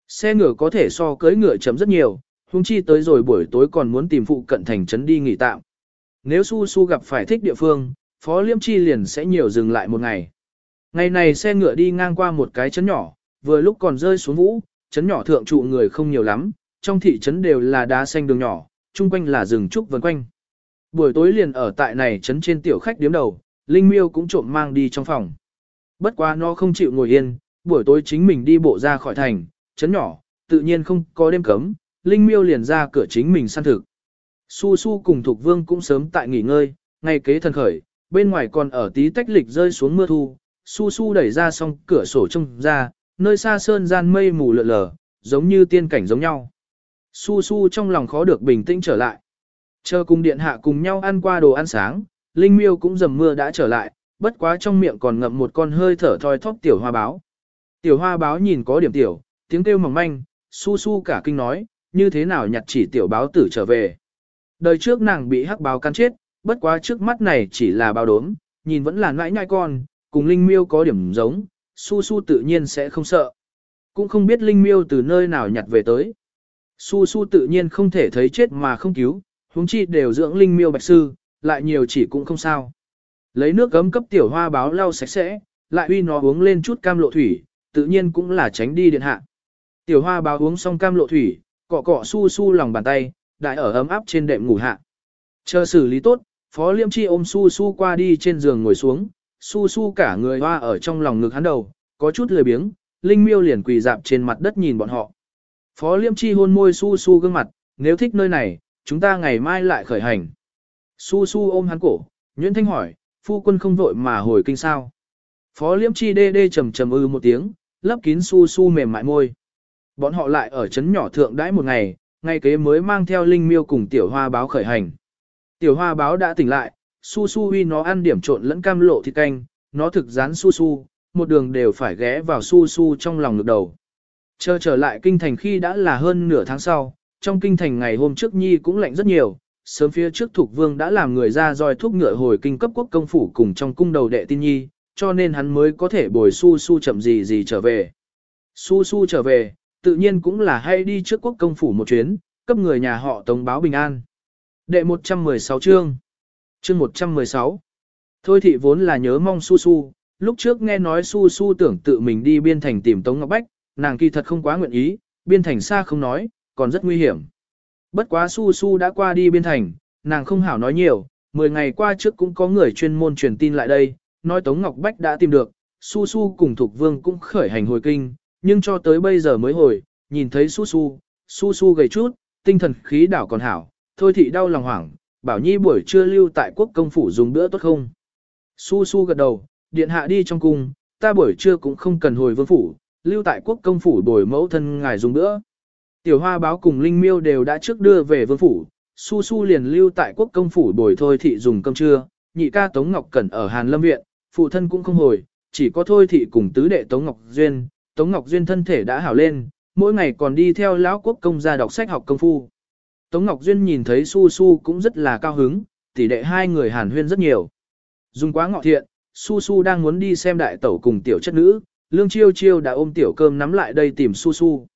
Xe ngựa có thể so cưới ngựa chấm rất nhiều, huống chi tới rồi buổi tối còn muốn tìm phụ cận thành trấn đi nghỉ tạm. Nếu Su Su gặp phải thích địa phương, Phó Liêm Chi liền sẽ nhiều dừng lại một ngày. Ngày này xe ngựa đi ngang qua một cái trấn nhỏ, vừa lúc còn rơi xuống vũ, trấn nhỏ thượng trụ người không nhiều lắm, trong thị trấn đều là đá xanh đường nhỏ, chung quanh là rừng trúc vần quanh. Buổi tối liền ở tại này trấn trên tiểu khách điếm đầu, Linh Miêu cũng trộm mang đi trong phòng. Bất quá nó không chịu ngồi yên, buổi tối chính mình đi bộ ra khỏi thành, trấn nhỏ, tự nhiên không có đêm cấm, Linh Miêu liền ra cửa chính mình săn thực. Su Su cùng Thục Vương cũng sớm tại nghỉ ngơi, ngay kế thần khởi, bên ngoài còn ở tí tách lịch rơi xuống mưa thu, Su Su đẩy ra xong cửa sổ trông ra, nơi xa sơn gian mây mù lượn lờ, giống như tiên cảnh giống nhau. Su Su trong lòng khó được bình tĩnh trở lại. Chờ cùng điện hạ cùng nhau ăn qua đồ ăn sáng, Linh Miêu cũng dầm mưa đã trở lại, bất quá trong miệng còn ngậm một con hơi thở thoi thóp tiểu hoa báo. Tiểu hoa báo nhìn có điểm tiểu, tiếng kêu mỏng manh, Su Su cả kinh nói, như thế nào nhặt chỉ tiểu báo tử trở về. Đời trước nàng bị hắc báo cắn chết, bất quá trước mắt này chỉ là báo đốm, nhìn vẫn là nãi nhai con, cùng Linh Miêu có điểm giống, Su Su tự nhiên sẽ không sợ. Cũng không biết Linh Miêu từ nơi nào nhặt về tới. Su su tự nhiên không thể thấy chết mà không cứu, huống chi đều dưỡng linh miêu bạch sư, lại nhiều chỉ cũng không sao. Lấy nước gấm cấp tiểu hoa báo lau sạch sẽ, lại uy nó uống lên chút cam lộ thủy, tự nhiên cũng là tránh đi điện hạ. Tiểu hoa báo uống xong cam lộ thủy, cọ cọ su su lòng bàn tay, đại ở ấm áp trên đệm ngủ hạ. Chờ xử lý tốt, Phó Liêm Chi ôm su su qua đi trên giường ngồi xuống, su su cả người hoa ở trong lòng ngực hắn đầu, có chút lười biếng, Linh Miêu liền quỳ dạp trên mặt đất nhìn bọn họ. Phó Liêm Chi hôn môi su su gương mặt, nếu thích nơi này, chúng ta ngày mai lại khởi hành. Su su ôm hắn cổ, Nguyễn Thanh hỏi, phu quân không vội mà hồi kinh sao. Phó Liêm Chi đê đê trầm trầm ư một tiếng, lấp kín su su mềm mại môi. Bọn họ lại ở trấn nhỏ thượng đãi một ngày, ngay kế mới mang theo linh miêu cùng tiểu hoa báo khởi hành. Tiểu hoa báo đã tỉnh lại, su su huy nó ăn điểm trộn lẫn cam lộ thịt canh, nó thực rán su su, một đường đều phải ghé vào su su trong lòng ngực đầu. Chờ trở lại kinh thành khi đã là hơn nửa tháng sau, trong kinh thành ngày hôm trước Nhi cũng lạnh rất nhiều, sớm phía trước thuộc Vương đã làm người ra roi thuốc ngựa hồi kinh cấp quốc công phủ cùng trong cung đầu đệ tin Nhi, cho nên hắn mới có thể bồi su su chậm gì gì trở về. Su su trở về, tự nhiên cũng là hay đi trước quốc công phủ một chuyến, cấp người nhà họ tống báo bình an. Đệ 116 chương Chương 116 Thôi thị vốn là nhớ mong su su, lúc trước nghe nói su su tưởng tự mình đi biên thành tìm Tống Ngọc Bách, nàng kỳ thật không quá nguyện ý, biên thành xa không nói, còn rất nguy hiểm. Bất quá su su đã qua đi biên thành, nàng không hảo nói nhiều, 10 ngày qua trước cũng có người chuyên môn truyền tin lại đây, nói Tống Ngọc Bách đã tìm được, Su Su cùng Thục Vương cũng khởi hành hồi kinh, nhưng cho tới bây giờ mới hồi, nhìn thấy Su Su, Su Su gầy chút, tinh thần khí đảo còn hảo, thôi thị đau lòng hoảng, bảo nhi buổi trưa lưu tại quốc công phủ dùng bữa tốt không. Su Su gật đầu, điện hạ đi trong cung, ta buổi trưa cũng không cần hồi vương phủ, lưu tại quốc công phủ bồi mẫu thân ngài dùng bữa. Tiểu hoa báo cùng Linh Miêu đều đã trước đưa về vương phủ, Su Su liền lưu tại quốc công phủ bồi thôi thị dùng cơm trưa, nhị ca Tống Ngọc Cẩn ở Hàn Lâm Viện, phụ thân cũng không hồi, chỉ có thôi thị cùng tứ đệ Tống Ngọc Duyên, Tống Ngọc Duyên thân thể đã hảo lên, mỗi ngày còn đi theo lão quốc công ra đọc sách học công phu. Tống Ngọc Duyên nhìn thấy Su Su cũng rất là cao hứng, tỷ đệ hai người hàn huyên rất nhiều. Dùng quá ngọ thiện, Su Su đang muốn đi xem đại tẩu cùng tiểu chất nữ, Lương Chiêu Chiêu đã ôm tiểu cơm nắm lại đây tìm Su Su.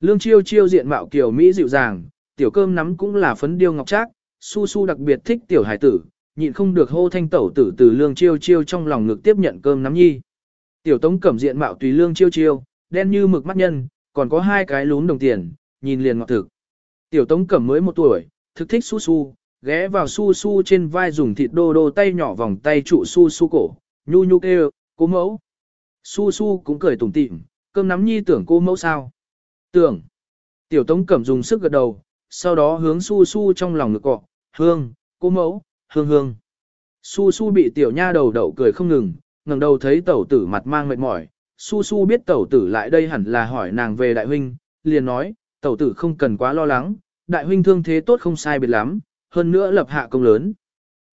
Lương Chiêu Chiêu diện mạo kiểu Mỹ dịu dàng, tiểu cơm nắm cũng là phấn điêu ngọc trác, Su Su đặc biệt thích tiểu hải tử, nhịn không được hô thanh tẩu tử từ Lương Chiêu Chiêu trong lòng ngực tiếp nhận cơm nắm nhi. Tiểu Tống cẩm diện mạo tùy Lương Chiêu Chiêu, đen như mực mắt nhân, còn có hai cái lún đồng tiền, nhìn liền ngọt thực. Tiểu Tống cẩm mới một tuổi, thực thích Su Su, ghé vào Su Su trên vai dùng thịt đô đô tay nhỏ vòng tay trụ Su Su cổ, nhu nhu kêu, cố mẫu. Su Su cũng cười tủm tỉm, cơm nắm nhi tưởng cô mẫu sao. Tưởng. Tiểu Tống cẩm dùng sức gật đầu, sau đó hướng Su Su trong lòng ngực cọ, hương, cô mẫu, hương hương. Su Su bị tiểu nha đầu đậu cười không ngừng, ngẩng đầu thấy tẩu tử mặt mang mệt mỏi. Su Su biết tẩu tử lại đây hẳn là hỏi nàng về đại huynh, liền nói, tẩu tử không cần quá lo lắng, đại huynh thương thế tốt không sai biệt lắm, hơn nữa lập hạ công lớn.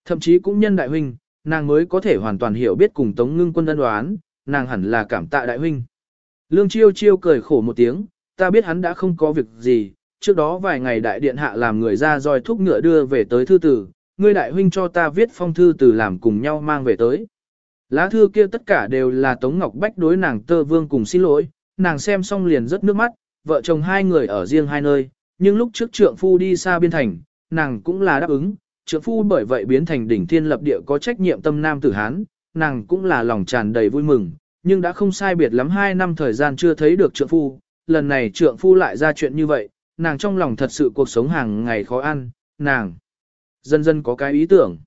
Thậm chí cũng nhân đại huynh, nàng mới có thể hoàn toàn hiểu biết cùng tống ngưng quân ân đoán, nàng hẳn là cảm tạ đại huynh. Lương chiêu chiêu cười khổ một tiếng, ta biết hắn đã không có việc gì, trước đó vài ngày đại điện hạ làm người ra roi thúc ngựa đưa về tới thư tử, ngươi đại huynh cho ta viết phong thư từ làm cùng nhau mang về tới. Lá thư kia tất cả đều là Tống Ngọc Bách đối nàng tơ vương cùng xin lỗi, nàng xem xong liền rất nước mắt, vợ chồng hai người ở riêng hai nơi, nhưng lúc trước trượng phu đi xa biên thành, nàng cũng là đáp ứng, trượng phu bởi vậy biến thành đỉnh thiên lập địa có trách nhiệm tâm nam tử Hán, nàng cũng là lòng tràn đầy vui mừng, nhưng đã không sai biệt lắm hai năm thời gian chưa thấy được trượng phu, lần này trượng phu lại ra chuyện như vậy, nàng trong lòng thật sự cuộc sống hàng ngày khó ăn, nàng dần dần có cái ý tưởng.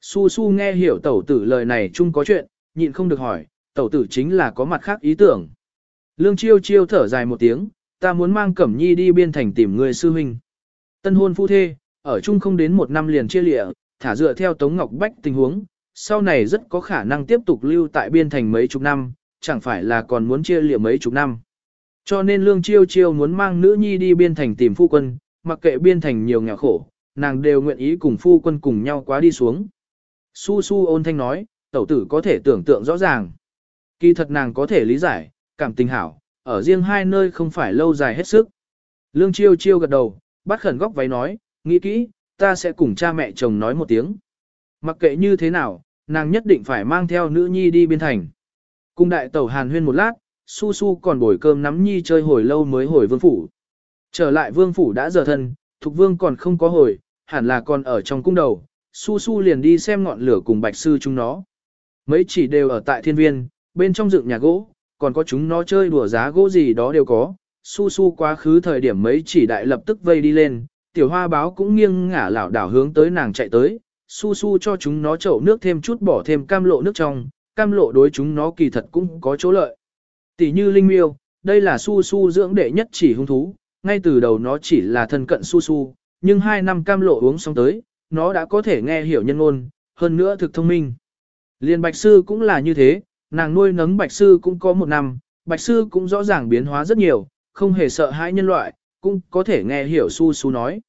Su Su nghe hiểu tẩu tử lời này chung có chuyện, nhịn không được hỏi, tẩu tử chính là có mặt khác ý tưởng. Lương Chiêu Chiêu thở dài một tiếng, ta muốn mang Cẩm Nhi đi biên thành tìm người sư huynh. Tân hôn phu thê, ở chung không đến một năm liền chia lịa, thả dựa theo Tống Ngọc Bách tình huống, sau này rất có khả năng tiếp tục lưu tại biên thành mấy chục năm, chẳng phải là còn muốn chia lịa mấy chục năm. Cho nên Lương Chiêu Chiêu muốn mang nữ nhi đi biên thành tìm phu quân, mặc kệ biên thành nhiều nghèo khổ, nàng đều nguyện ý cùng phu quân cùng nhau quá đi xuống. Su Su ôn thanh nói, tẩu tử có thể tưởng tượng rõ ràng. Kỳ thật nàng có thể lý giải, cảm tình hảo, ở riêng hai nơi không phải lâu dài hết sức. Lương Chiêu Chiêu gật đầu, bắt khẩn góc váy nói, nghĩ kỹ, ta sẽ cùng cha mẹ chồng nói một tiếng. Mặc kệ như thế nào, nàng nhất định phải mang theo nữ nhi đi biên thành. Cùng đại tẩu hàn huyên một lát, su su còn bồi cơm nắm nhi chơi hồi lâu mới hồi vương phủ. Trở lại vương phủ đã giờ thân, thục vương còn không có hồi, hẳn là còn ở trong cung đầu, su su liền đi xem ngọn lửa cùng bạch sư chúng nó. Mấy chỉ đều ở tại thiên viên, bên trong dựng nhà gỗ, còn có chúng nó chơi đùa giá gỗ gì đó đều có. Su su quá khứ thời điểm mấy chỉ đại lập tức vây đi lên, tiểu hoa báo cũng nghiêng ngả lảo đảo hướng tới nàng chạy tới, su su cho chúng nó chậu nước thêm chút bỏ thêm cam lộ nước trong, cam lộ đối chúng nó kỳ thật cũng có chỗ lợi. Tỷ như linh miêu, đây là su su dưỡng đệ nhất chỉ hung thú, ngay từ đầu nó chỉ là thân cận su su, nhưng hai năm cam lộ uống xong tới, nó đã có thể nghe hiểu nhân ngôn, hơn nữa thực thông minh. Liên bạch sư cũng là như thế, nàng nuôi nấng bạch sư cũng có một năm, bạch sư cũng rõ ràng biến hóa rất nhiều, không hề sợ hãi nhân loại, cũng có thể nghe hiểu su su nói.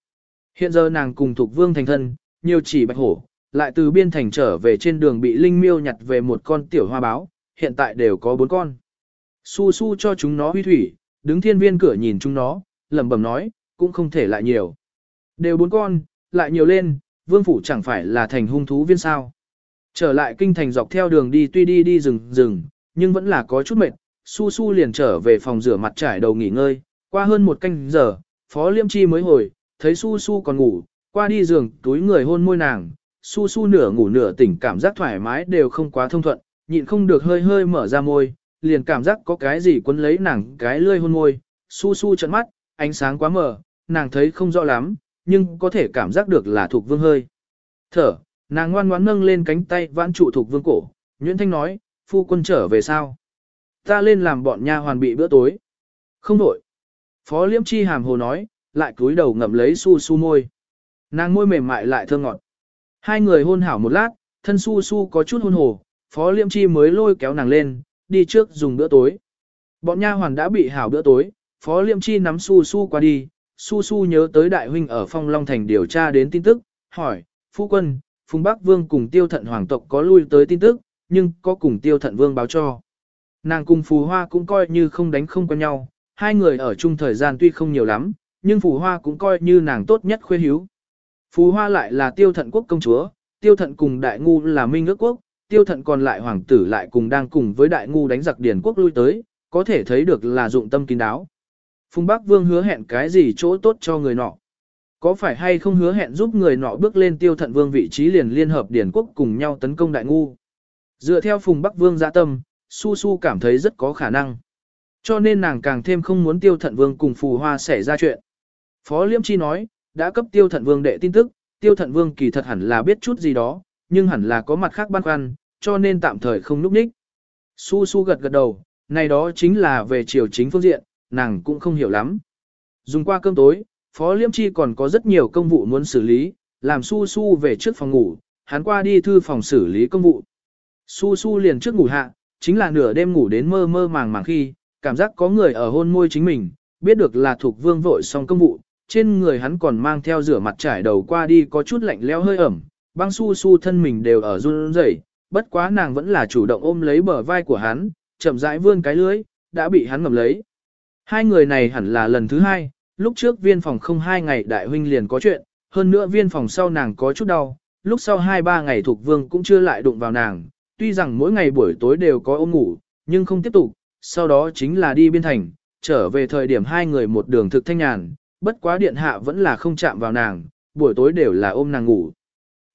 Hiện giờ nàng cùng thuộc vương thành thân, nhiều chỉ bạch hổ, lại từ biên thành trở về trên đường bị linh miêu nhặt về một con tiểu hoa báo, hiện tại đều có bốn con. Su su cho chúng nó huy thủy, đứng thiên viên cửa nhìn chúng nó, lẩm bẩm nói, cũng không thể lại nhiều. Đều bốn con, lại nhiều lên, vương phủ chẳng phải là thành hung thú viên sao. Trở lại kinh thành dọc theo đường đi tuy đi đi rừng rừng, nhưng vẫn là có chút mệt, su su liền trở về phòng rửa mặt trải đầu nghỉ ngơi, qua hơn một canh giờ, phó liêm chi mới hồi, thấy su su còn ngủ, qua đi giường túi người hôn môi nàng, su su nửa ngủ nửa tỉnh cảm giác thoải mái đều không quá thông thuận, nhịn không được hơi hơi mở ra môi, liền cảm giác có cái gì quấn lấy nàng cái lươi hôn môi, su su trận mắt, ánh sáng quá mờ, nàng thấy không rõ lắm, nhưng có thể cảm giác được là thuộc vương hơi. Thở, nàng ngoan ngoãn nâng lên cánh tay vãn trụ thuộc vương cổ, Nguyễn Thanh nói, phu quân trở về sao? Ta lên làm bọn nha hoàn bị bữa tối. Không đổi. Phó liễm chi hàm hồ nói, lại cúi đầu ngậm lấy su su môi. Nàng môi mềm mại lại thơm ngọt. Hai người hôn hảo một lát, thân su su có chút hôn hồ, phó liễm chi mới lôi kéo nàng lên, đi trước dùng bữa tối. Bọn nha hoàn đã bị hảo bữa tối, phó liễm chi nắm su su qua đi, su su nhớ tới đại huynh ở phong long thành điều tra đến tin tức, hỏi, phu quân, phùng bắc vương cùng tiêu thận hoàng tộc có lui tới tin tức, nhưng có cùng tiêu thận vương báo cho. Nàng cùng phù hoa cũng coi như không đánh không quen nhau, hai người ở chung thời gian tuy không nhiều lắm, nhưng phù hoa cũng coi như nàng tốt nhất khuê hiếu. Phù hoa lại là tiêu thận quốc công chúa, tiêu thận cùng đại ngu là minh ước quốc, tiêu thận còn lại hoàng tử lại cùng đang cùng với đại ngu đánh giặc Điền quốc lui tới, có thể thấy được là dụng tâm kín đáo. Phùng Bắc Vương hứa hẹn cái gì chỗ tốt cho người nọ. Có phải hay không hứa hẹn giúp người nọ bước lên tiêu thận vương vị trí liền liên hợp điển quốc cùng nhau tấn công đại ngu. Dựa theo Phùng Bắc Vương dạ tâm, Su Su cảm thấy rất có khả năng. Cho nên nàng càng thêm không muốn tiêu thận vương cùng phù hoa xảy ra chuyện. Phó Liêm Chi nói, đã cấp tiêu thận vương đệ tin tức, tiêu thận vương kỳ thật hẳn là biết chút gì đó, nhưng hẳn là có mặt khác băn khoăn, cho nên tạm thời không núp ních. Su Su gật gật đầu, này đó chính là về chiều chính phương diện, nàng cũng không hiểu lắm. Dùng qua cơm tối, Phó Liêm Chi còn có rất nhiều công vụ muốn xử lý, làm Su Su về trước phòng ngủ, hắn qua đi thư phòng xử lý công vụ. Su Su liền trước ngủ hạ, chính là nửa đêm ngủ đến mơ mơ màng màng khi, cảm giác có người ở hôn môi chính mình, biết được là thuộc vương vội xong công vụ, trên người hắn còn mang theo rửa mặt trải đầu qua đi có chút lạnh leo hơi ẩm, băng su su thân mình đều ở run rẩy, bất quá nàng vẫn là chủ động ôm lấy bờ vai của hắn, chậm rãi vươn cái lưới, đã bị hắn ngầm lấy. Hai người này hẳn là lần thứ hai, lúc trước viên phòng không hai ngày đại huynh liền có chuyện, hơn nữa viên phòng sau nàng có chút đau, lúc sau hai ba ngày thuộc vương cũng chưa lại đụng vào nàng, tuy rằng mỗi ngày buổi tối đều có ôm ngủ, nhưng không tiếp tục, sau đó chính là đi biên thành, trở về thời điểm hai người một đường thực thanh nhàn, bất quá điện hạ vẫn là không chạm vào nàng, buổi tối đều là ôm nàng ngủ.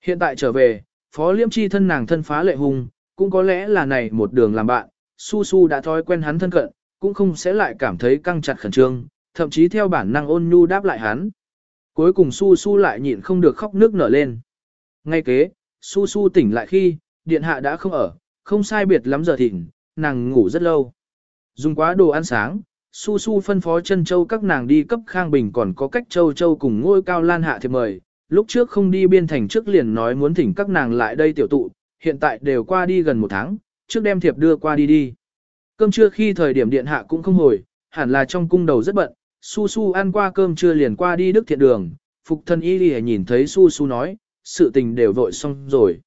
Hiện tại trở về, phó liêm chi thân nàng thân phá lệ hùng, cũng có lẽ là này một đường làm bạn, su su đã thói quen hắn thân cận, cũng không sẽ lại cảm thấy căng chặt khẩn trương, thậm chí theo bản năng ôn nhu đáp lại hắn. Cuối cùng su su lại nhịn không được khóc nước nở lên. Ngay kế, su su tỉnh lại khi, điện hạ đã không ở, không sai biệt lắm giờ thịnh, nàng ngủ rất lâu. Dùng quá đồ ăn sáng, su su phân phó chân châu các nàng đi cấp khang bình còn có cách châu châu cùng ngôi cao lan hạ thiệp mời. Lúc trước không đi biên thành trước liền nói muốn thỉnh các nàng lại đây tiểu tụ, hiện tại đều qua đi gần một tháng, trước đem thiệp đưa qua đi đi. Cơm trưa khi thời điểm điện hạ cũng không hồi, hẳn là trong cung đầu rất bận, su su ăn qua cơm trưa liền qua đi đức thiện đường, phục thân y đi nhìn thấy su su nói, sự tình đều vội xong rồi.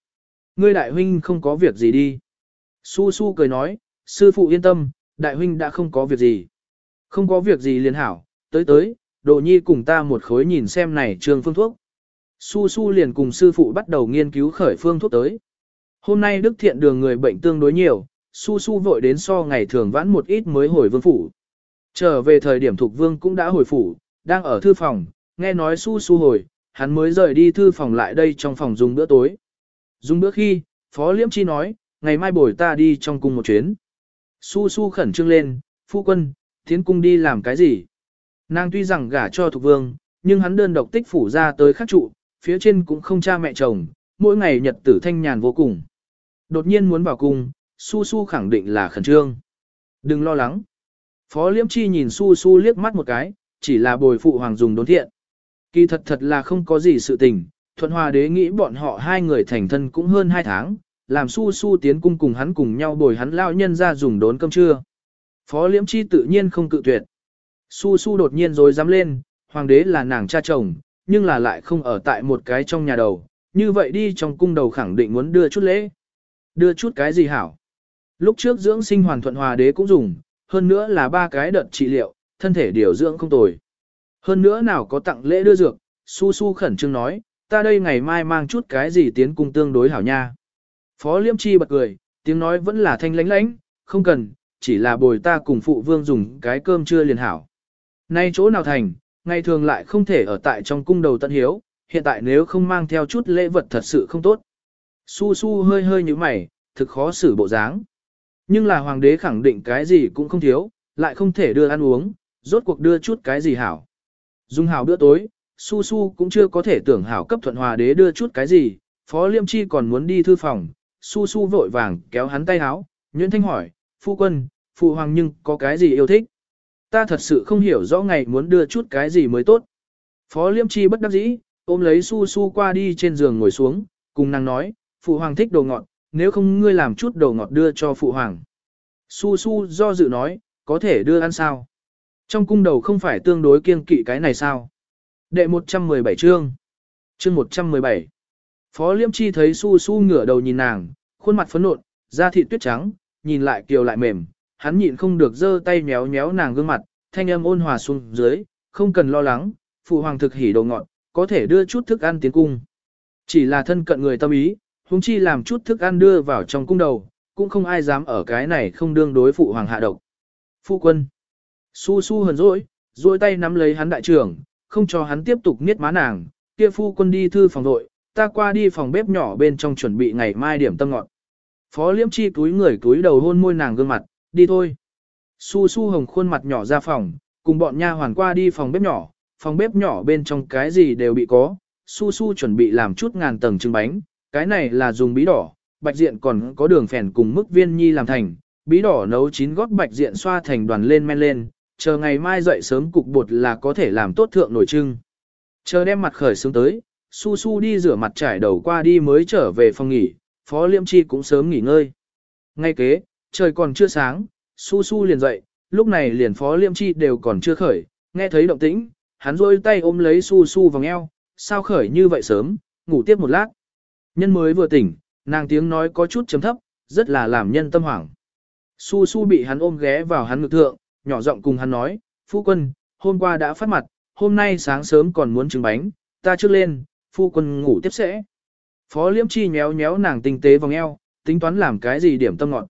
Ngươi đại huynh không có việc gì đi. Su su cười nói, sư phụ yên tâm, đại huynh đã không có việc gì. Không có việc gì liền hảo, tới tới, đồ nhi cùng ta một khối nhìn xem này trường phương thuốc. Su su liền cùng sư phụ bắt đầu nghiên cứu khởi phương thuốc tới. Hôm nay đức thiện đường người bệnh tương đối nhiều, su su vội đến so ngày thường vãn một ít mới hồi vương phủ. Trở về thời điểm thuộc vương cũng đã hồi phủ, đang ở thư phòng, nghe nói su su hồi, hắn mới rời đi thư phòng lại đây trong phòng dùng bữa tối. Dùng bữa khi, Phó Liễm Chi nói, ngày mai bồi ta đi trong cung một chuyến. Su su khẩn trương lên, phu quân, tiến cung đi làm cái gì? Nàng tuy rằng gả cho thuộc vương, nhưng hắn đơn độc tích phủ ra tới khắc trụ, phía trên cũng không cha mẹ chồng, mỗi ngày nhật tử thanh nhàn vô cùng. Đột nhiên muốn vào cung, su su khẳng định là khẩn trương. Đừng lo lắng. Phó Liễm Chi nhìn su su liếc mắt một cái, chỉ là bồi phụ hoàng dùng đốn thiện. Kỳ thật thật là không có gì sự tình, thuận hòa đế nghĩ bọn họ hai người thành thân cũng hơn hai tháng, làm su su tiến cung cùng hắn cùng nhau bồi hắn lao nhân ra dùng đốn cơm trưa. Phó liễm chi tự nhiên không cự tuyệt. Su su đột nhiên rồi dám lên, hoàng đế là nàng cha chồng, nhưng là lại không ở tại một cái trong nhà đầu, như vậy đi trong cung đầu khẳng định muốn đưa chút lễ. Đưa chút cái gì hảo? Lúc trước dưỡng sinh hoàn thuận hòa đế cũng dùng, hơn nữa là ba cái đợt trị liệu, thân thể điều dưỡng không tồi. Hơn nữa nào có tặng lễ đưa dược, su su khẩn trương nói, ta đây ngày mai mang chút cái gì tiến cung tương đối hảo nha. Phó Liêm Chi bật cười, tiếng nói vẫn là thanh lãnh lãnh, không cần, chỉ là bồi ta cùng phụ vương dùng cái cơm trưa liền hảo. Nay chỗ nào thành, ngày thường lại không thể ở tại trong cung đầu tận hiếu, hiện tại nếu không mang theo chút lễ vật thật sự không tốt. Su su hơi hơi như mày, thực khó xử bộ dáng. Nhưng là hoàng đế khẳng định cái gì cũng không thiếu, lại không thể đưa ăn uống, rốt cuộc đưa chút cái gì hảo. Dung hảo bữa tối, su su cũng chưa có thể tưởng hảo cấp thuận hòa đế đưa chút cái gì, phó liêm chi còn muốn đi thư phòng, su su vội vàng kéo hắn tay háo, Nguyễn Thanh hỏi, phu quân, phụ hoàng nhưng có cái gì yêu thích? Ta thật sự không hiểu rõ ngày muốn đưa chút cái gì mới tốt. Phó Liêm Chi bất đắc dĩ, ôm lấy su su qua đi trên giường ngồi xuống, cùng nàng nói, phụ hoàng thích đồ ngọt, nếu không ngươi làm chút đồ ngọt đưa cho phụ hoàng. Su su do dự nói, có thể đưa ăn sao? Trong cung đầu không phải tương đối kiên kỵ cái này sao? Đệ 117 chương. Chương 117. Phó Liêm Chi thấy su su ngửa đầu nhìn nàng, khuôn mặt phấn nộn, da thịt tuyết trắng, nhìn lại kiều lại mềm, hắn nhịn không được giơ tay méo méo nàng gương mặt, thanh âm ôn hòa xuống dưới, không cần lo lắng, phụ hoàng thực hỉ đồ ngọt, có thể đưa chút thức ăn tiến cung. Chỉ là thân cận người tâm ý, huống chi làm chút thức ăn đưa vào trong cung đầu, cũng không ai dám ở cái này không đương đối phụ hoàng hạ độc. Phu quân. Su su hờn dỗi, dỗi tay nắm lấy hắn đại trưởng, không cho hắn tiếp tục niết má nàng, kia phu quân đi thư phòng đội, ta qua đi phòng bếp nhỏ bên trong chuẩn bị ngày mai điểm tâm ngọt. Phó liễm chi túi người túi đầu hôn môi nàng gương mặt, đi thôi. Su su hồng khuôn mặt nhỏ ra phòng, cùng bọn nha hoàn qua đi phòng bếp nhỏ, phòng bếp nhỏ bên trong cái gì đều bị có. Su su chuẩn bị làm chút ngàn tầng trứng bánh, cái này là dùng bí đỏ, bạch diện còn có đường phèn cùng mức viên nhi làm thành, bí đỏ nấu chín gót bạch diện xoa thành đoàn lên men lên, chờ ngày mai dậy sớm cục bột là có thể làm tốt thượng nổi trưng. Chờ đem mặt khởi xuống tới, su su đi rửa mặt trải đầu qua đi mới trở về phòng nghỉ, phó liêm chi cũng sớm nghỉ ngơi. Ngay kế, trời còn chưa sáng, su su liền dậy, lúc này liền phó liêm chi đều còn chưa khởi, nghe thấy động tĩnh, hắn rôi tay ôm lấy su su vòng eo, sao khởi như vậy sớm, ngủ tiếp một lát. Nhân mới vừa tỉnh, nàng tiếng nói có chút chấm thấp, rất là làm nhân tâm hoảng. Su su bị hắn ôm ghé vào hắn ngực thượng, nhỏ giọng cùng hắn nói, phu quân, hôm qua đã phát mặt, hôm nay sáng sớm còn muốn trứng bánh, ta trước lên, phu quân ngủ tiếp sẽ. Phó liễm chi nhéo nhéo nàng tinh tế vòng eo, tính toán làm cái gì điểm tâm ngọt.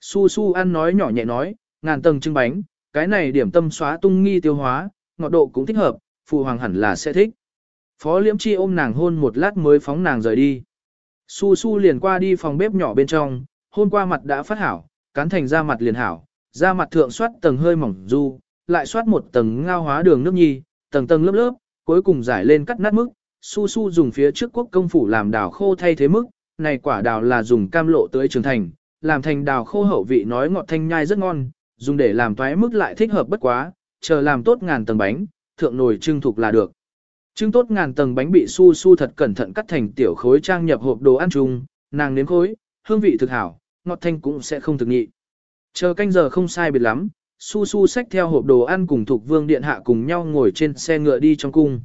Su su ăn nói nhỏ nhẹ nói, ngàn tầng trứng bánh, cái này điểm tâm xóa tung nghi tiêu hóa, ngọt độ cũng thích hợp, phụ hoàng hẳn là sẽ thích. Phó liễm chi ôm nàng hôn một lát mới phóng nàng rời đi. Su su liền qua đi phòng bếp nhỏ bên trong, Hôm qua mặt đã phát hảo, cán thành da mặt liền hảo, da mặt thượng soát tầng hơi mỏng du, lại soát một tầng ngao hóa đường nước nhi, tầng tầng lớp lớp, cuối cùng giải lên cắt nát mức, su su dùng phía trước quốc công phủ làm đào khô thay thế mức, này quả đào là dùng cam lộ tới trưởng thành, làm thành đào khô hậu vị nói ngọt thanh nhai rất ngon, dùng để làm toái mức lại thích hợp bất quá, chờ làm tốt ngàn tầng bánh, thượng nồi trưng thục là được. Trưng tốt ngàn tầng bánh bị su su thật cẩn thận cắt thành tiểu khối trang nhập hộp đồ ăn chung, nàng nếm khối, hương vị thực hảo, ngọt thanh cũng sẽ không thực nhị. Chờ canh giờ không sai biệt lắm, su su xách theo hộp đồ ăn cùng thuộc vương điện hạ cùng nhau ngồi trên xe ngựa đi trong cung.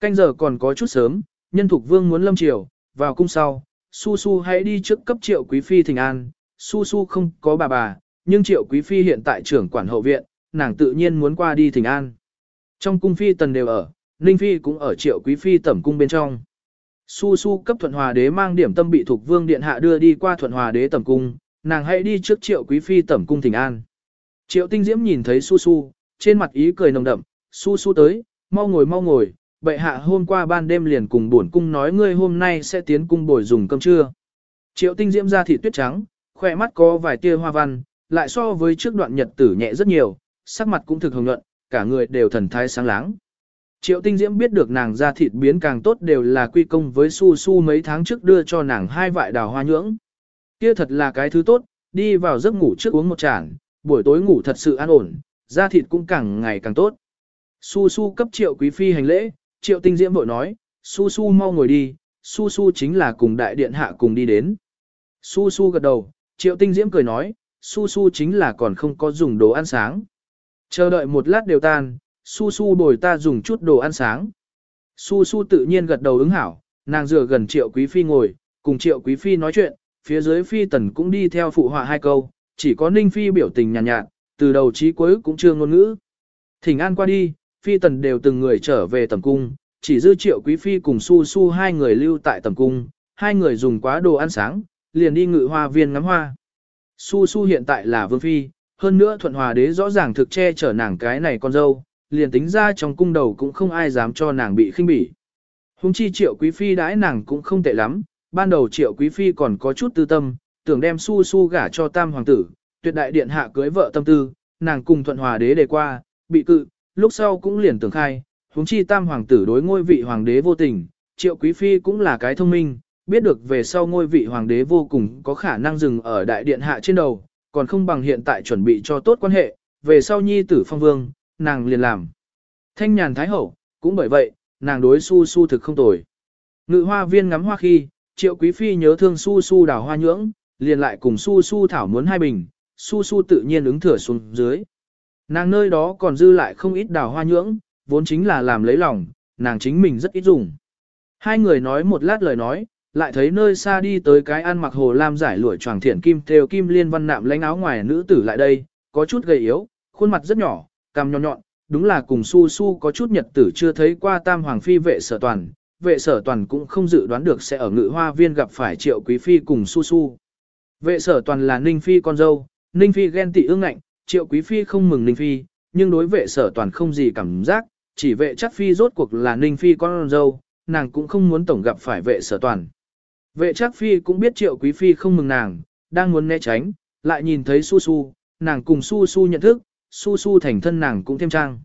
Canh giờ còn có chút sớm, nhân thuộc vương muốn lâm triều, vào cung sau, su su hãy đi trước cấp triệu quý phi thỉnh an, su su không có bà bà, nhưng triệu quý phi hiện tại trưởng quản hậu viện, nàng tự nhiên muốn qua đi thỉnh an. Trong cung phi tần đều ở, Ninh Phi cũng ở triệu quý phi tẩm cung bên trong. Su su cấp thuận hòa đế mang điểm tâm bị thuộc vương điện hạ đưa đi qua thuận hòa đế tẩm cung, nàng hãy đi trước triệu quý phi tẩm cung thỉnh an. Triệu tinh diễm nhìn thấy su su, trên mặt ý cười nồng đậm, su su tới, mau ngồi mau ngồi, bệ hạ hôm qua ban đêm liền cùng buồn cung nói ngươi hôm nay sẽ tiến cung bồi dùng cơm trưa. Triệu tinh diễm ra thịt tuyết trắng, khỏe mắt có vài tia hoa văn, lại so với trước đoạn nhật tử nhẹ rất nhiều, sắc mặt cũng thực hồng nhuận, cả người đều thần thái sáng láng. Triệu tinh diễm biết được nàng ra thịt biến càng tốt đều là quy công với su su mấy tháng trước đưa cho nàng hai vại đào hoa nhưỡng. Kia thật là cái thứ tốt, đi vào giấc ngủ trước uống một chản, buổi tối ngủ thật sự an ổn, da thịt cũng càng ngày càng tốt. Su su cấp triệu quý phi hành lễ, triệu tinh diễm vội nói, su su mau ngồi đi, su su chính là cùng đại điện hạ cùng đi đến. Su su gật đầu, triệu tinh diễm cười nói, su su chính là còn không có dùng đồ ăn sáng. Chờ đợi một lát đều tan, su su bồi ta dùng chút đồ ăn sáng. Su su tự nhiên gật đầu ứng hảo, nàng dựa gần triệu quý phi ngồi, cùng triệu quý phi nói chuyện, phía dưới phi tần cũng đi theo phụ họa hai câu, chỉ có ninh phi biểu tình nhàn nhạt, nhạt, từ đầu chí cuối cũng chưa ngôn ngữ. Thỉnh an qua đi, phi tần đều từng người trở về tầm cung, chỉ dư triệu quý phi cùng su su hai người lưu tại tầm cung, hai người dùng quá đồ ăn sáng, liền đi ngự hoa viên ngắm hoa. Su su hiện tại là vương phi, hơn nữa thuận hòa đế rõ ràng thực che chở nàng cái này con dâu, liền tính ra trong cung đầu cũng không ai dám cho nàng bị khinh bỉ. Hùng chi triệu quý phi đãi nàng cũng không tệ lắm, ban đầu triệu quý phi còn có chút tư tâm, tưởng đem su su gả cho tam hoàng tử, tuyệt đại điện hạ cưới vợ tâm tư, nàng cùng thuận hòa đế đề qua, bị cự, lúc sau cũng liền tưởng khai, huống chi tam hoàng tử đối ngôi vị hoàng đế vô tình, triệu quý phi cũng là cái thông minh, biết được về sau ngôi vị hoàng đế vô cùng có khả năng dừng ở đại điện hạ trên đầu, còn không bằng hiện tại chuẩn bị cho tốt quan hệ, về sau nhi tử phong vương, nàng liền làm. Thanh nhàn thái hậu, cũng bởi vậy, nàng đối su su thực không tồi. Ngự hoa viên ngắm hoa khi, triệu quý phi nhớ thương su su đào hoa nhưỡng, liền lại cùng su su thảo muốn hai bình, su su tự nhiên ứng thừa xuống dưới. Nàng nơi đó còn dư lại không ít đào hoa nhưỡng, vốn chính là làm lấy lòng, nàng chính mình rất ít dùng. Hai người nói một lát lời nói, lại thấy nơi xa đi tới cái ăn mặc hồ lam giải lụa choàng thiển kim theo kim liên văn nạm lánh áo ngoài nữ tử lại đây, có chút gầy yếu, khuôn mặt rất nhỏ, cằm nhọn nhọn, đúng là cùng su su có chút nhật tử chưa thấy qua tam hoàng phi vệ sở toàn. Vệ sở toàn cũng không dự đoán được sẽ ở ngự hoa viên gặp phải triệu quý phi cùng su su. Vệ sở toàn là ninh phi con dâu, ninh phi ghen tị ương ngạnh, triệu quý phi không mừng ninh phi, nhưng đối vệ sở toàn không gì cảm giác, chỉ vệ chắc phi rốt cuộc là ninh phi con dâu, nàng cũng không muốn tổng gặp phải vệ sở toàn. Vệ chắc phi cũng biết triệu quý phi không mừng nàng, đang muốn né tránh, lại nhìn thấy su su, nàng cùng su su nhận thức, su su thành thân nàng cũng thêm trang.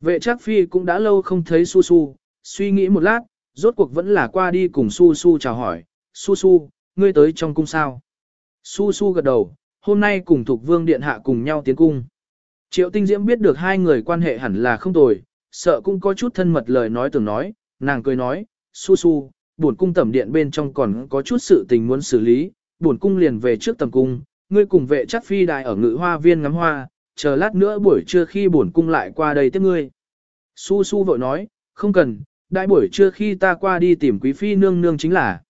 Vệ Trác phi cũng đã lâu không thấy su su, suy nghĩ một lát, rốt cuộc vẫn là qua đi cùng su su chào hỏi, su su, ngươi tới trong cung sao. Su su gật đầu, hôm nay cùng thuộc vương điện hạ cùng nhau tiến cung. Triệu tinh diễm biết được hai người quan hệ hẳn là không tồi, sợ cũng có chút thân mật lời nói tưởng nói, nàng cười nói, su su, buồn cung tẩm điện bên trong còn có chút sự tình muốn xử lý, buồn cung liền về trước tầm cung, ngươi cùng vệ chắc phi đại ở ngự hoa viên ngắm hoa, chờ lát nữa buổi trưa khi bổn cung lại qua đây tiếp ngươi. Su su vội nói, không cần, đại buổi trưa khi ta qua đi tìm quý phi nương nương chính là.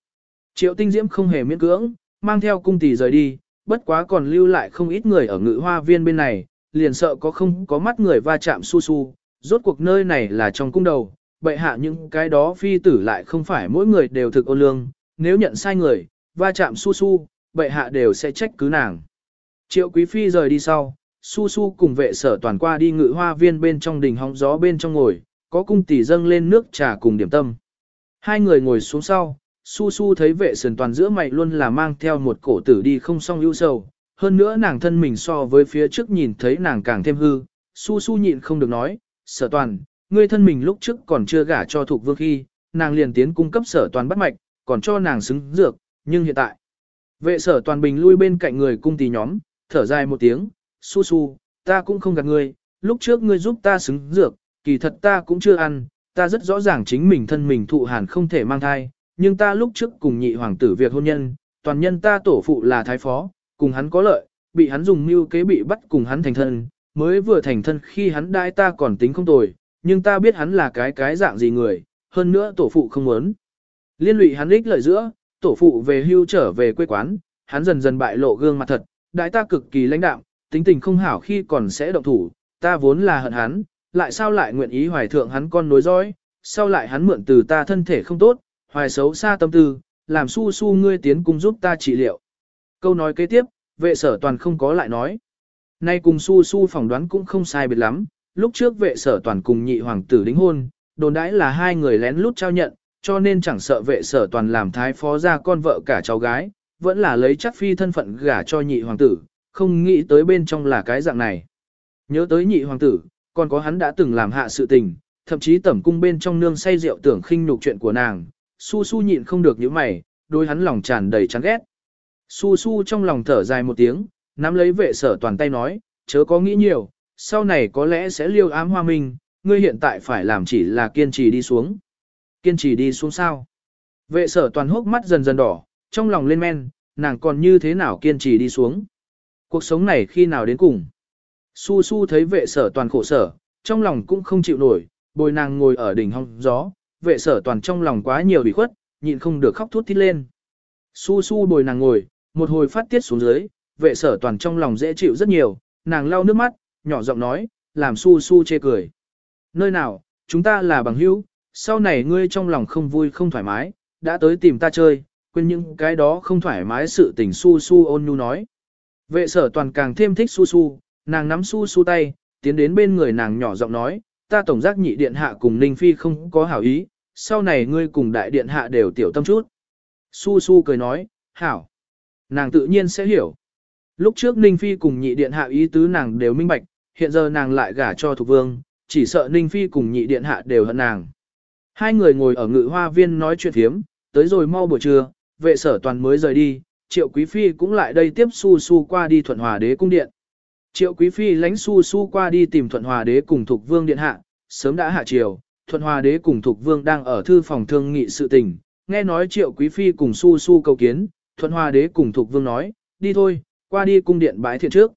Triệu tinh diễm không hề miễn cưỡng, mang theo cung tỷ rời đi, bất quá còn lưu lại không ít người ở ngự hoa viên bên này, liền sợ có không có mắt người va chạm su su, rốt cuộc nơi này là trong cung đầu, bệ hạ những cái đó phi tử lại không phải mỗi người đều thực ôn lương, nếu nhận sai người, va chạm su su, bệ hạ đều sẽ trách cứ nàng. Triệu quý phi rời đi sau, su su cùng vệ sở toàn qua đi ngự hoa viên bên trong đình hóng gió bên trong ngồi, có cung tỷ dâng lên nước trà cùng điểm tâm. Hai người ngồi xuống sau, su su thấy vệ sườn toàn giữa mày luôn là mang theo một cổ tử đi không song ưu sầu, hơn nữa nàng thân mình so với phía trước nhìn thấy nàng càng thêm hư, su su nhịn không được nói, sở toàn, ngươi thân mình lúc trước còn chưa gả cho thuộc vương khi, nàng liền tiến cung cấp sở toàn bắt mạch, còn cho nàng xứng dược, nhưng hiện tại, vệ sở toàn bình lui bên cạnh người cung tỷ nhóm, thở dài một tiếng, su su, ta cũng không gạt ngươi, lúc trước ngươi giúp ta xứng dược, kỳ thật ta cũng chưa ăn, ta rất rõ ràng chính mình thân mình thụ hàn không thể mang thai, nhưng ta lúc trước cùng nhị hoàng tử việc hôn nhân, toàn nhân ta tổ phụ là thái phó, cùng hắn có lợi, bị hắn dùng mưu kế bị bắt cùng hắn thành thân, mới vừa thành thân khi hắn đãi ta còn tính không tồi, nhưng ta biết hắn là cái cái dạng gì người, hơn nữa tổ phụ không muốn. Liên lụy hắn ích lợi giữa, tổ phụ về hưu trở về quê quán, hắn dần dần bại lộ gương mặt thật, đại ta cực kỳ lãnh đạm, tính tình không hảo khi còn sẽ động thủ, ta vốn là hận hắn, lại sao lại nguyện ý hoài thượng hắn con nối dõi, sau lại hắn mượn từ ta thân thể không tốt, hoài xấu xa tâm tư, làm su su ngươi tiến cung giúp ta trị liệu. Câu nói kế tiếp, vệ sở toàn không có lại nói. Nay cùng su su phỏng đoán cũng không sai biệt lắm, lúc trước vệ sở toàn cùng nhị hoàng tử đính hôn, đồn đãi là hai người lén lút trao nhận, cho nên chẳng sợ vệ sở toàn làm thái phó ra con vợ cả cháu gái, vẫn là lấy chắc phi thân phận gả cho nhị hoàng tử, không nghĩ tới bên trong là cái dạng này. Nhớ tới nhị hoàng tử, còn có hắn đã từng làm hạ sự tình, thậm chí tẩm cung bên trong nương say rượu tưởng khinh nhục chuyện của nàng, su su nhịn không được những mày, đôi hắn lòng tràn đầy chán ghét. Su su trong lòng thở dài một tiếng, nắm lấy vệ sở toàn tay nói, chớ có nghĩ nhiều, sau này có lẽ sẽ liêu ám hoa minh, ngươi hiện tại phải làm chỉ là kiên trì đi xuống. Kiên trì đi xuống sao? Vệ sở toàn hốc mắt dần dần đỏ, trong lòng lên men, nàng còn như thế nào kiên trì đi xuống? Cuộc sống này khi nào đến cùng? Su su thấy vệ sở toàn khổ sở, trong lòng cũng không chịu nổi, bồi nàng ngồi ở đỉnh hong gió, vệ sở toàn trong lòng quá nhiều bị khuất, nhịn không được khóc thút thít lên. Su su bồi nàng ngồi, một hồi phát tiết xuống dưới, vệ sở toàn trong lòng dễ chịu rất nhiều, nàng lau nước mắt, nhỏ giọng nói, làm su su chê cười. Nơi nào, chúng ta là bằng hữu, sau này ngươi trong lòng không vui không thoải mái, đã tới tìm ta chơi, quên những cái đó không thoải mái sự tình su su ôn nhu nói. Vệ sở toàn càng thêm thích su su, nàng nắm su su tay, tiến đến bên người nàng nhỏ giọng nói, ta tổng giác nhị điện hạ cùng Ninh Phi không có hảo ý, sau này ngươi cùng đại điện hạ đều tiểu tâm chút. Su su cười nói, hảo. Nàng tự nhiên sẽ hiểu. Lúc trước Ninh Phi cùng nhị điện hạ ý tứ nàng đều minh bạch, hiện giờ nàng lại gả cho thục vương, chỉ sợ Ninh Phi cùng nhị điện hạ đều hận nàng. Hai người ngồi ở ngự hoa viên nói chuyện thiếm, tới rồi mau buổi trưa, vệ sở toàn mới rời đi, triệu quý phi cũng lại đây tiếp su su qua đi thuận hòa đế cung điện. Triệu quý phi lánh su su qua đi tìm thuận hòa đế cùng thuộc vương điện hạ, sớm đã hạ triều, thuận hòa đế cùng thuộc vương đang ở thư phòng thương nghị sự tình, nghe nói triệu quý phi cùng su su cầu kiến, thuận hòa đế cùng thuộc vương nói, đi thôi, qua đi cung điện bái thiện trước.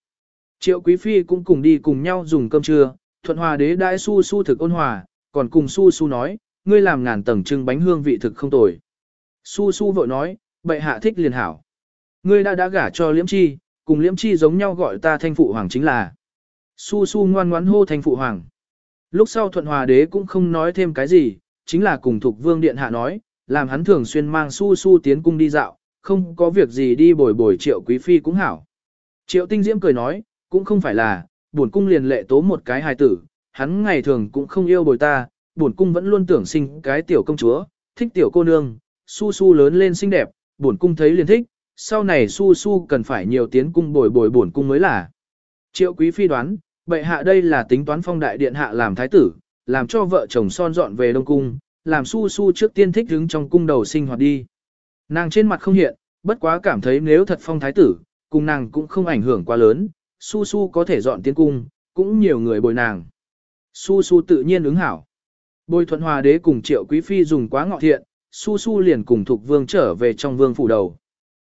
Triệu quý phi cũng cùng đi cùng nhau dùng cơm trưa, thuận hòa đế đãi su su thực ôn hòa, còn cùng su su nói, ngươi làm ngàn tầng trưng bánh hương vị thực không tồi. Su su vội nói, bệ hạ thích liền hảo. Ngươi đã đã gả cho liễm chi, cùng liễm chi giống nhau gọi ta thanh phụ hoàng chính là. Su su ngoan ngoãn hô thanh phụ hoàng. Lúc sau thuận hòa đế cũng không nói thêm cái gì, chính là cùng thuộc vương điện hạ nói, làm hắn thường xuyên mang su su tiến cung đi dạo, không có việc gì đi bồi bồi triệu quý phi cũng hảo. Triệu tinh diễm cười nói, cũng không phải là, buồn cung liền lệ tố một cái hài tử, hắn ngày thường cũng không yêu bồi ta, buồn cung vẫn luôn tưởng sinh cái tiểu công chúa, thích tiểu cô nương, su su lớn lên xinh đẹp, buồn cung thấy liền thích, sau này su su cần phải nhiều tiến cung bồi bồi bổn cung mới là. Triệu quý phi đoán, bệ hạ đây là tính toán phong đại điện hạ làm thái tử, làm cho vợ chồng son dọn về đông cung, làm su su trước tiên thích đứng trong cung đầu sinh hoạt đi. Nàng trên mặt không hiện, bất quá cảm thấy nếu thật phong thái tử, cùng nàng cũng không ảnh hưởng quá lớn, su su có thể dọn tiến cung, cũng nhiều người bồi nàng. Su su tự nhiên ứng hảo. Bồi thuận hòa đế cùng triệu quý phi dùng quá ngọ thiện, su su liền cùng thuộc vương trở về trong vương phủ đầu.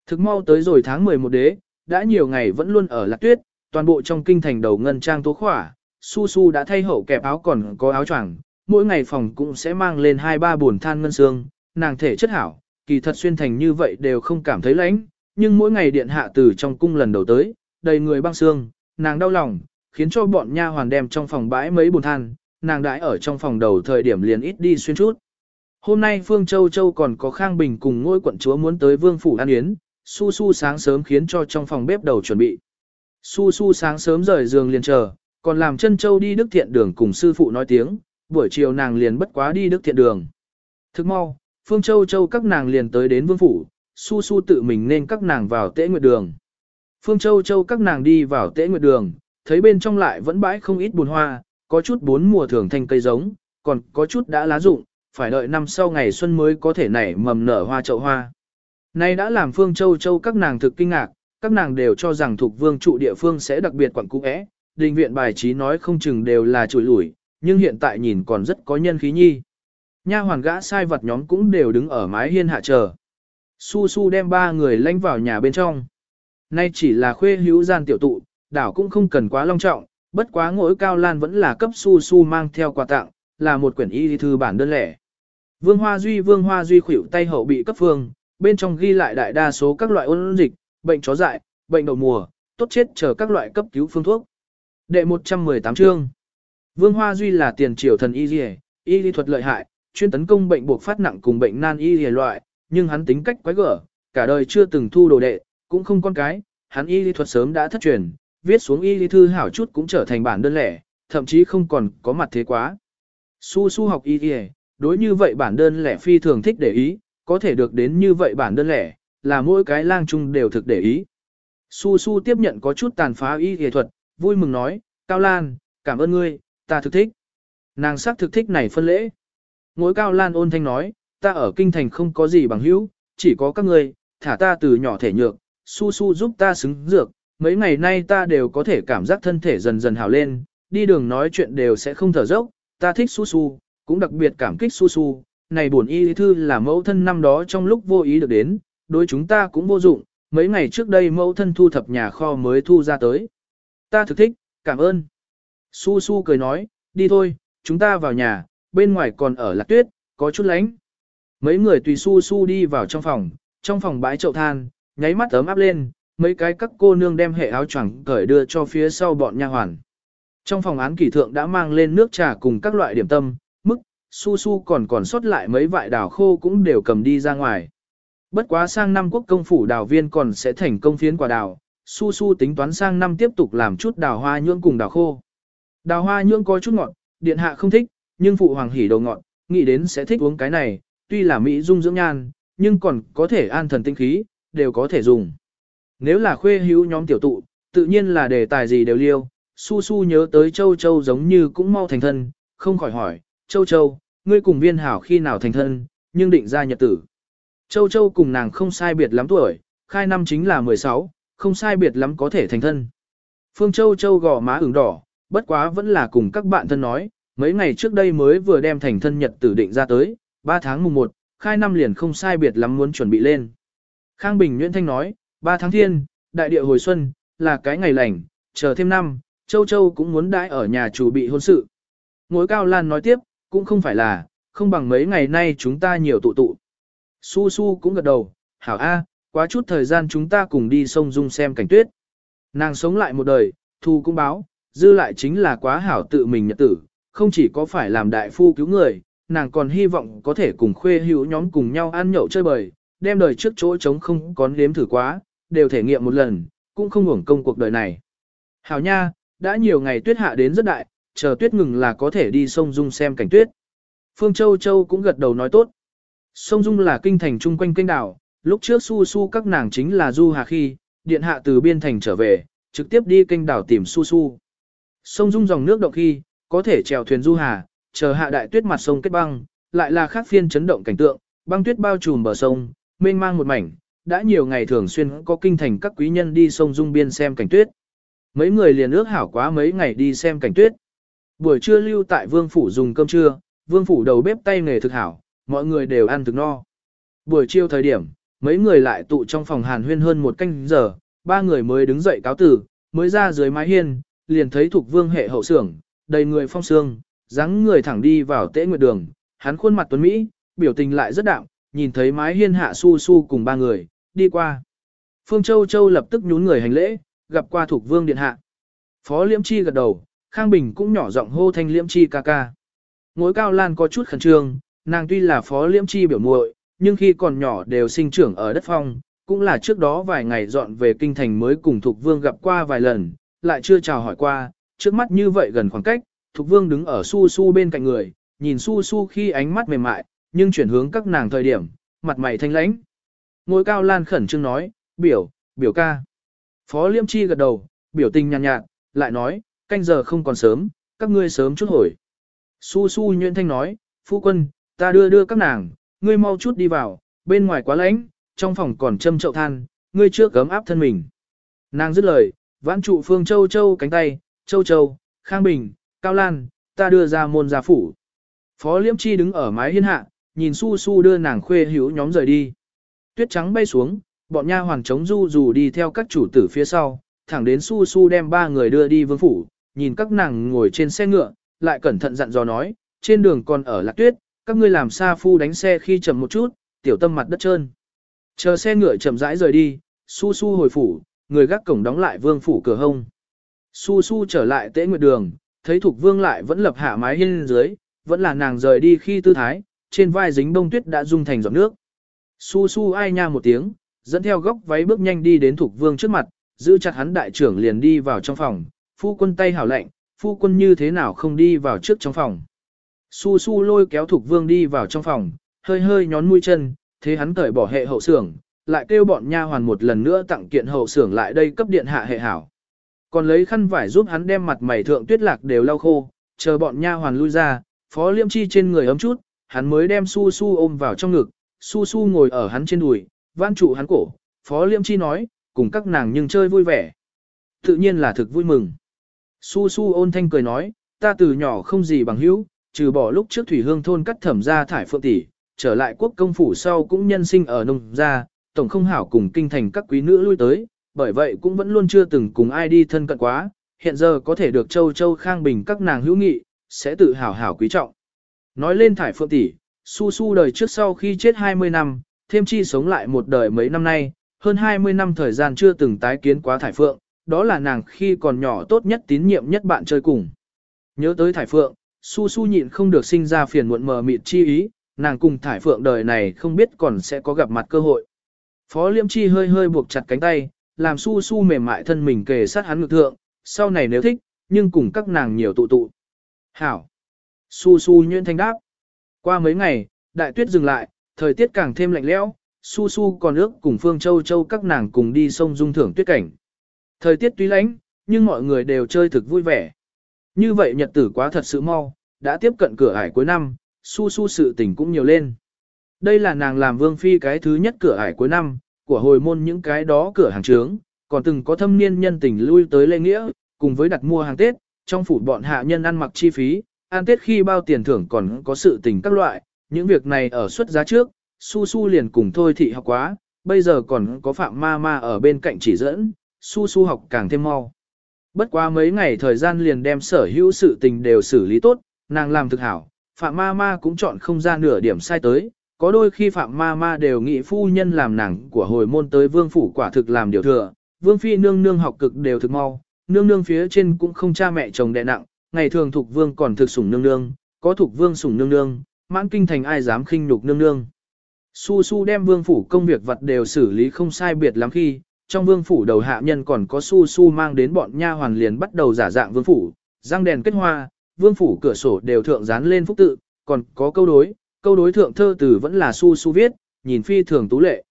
Thực mau tới rồi tháng 11 đế, đã nhiều ngày vẫn luôn ở lạc tuyết, toàn bộ trong kinh thành đầu ngân trang tố khỏa, su su đã thay hậu kẹp áo còn có áo choàng, mỗi ngày phòng cũng sẽ mang lên hai ba buồn than ngân xương, nàng thể chất hảo, kỳ thật xuyên thành như vậy đều không cảm thấy lạnh, nhưng mỗi ngày điện hạ từ trong cung lần đầu tới, đầy người băng xương, nàng đau lòng, khiến cho bọn nha hoàn đem trong phòng bãi mấy buồn than, nàng đãi ở trong phòng đầu thời điểm liền ít đi xuyên chút. Hôm nay Phương Châu Châu còn có Khang Bình cùng ngôi quận chúa muốn tới vương phủ ăn yến, Su Su sáng sớm khiến cho trong phòng bếp đầu chuẩn bị. Su Su sáng sớm rời giường liền chờ, còn làm chân Châu đi Đức Thiện Đường cùng sư phụ nói tiếng, buổi chiều nàng liền bất quá đi Đức Thiện Đường. Thức mau, Phương Châu Châu các nàng liền tới đến vương phủ, Su Su tự mình nên các nàng vào tễ nguyệt đường. Phương Châu Châu các nàng đi vào tễ nguyệt đường, thấy bên trong lại vẫn bãi không ít bùn hoa, có chút bốn mùa thường thành cây giống, còn có chút đã lá rụng, phải đợi năm sau ngày xuân mới có thể nảy mầm nở hoa chậu hoa. Nay đã làm Phương Châu Châu các nàng thực kinh ngạc, các nàng đều cho rằng thuộc vương trụ địa phương sẽ đặc biệt quẩn cũ é, đình viện bài trí nói không chừng đều là chùi lủi, nhưng hiện tại nhìn còn rất có nhân khí nhi. Nha hoàn gã sai vật nhóm cũng đều đứng ở mái hiên hạ chờ. Su Su đem ba người lanh vào nhà bên trong. Nay chỉ là khuê hữu gian tiểu tụ, đảo cũng không cần quá long trọng, bất quá ngỗi cao lan vẫn là cấp Su Su mang theo quà tặng, là một quyển y thư bản đơn lẻ. Vương Hoa Duy Vương Hoa Duy khuỷu tay hậu bị cấp phương, bên trong ghi lại đại đa số các loại ôn dịch, bệnh chó dại, bệnh đầu mùa, tốt chết chờ các loại cấp cứu phương thuốc. Đệ 118 chương Vương Hoa Duy là tiền triều thần y y, y lý thuật lợi hại, chuyên tấn công bệnh buộc phát nặng cùng bệnh nan y y loại, nhưng hắn tính cách quái gở, cả đời chưa từng thu đồ đệ, cũng không con cái, hắn y lý thuật sớm đã thất truyền, viết xuống y lý thư hảo chút cũng trở thành bản đơn lẻ, thậm chí không còn có mặt thế quá. Su su học y y, đối như vậy bản đơn lẻ phi thường thích để ý, có thể được đến như vậy bản đơn lẻ, là mỗi cái lang chung đều thực để ý. Su su tiếp nhận có chút tàn phá y y thuật, vui mừng nói, Cao Lan, cảm ơn ngươi, ta thực thích. Nàng sắc thực thích này phân lễ. Ngối Cao Lan ôn thanh nói, ta ở kinh thành không có gì bằng hữu, chỉ có các ngươi, thả ta từ nhỏ thể nhược, su su giúp ta xứng dược, mấy ngày nay ta đều có thể cảm giác thân thể dần dần hào lên, đi đường nói chuyện đều sẽ không thở dốc, ta thích su su, cũng đặc biệt cảm kích su su, này buồn y thư là mẫu thân năm đó trong lúc vô ý được đến, đối chúng ta cũng vô dụng, mấy ngày trước đây mẫu thân thu thập nhà kho mới thu ra tới. Ta thực thích, cảm ơn. Su su cười nói, đi thôi, chúng ta vào nhà, bên ngoài còn ở lạc tuyết, có chút lánh. Mấy người tùy su su đi vào trong phòng, trong phòng bãi chậu than, nháy mắt ấm áp lên, mấy cái các cô nương đem hệ áo choàng cởi đưa cho phía sau bọn nha hoàn. Trong phòng án kỷ thượng đã mang lên nước trà cùng các loại điểm tâm, su su còn còn sót lại mấy vại đào khô cũng đều cầm đi ra ngoài. Bất quá sang năm quốc công phủ đào viên còn sẽ thành công phiến quả đào, su su tính toán sang năm tiếp tục làm chút đào hoa nhưỡng cùng đào khô. Đào hoa nhưỡng có chút ngọt, điện hạ không thích, nhưng phụ hoàng hỉ đầu ngọt, nghĩ đến sẽ thích uống cái này, tuy là mỹ dung dưỡng nhan, nhưng còn có thể an thần tinh khí, đều có thể dùng. Nếu là khuê hữu nhóm tiểu tụ, tự nhiên là đề tài gì đều liêu, su su nhớ tới châu châu giống như cũng mau thành thân, không khỏi hỏi, châu châu, ngươi cùng viên hảo khi nào thành thân, nhưng định ra nhật tử. Châu Châu cùng nàng không sai biệt lắm tuổi, khai năm chính là 16, không sai biệt lắm có thể thành thân. Phương Châu Châu gò má ửng đỏ, bất quá vẫn là cùng các bạn thân nói, mấy ngày trước đây mới vừa đem thành thân nhật tử định ra tới, 3 tháng mùng 1, khai năm liền không sai biệt lắm muốn chuẩn bị lên. Khang Bình Nguyễn Thanh nói, 3 tháng thiên, đại địa hồi xuân, là cái ngày lành, chờ thêm năm, Châu Châu cũng muốn đãi ở nhà chủ bị hôn sự. Ngối Cao Lan nói tiếp, cũng không phải là, không bằng mấy ngày nay chúng ta nhiều tụ tụ. Su Su cũng gật đầu, hảo A, quá chút thời gian chúng ta cùng đi sông Dung xem cảnh tuyết. Nàng sống lại một đời, thu cũng báo, dư lại chính là quá hảo tự mình nhật tử, không chỉ có phải làm đại phu cứu người, nàng còn hy vọng có thể cùng khuê hữu nhóm cùng nhau ăn nhậu chơi bời, đem đời trước chỗ trống không có nếm thử quá, đều thể nghiệm một lần, cũng không hưởng công cuộc đời này. Hảo nha, đã nhiều ngày tuyết hạ đến rất đại, chờ tuyết ngừng là có thể đi sông Dung xem cảnh tuyết. Phương Châu Châu cũng gật đầu nói tốt. Sông Dung là kinh thành chung quanh kênh đảo, lúc trước su su các nàng chính là Du Hà khi, điện hạ từ biên thành trở về, trực tiếp đi kênh đảo tìm su su. Sông Dung dòng nước động khi, có thể chèo thuyền Du Hà, chờ hạ đại tuyết mặt sông kết băng, lại là khác phiên chấn động cảnh tượng, băng tuyết bao trùm bờ sông, mênh mang một mảnh, đã nhiều ngày thường xuyên có kinh thành các quý nhân đi sông Dung biên xem cảnh tuyết. Mấy người liền ước hảo quá mấy ngày đi xem cảnh tuyết. Buổi trưa lưu tại vương phủ dùng cơm trưa, vương phủ đầu bếp tay nghề thực hảo, mọi người đều ăn thực no. Buổi chiều thời điểm, mấy người lại tụ trong phòng hàn huyên hơn một canh giờ, ba người mới đứng dậy cáo tử, mới ra dưới mái hiên, liền thấy thuộc vương hệ hậu sưởng, đầy người phong sương, dáng người thẳng đi vào tễ nguyệt đường, hắn khuôn mặt tuấn Mỹ, biểu tình lại rất đạm, nhìn thấy mái hiên hạ su su cùng ba người, đi qua. Phương Châu Châu lập tức nhún người hành lễ, gặp qua thuộc vương điện hạ. Phó Liễm Chi gật đầu, Khang Bình cũng nhỏ giọng hô thanh Liễm Chi ca ca. Ngối cao lan có chút khẩn trương, nàng tuy là Phó Liễm Chi biểu muội, nhưng khi còn nhỏ đều sinh trưởng ở đất phong, cũng là trước đó vài ngày dọn về kinh thành mới cùng Thục Vương gặp qua vài lần, lại chưa chào hỏi qua, trước mắt như vậy gần khoảng cách, Thục Vương đứng ở su su bên cạnh người, nhìn su su khi ánh mắt mềm mại, nhưng chuyển hướng các nàng thời điểm, mặt mày thanh lãnh. Ngôi cao lan khẩn trương nói, biểu, biểu ca. Phó Liêm Chi gật đầu, biểu tình nhàn nhạt, nhạt, lại nói, canh giờ không còn sớm, các ngươi sớm chút hồi. Su su nhuyễn thanh nói, phu quân, ta đưa đưa các nàng, ngươi mau chút đi vào, bên ngoài quá lạnh, trong phòng còn châm chậu than, ngươi trước gấm áp thân mình. Nàng dứt lời, vãn trụ phương châu châu cánh tay, châu châu, khang bình, cao lan, ta đưa ra môn gia phủ. Phó liễm chi đứng ở mái hiên hạ, nhìn su su đưa nàng khuê hữu nhóm rời đi. Tuyết trắng bay xuống, bọn nha hoàng chống du dù đi theo các chủ tử phía sau, thẳng đến su su đem ba người đưa đi vương phủ, nhìn các nàng ngồi trên xe ngựa, lại cẩn thận dặn dò nói, trên đường còn ở lạc tuyết, các ngươi làm xa phu đánh xe khi chậm một chút, tiểu tâm mặt đất trơn. Chờ xe ngựa chậm rãi rời đi, su su hồi phủ, người gác cổng đóng lại vương phủ cửa hông. Su su trở lại tế nguyệt đường, thấy thuộc vương lại vẫn lập hạ mái hiên dưới, vẫn là nàng rời đi khi tư thái, trên vai dính bông tuyết đã dung thành giọt nước. Su su ai nha một tiếng, dẫn theo góc váy bước nhanh đi đến thuộc vương trước mặt, giữ chặt hắn đại trưởng liền đi vào trong phòng, phu quân tay hảo lạnh, phu quân như thế nào không đi vào trước trong phòng. Su su lôi kéo thuộc vương đi vào trong phòng, hơi hơi nhón mũi chân, thế hắn cởi bỏ hệ hậu xưởng, lại kêu bọn nha hoàn một lần nữa tặng kiện hậu xưởng lại đây cấp điện hạ hệ hảo. Còn lấy khăn vải giúp hắn đem mặt mày thượng tuyết lạc đều lau khô, chờ bọn nha hoàn lui ra, phó liêm chi trên người ấm chút, hắn mới đem su su ôm vào trong ngực, su su ngồi ở hắn trên đùi, van trụ hắn cổ, phó liêm chi nói, cùng các nàng nhưng chơi vui vẻ. Tự nhiên là thực vui mừng. Su su ôn thanh cười nói, ta từ nhỏ không gì bằng hữu, trừ bỏ lúc trước thủy hương thôn cắt thẩm ra thải phượng tỷ, trở lại quốc công phủ sau cũng nhân sinh ở nông gia, tổng không hảo cùng kinh thành các quý nữ lui tới, bởi vậy cũng vẫn luôn chưa từng cùng ai đi thân cận quá, hiện giờ có thể được châu châu khang bình các nàng hữu nghị, sẽ tự hào hảo quý trọng. Nói lên thải phượng tỷ, su su đời trước sau khi chết 20 năm, thêm chi sống lại một đời mấy năm nay, hơn 20 năm thời gian chưa từng tái kiến quá thải phượng, đó là nàng khi còn nhỏ tốt nhất tín nhiệm nhất bạn chơi cùng. Nhớ tới thải phượng, su su nhịn không được sinh ra phiền muộn mờ mịt chi ý, nàng cùng thải phượng đời này không biết còn sẽ có gặp mặt cơ hội. Phó liêm chi hơi hơi buộc chặt cánh tay, làm su su mềm mại thân mình kề sát hắn ngực thượng, sau này nếu thích, nhưng cùng các nàng nhiều tụ tụ. Hảo! Su su nhuyễn thanh đáp. Qua mấy ngày, đại tuyết dừng lại, thời tiết càng thêm lạnh lẽo, su su còn ước cùng Phương Châu Châu các nàng cùng đi sông dung thưởng tuyết cảnh. Thời tiết tuy lạnh, nhưng mọi người đều chơi thực vui vẻ. Như vậy nhật tử quá thật sự mau, đã tiếp cận cửa ải cuối năm, su su sự tình cũng nhiều lên. Đây là nàng làm vương phi cái thứ nhất cửa ải cuối năm, của hồi môn những cái đó cửa hàng trướng, còn từng có thâm niên nhân tình lui tới lê nghĩa, cùng với đặt mua hàng Tết, trong phủ bọn hạ nhân ăn mặc chi phí, ăn Tết khi bao tiền thưởng còn có sự tình các loại, những việc này ở xuất giá trước, su su liền cùng thôi thị học quá, bây giờ còn có phạm ma ma ở bên cạnh chỉ dẫn, su su học càng thêm mau. Bất quá mấy ngày thời gian liền đem sở hữu sự tình đều xử lý tốt, nàng làm thực hảo, phạm ma ma cũng chọn không ra nửa điểm sai tới, có đôi khi phạm ma ma đều nghĩ phu nhân làm nàng của hồi môn tới vương phủ quả thực làm điều thừa, vương phi nương nương học cực đều thực mau, nương nương phía trên cũng không cha mẹ chồng đẻ nặng, ngày thường thuộc vương còn thực sủng nương nương, có thuộc vương sủng nương nương, mãn kinh thành ai dám khinh nhục nương nương. Su su đem vương phủ công việc vật đều xử lý không sai biệt lắm khi, trong vương phủ đầu hạ nhân còn có su su mang đến bọn nha hoàn liền bắt đầu giả dạng vương phủ, răng đèn kết hoa, vương phủ cửa sổ đều thượng dán lên phúc tự, còn có câu đối, câu đối thượng thơ từ vẫn là su su viết, nhìn phi thường tú lệ.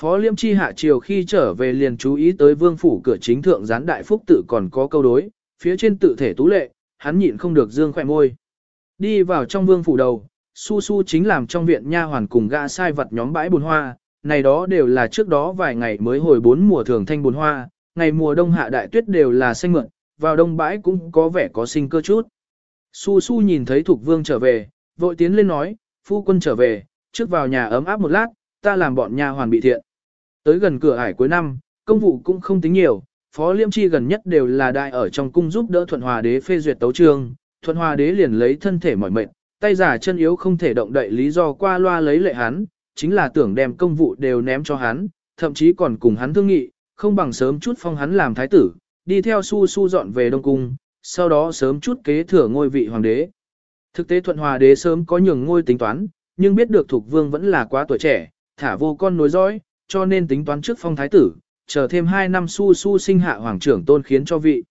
Phó Liêm Chi hạ chiều khi trở về liền chú ý tới vương phủ cửa chính thượng gián đại phúc tự còn có câu đối, phía trên tự thể tú lệ, hắn nhịn không được dương khỏe môi. Đi vào trong vương phủ đầu, su su chính làm trong viện nha hoàn cùng gã sai vật nhóm bãi bồn hoa, này đó đều là trước đó vài ngày mới hồi bốn mùa thường thanh bồn hoa, ngày mùa đông hạ đại tuyết đều là xanh mượn, vào đông bãi cũng có vẻ có sinh cơ chút. Su su nhìn thấy Thục Vương trở về, vội tiến lên nói, phu quân trở về, trước vào nhà ấm áp một lát, ta làm bọn nha hoàn bị thiện. Tới gần cửa ải cuối năm, công vụ cũng không tính nhiều, Phó Liêm Chi gần nhất đều là đại ở trong cung giúp đỡ Thuận Hòa Đế phê duyệt tấu chương, Thuận Hòa Đế liền lấy thân thể mỏi mệt, tay giả chân yếu không thể động đậy lý do qua loa lấy lệ hắn, chính là tưởng đem công vụ đều ném cho hắn, thậm chí còn cùng hắn thương nghị, không bằng sớm chút phong hắn làm thái tử, đi theo su su dọn về Đông Cung, sau đó sớm chút kế thừa ngôi vị hoàng đế. Thực tế Thuận Hòa Đế sớm có nhường ngôi tính toán, nhưng biết được Thuộc Vương vẫn là quá tuổi trẻ, thả vô con nối dõi, cho nên tính toán trước phong thái tử, chờ thêm 2 năm su su sinh hạ hoàng trưởng tôn khiến cho vị.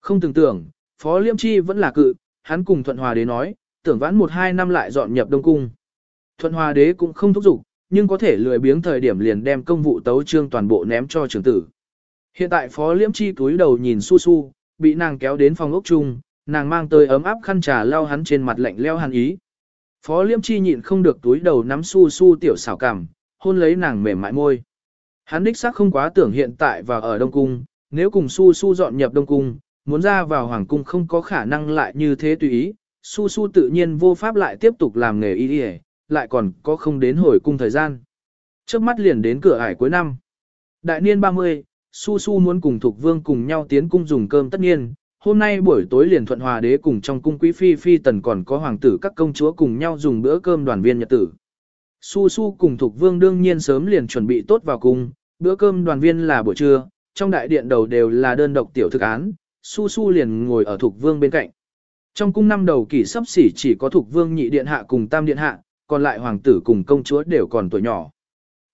Không tưởng tưởng, Phó Liêm Chi vẫn là cự, hắn cùng Thuận Hòa Đế nói, tưởng vãn 1-2 năm lại dọn nhập Đông Cung. Thuận Hòa Đế cũng không thúc giục, nhưng có thể lười biếng thời điểm liền đem công vụ tấu trương toàn bộ ném cho trưởng tử. Hiện tại Phó Liễm Chi túi đầu nhìn su su, bị nàng kéo đến phòng ốc chung, nàng mang tới ấm áp khăn trà lau hắn trên mặt lạnh leo hàn ý. Phó Liễm Chi nhịn không được túi đầu nắm su su tiểu xảo cảm, hôn lấy nàng mềm mại môi. Hắn đích xác không quá tưởng hiện tại và ở Đông Cung, nếu cùng su su dọn nhập Đông Cung, muốn ra vào Hoàng Cung không có khả năng lại như thế tùy ý, su su tự nhiên vô pháp lại tiếp tục làm nghề y đi lại còn có không đến hồi cung thời gian. Trước mắt liền đến cửa ải cuối năm. Đại niên 30, Su Su muốn cùng Thục Vương cùng nhau tiến cung dùng cơm tất nhiên, hôm nay buổi tối liền thuận hòa đế cùng trong cung quý phi phi tần còn có hoàng tử các công chúa cùng nhau dùng bữa cơm đoàn viên nhật tử. Su Su cùng Thục Vương đương nhiên sớm liền chuẩn bị tốt vào cung, bữa cơm đoàn viên là buổi trưa, trong đại điện đầu đều là đơn độc tiểu thực án, Su Su liền ngồi ở Thục Vương bên cạnh. Trong cung năm đầu kỷ sắp xỉ chỉ có Thục Vương nhị điện hạ cùng tam điện hạ, còn lại hoàng tử cùng công chúa đều còn tuổi nhỏ.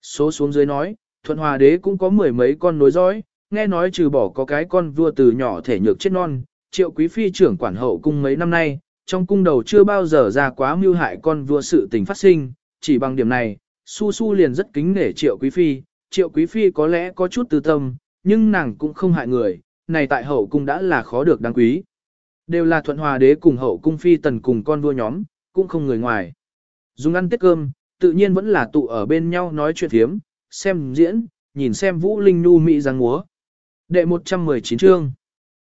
Số xuống dưới nói, thuận hòa đế cũng có mười mấy con nối dõi, nghe nói trừ bỏ có cái con vua từ nhỏ thể nhược chết non, triệu quý phi trưởng quản hậu cung mấy năm nay, trong cung đầu chưa bao giờ ra quá mưu hại con vua sự tình phát sinh, chỉ bằng điểm này, su su liền rất kính nể triệu quý phi, triệu quý phi có lẽ có chút tư tâm, nhưng nàng cũng không hại người, này tại hậu cung đã là khó được đáng quý. Đều là thuận hòa đế cùng hậu cung phi tần cùng con vua nhóm, cũng không người ngoài. Dùng ăn tiết cơm, tự nhiên vẫn là tụ ở bên nhau nói chuyện thiếm, xem diễn, nhìn xem Vũ Linh Nhu Mỹ giang múa. Đệ 119 chương.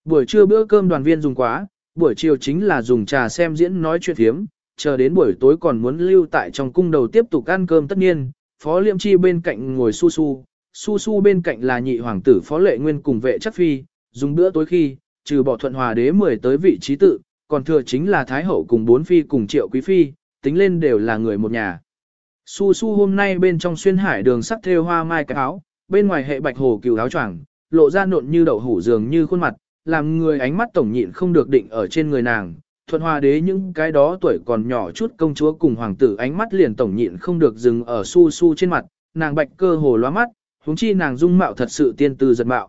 Buổi trưa bữa cơm đoàn viên dùng quá, buổi chiều chính là dùng trà xem diễn nói chuyện thiếm, chờ đến buổi tối còn muốn lưu tại trong cung đầu tiếp tục ăn cơm tất nhiên, Phó Liêm Chi bên cạnh ngồi su su, su su bên cạnh là nhị hoàng tử Phó Lệ Nguyên cùng vệ chắc phi, dùng bữa tối khi, trừ bỏ thuận hòa đế 10 tới vị trí tự, còn thừa chính là Thái Hậu cùng bốn phi cùng triệu quý phi, tính lên đều là người một nhà. Su su hôm nay bên trong xuyên hải đường sắc thêu hoa mai cái áo, bên ngoài hệ bạch hồ cừu áo choàng, lộ ra nộn như đậu hủ dường như khuôn mặt, làm người ánh mắt tổng nhịn không được định ở trên người nàng. Thuận hòa đế những cái đó tuổi còn nhỏ chút công chúa cùng hoàng tử ánh mắt liền tổng nhịn không được dừng ở su su trên mặt, nàng bạch cơ hồ loa mắt, huống chi nàng dung mạo thật sự tiên tư giật mạo.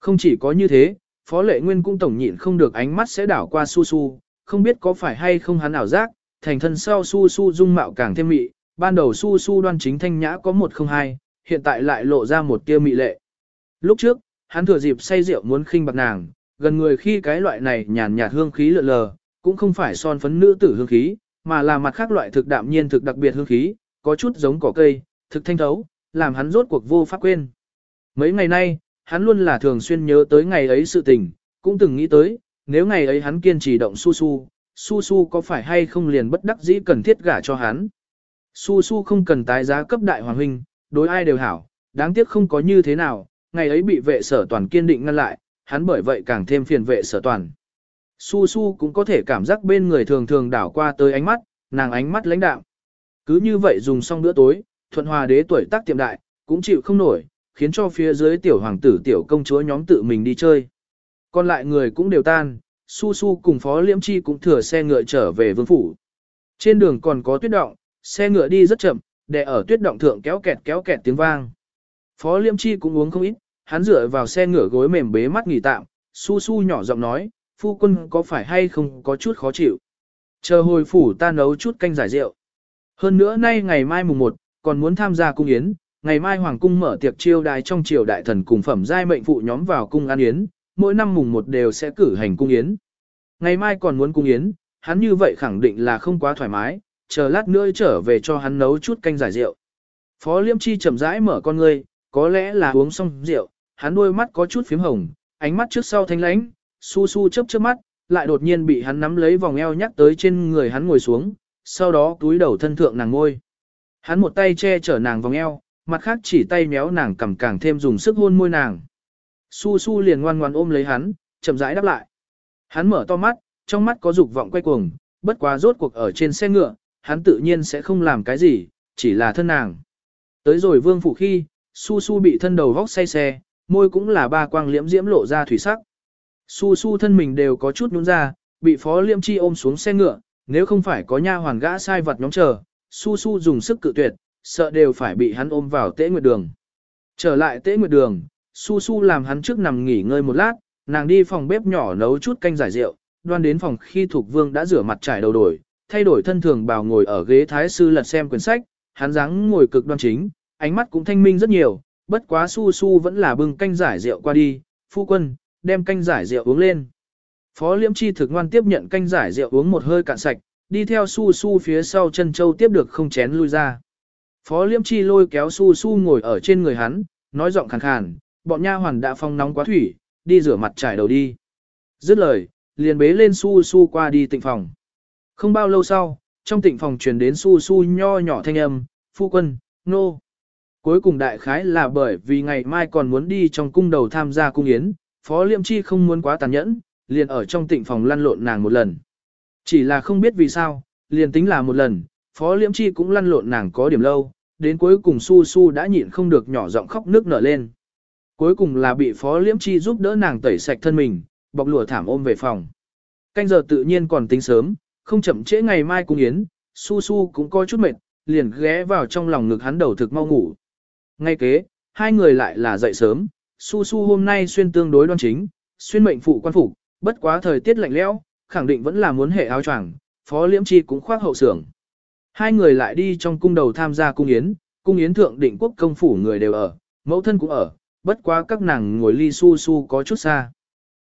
Không chỉ có như thế, phó lệ nguyên cũng tổng nhịn không được ánh mắt sẽ đảo qua su su, không biết có phải hay không hắn ảo giác, thành thân sau su su dung mạo càng thêm mị, ban đầu su su đoan chính thanh nhã có một không hai, hiện tại lại lộ ra một tia mị lệ. Lúc trước, hắn thừa dịp say rượu muốn khinh bạc nàng, gần người khi cái loại này nhàn nhạt hương khí lượn lờ, cũng không phải son phấn nữ tử hương khí, mà là mặt khác loại thực đạm nhiên thực đặc biệt hương khí, có chút giống cỏ cây, thực thanh thấu, làm hắn rốt cuộc vô pháp quên. Mấy ngày nay, hắn luôn là thường xuyên nhớ tới ngày ấy sự tình, cũng từng nghĩ tới, nếu ngày ấy hắn kiên trì động su su, su su có phải hay không liền bất đắc dĩ cần thiết gả cho hắn. Su su không cần tái giá cấp đại hoàng huynh, đối ai đều hảo, đáng tiếc không có như thế nào, ngày ấy bị vệ sở toàn kiên định ngăn lại, hắn bởi vậy càng thêm phiền vệ sở toàn. Su su cũng có thể cảm giác bên người thường thường đảo qua tới ánh mắt, nàng ánh mắt lãnh đạm. Cứ như vậy dùng xong bữa tối, thuận hòa đế tuổi tác tiệm đại, cũng chịu không nổi, khiến cho phía dưới tiểu hoàng tử tiểu công chúa nhóm tự mình đi chơi. Còn lại người cũng đều tan, su su cùng phó liễm chi cũng thừa xe ngựa trở về vương phủ. Trên đường còn có tuyết động, xe ngựa đi rất chậm, để ở tuyết động thượng kéo kẹt kéo kẹt tiếng vang. Phó liễm chi cũng uống không ít, hắn dựa vào xe ngựa gối mềm bế mắt nghỉ tạm, su su nhỏ giọng nói, phu quân có phải hay không có chút khó chịu. Chờ hồi phủ ta nấu chút canh giải rượu. Hơn nữa nay ngày mai mùng 1, còn muốn tham gia cung yến, ngày mai hoàng cung mở tiệc chiêu đài trong triều đại thần cùng phẩm giai mệnh phụ nhóm vào cung ăn yến, mỗi năm mùng một đều sẽ cử hành cung yến. Ngày mai còn muốn cung yến, hắn như vậy khẳng định là không quá thoải mái, chờ lát nữa trở về cho hắn nấu chút canh giải rượu. Phó Liêm Chi chậm rãi mở con ngươi, có lẽ là uống xong rượu, hắn đôi mắt có chút phím hồng, ánh mắt trước sau thanh lãnh, su su chớp chớp mắt, lại đột nhiên bị hắn nắm lấy vòng eo nhắc tới trên người hắn ngồi xuống, sau đó túi đầu thân thượng nàng ngôi. Hắn một tay che chở nàng vòng eo, mặt khác chỉ tay méo nàng cầm càng thêm dùng sức hôn môi nàng. Su su liền ngoan ngoan ôm lấy hắn, chậm rãi đáp lại. Hắn mở to mắt, trong mắt có dục vọng quay cuồng, bất quá rốt cuộc ở trên xe ngựa, hắn tự nhiên sẽ không làm cái gì, chỉ là thân nàng. Tới rồi vương phủ khi, su su bị thân đầu vóc say xe, môi cũng là ba quang liễm diễm lộ ra thủy sắc. Su su thân mình đều có chút nhún ra, bị phó liêm chi ôm xuống xe ngựa, nếu không phải có nha hoàn gã sai vật nhóm chờ, su su dùng sức cự tuyệt, sợ đều phải bị hắn ôm vào tế nguyệt đường. Trở lại tế nguyệt đường, su su làm hắn trước nằm nghỉ ngơi một lát, nàng đi phòng bếp nhỏ nấu chút canh giải rượu, đoan đến phòng khi thuộc vương đã rửa mặt trải đầu đổi, thay đổi thân thường bào ngồi ở ghế thái sư lật xem quyển sách, hắn dáng ngồi cực đoan chính, ánh mắt cũng thanh minh rất nhiều, bất quá su su vẫn là bưng canh giải rượu qua đi, phu quân, đem canh giải rượu uống lên. Phó liễm chi thực ngoan tiếp nhận canh giải rượu uống một hơi cạn sạch, đi theo su su phía sau chân châu tiếp được không chén lui ra. Phó liễm chi lôi kéo su su ngồi ở trên người hắn, nói giọng khàn khàn, bọn nha hoàn đã phong nóng quá thủy, đi rửa mặt trải đầu đi. Dứt lời, liền bế lên su su qua đi tịnh phòng. Không bao lâu sau, trong tịnh phòng truyền đến su su nho nhỏ thanh âm, phu quân, nô. No. Cuối cùng đại khái là bởi vì ngày mai còn muốn đi trong cung đầu tham gia cung yến, Phó Liêm Chi không muốn quá tàn nhẫn, liền ở trong tịnh phòng lăn lộn nàng một lần. Chỉ là không biết vì sao, liền tính là một lần, Phó Liêm Chi cũng lăn lộn nàng có điểm lâu, đến cuối cùng Su Su đã nhịn không được nhỏ giọng khóc nước nở lên. Cuối cùng là bị Phó Liễm Chi giúp đỡ nàng tẩy sạch thân mình, bọc lụa thảm ôm về phòng. Canh giờ tự nhiên còn tính sớm, không chậm trễ ngày mai cung yến, Su Su cũng coi chút mệt, liền ghé vào trong lòng ngực hắn đầu thực mau ngủ. Ngay kế, hai người lại là dậy sớm, Su Su hôm nay xuyên tương đối đoan chính, xuyên mệnh phụ quan phục, bất quá thời tiết lạnh lẽo, khẳng định vẫn là muốn hệ áo choàng, Phó Liễm Chi cũng khoác hậu sưởng. Hai người lại đi trong cung đầu tham gia cung yến, cung yến thượng định quốc công phủ người đều ở, mẫu thân cũng ở, bất quá các nàng ngồi ly Su Su có chút xa.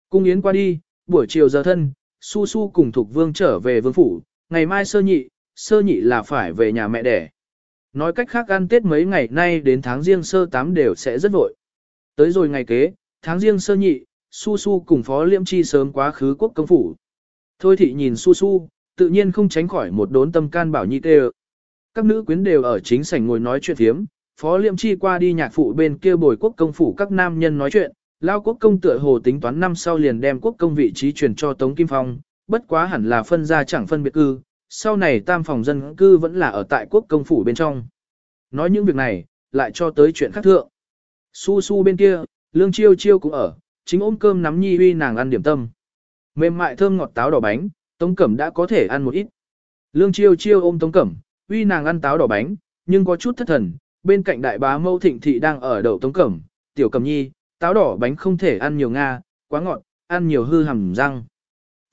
Cung yến qua đi, buổi chiều giờ thân, Su Su cùng Thục Vương trở về vương phủ, ngày mai sơ nhị, sơ nhị là phải về nhà mẹ đẻ. Nói cách khác ăn Tết mấy ngày nay đến tháng riêng sơ tám đều sẽ rất vội. Tới rồi ngày kế, tháng riêng sơ nhị, Su Su cùng Phó Liễm Chi sớm quá khứ quốc công phủ. Thôi thị nhìn Su Su, tự nhiên không tránh khỏi một đốn tâm can bảo nhi tê Các nữ quyến đều ở chính sảnh ngồi nói chuyện thiếm, Phó Liêm Chi qua đi nhạc phụ bên kia bồi quốc công phủ các nam nhân nói chuyện, lao quốc công tựa hồ tính toán năm sau liền đem quốc công vị trí chuyển cho Tống Kim Phong, bất quá hẳn là phân ra chẳng phân biệt cư, sau này tam phòng dân cư vẫn là ở tại quốc công phủ bên trong. Nói những việc này, lại cho tới chuyện khác thượng. Su su bên kia, lương chiêu chiêu cũng ở, chính ôm cơm nắm nhi uy nàng ăn điểm tâm. Mềm mại thơm ngọt táo đỏ bánh, Tống Cẩm đã có thể ăn một ít. Lương chiêu chiêu ôm Tống Cẩm, uy nàng ăn táo đỏ bánh, nhưng có chút thất thần, bên cạnh đại bá mâu thịnh thị đang ở đầu Tống Cẩm, tiểu Cẩm nhi, táo đỏ bánh không thể ăn nhiều nga, quá ngọt, ăn nhiều hư hầm răng.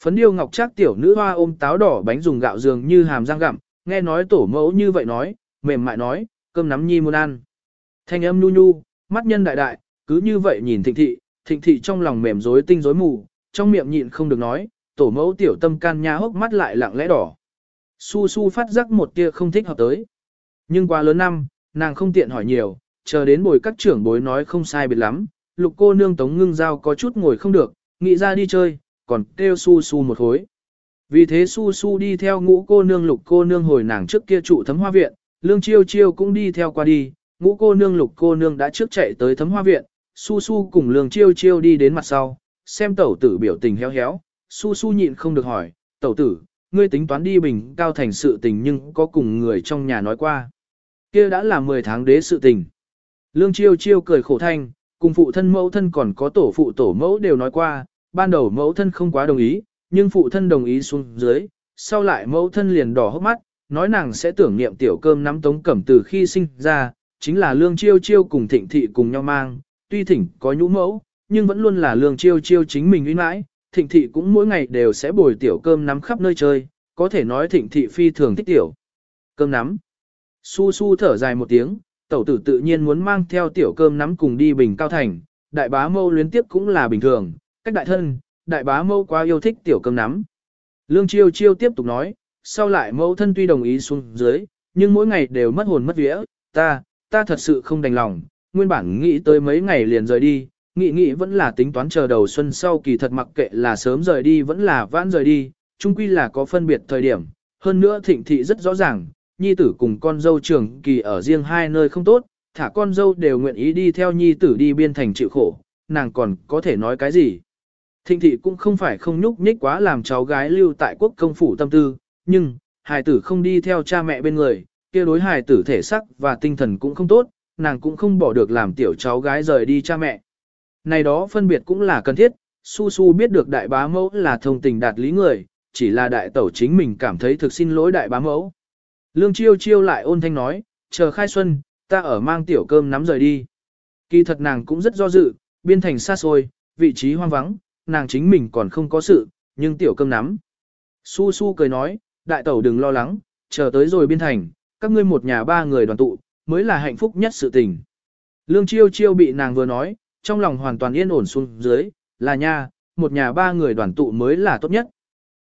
Phấn điêu ngọc trác tiểu nữ hoa ôm táo đỏ bánh dùng gạo dường như hàm răng gặm, nghe nói tổ mẫu như vậy nói, mềm mại nói, cơm nắm nhi muốn ăn. Thanh âm nhu nhu, mắt nhân đại đại, cứ như vậy nhìn thịnh thị, thịnh thị trong lòng mềm rối tinh rối mù, trong miệng nhịn không được nói, tổ mẫu tiểu tâm can nha hốc mắt lại lặng lẽ đỏ. Su su phát giác một tia không thích hợp tới. Nhưng qua lớn năm, nàng không tiện hỏi nhiều, chờ đến bồi các trưởng bối nói không sai biệt lắm, lục cô nương tống ngưng giao có chút ngồi không được, nghĩ ra đi chơi, còn kêu su su một hối. Vì thế su su đi theo ngũ cô nương lục cô nương hồi nàng trước kia trụ thấm hoa viện, lương chiêu chiêu cũng đi theo qua đi, ngũ cô nương lục cô nương đã trước chạy tới thấm hoa viện, su su cùng lương chiêu chiêu đi đến mặt sau, xem tẩu tử biểu tình héo héo, su su nhịn không được hỏi, tẩu tử, ngươi tính toán đi bình cao thành sự tình nhưng có cùng người trong nhà nói qua kia đã là 10 tháng đế sự tình. Lương chiêu chiêu cười khổ thanh, cùng phụ thân mẫu thân còn có tổ phụ tổ mẫu đều nói qua, ban đầu mẫu thân không quá đồng ý, nhưng phụ thân đồng ý xuống dưới, sau lại mẫu thân liền đỏ hốc mắt, nói nàng sẽ tưởng niệm tiểu cơm nắm tống cẩm từ khi sinh ra, chính là lương chiêu chiêu cùng thịnh thị cùng nhau mang, tuy thỉnh có nhũ mẫu, nhưng vẫn luôn là lương chiêu chiêu chính mình uy mãi, thịnh thị cũng mỗi ngày đều sẽ bồi tiểu cơm nắm khắp nơi chơi, có thể nói thịnh thị phi thường thích tiểu cơm nắm. Su su thở dài một tiếng, tẩu tử tự nhiên muốn mang theo tiểu cơm nắm cùng đi bình cao thành, đại bá mâu luyến tiếp cũng là bình thường, cách đại thân, đại bá mâu quá yêu thích tiểu cơm nắm. Lương chiêu chiêu tiếp tục nói, sau lại mâu thân tuy đồng ý xuống dưới, nhưng mỗi ngày đều mất hồn mất vía, ta, ta thật sự không đành lòng, nguyên bản nghĩ tới mấy ngày liền rời đi, nghĩ nghĩ vẫn là tính toán chờ đầu xuân sau kỳ thật mặc kệ là sớm rời đi vẫn là vãn rời đi, chung quy là có phân biệt thời điểm, hơn nữa thịnh thị rất rõ ràng, nhi tử cùng con dâu trường kỳ ở riêng hai nơi không tốt, thả con dâu đều nguyện ý đi theo nhi tử đi biên thành chịu khổ, nàng còn có thể nói cái gì. Thịnh thị cũng không phải không nhúc nhích quá làm cháu gái lưu tại quốc công phủ tâm tư, nhưng, hài tử không đi theo cha mẹ bên người, kia đối hài tử thể sắc và tinh thần cũng không tốt, nàng cũng không bỏ được làm tiểu cháu gái rời đi cha mẹ. Này đó phân biệt cũng là cần thiết, Su Su biết được đại bá mẫu là thông tình đạt lý người, chỉ là đại tẩu chính mình cảm thấy thực xin lỗi đại bá mẫu. Lương chiêu chiêu lại ôn thanh nói, chờ khai xuân, ta ở mang tiểu cơm nắm rời đi. Kỳ thật nàng cũng rất do dự, biên thành xa xôi, vị trí hoang vắng, nàng chính mình còn không có sự, nhưng tiểu cơm nắm. Su Su cười nói, đại tẩu đừng lo lắng, chờ tới rồi biên thành, các ngươi một nhà ba người đoàn tụ, mới là hạnh phúc nhất sự tình. Lương chiêu chiêu bị nàng vừa nói, trong lòng hoàn toàn yên ổn xuống dưới, là nha, một nhà ba người đoàn tụ mới là tốt nhất.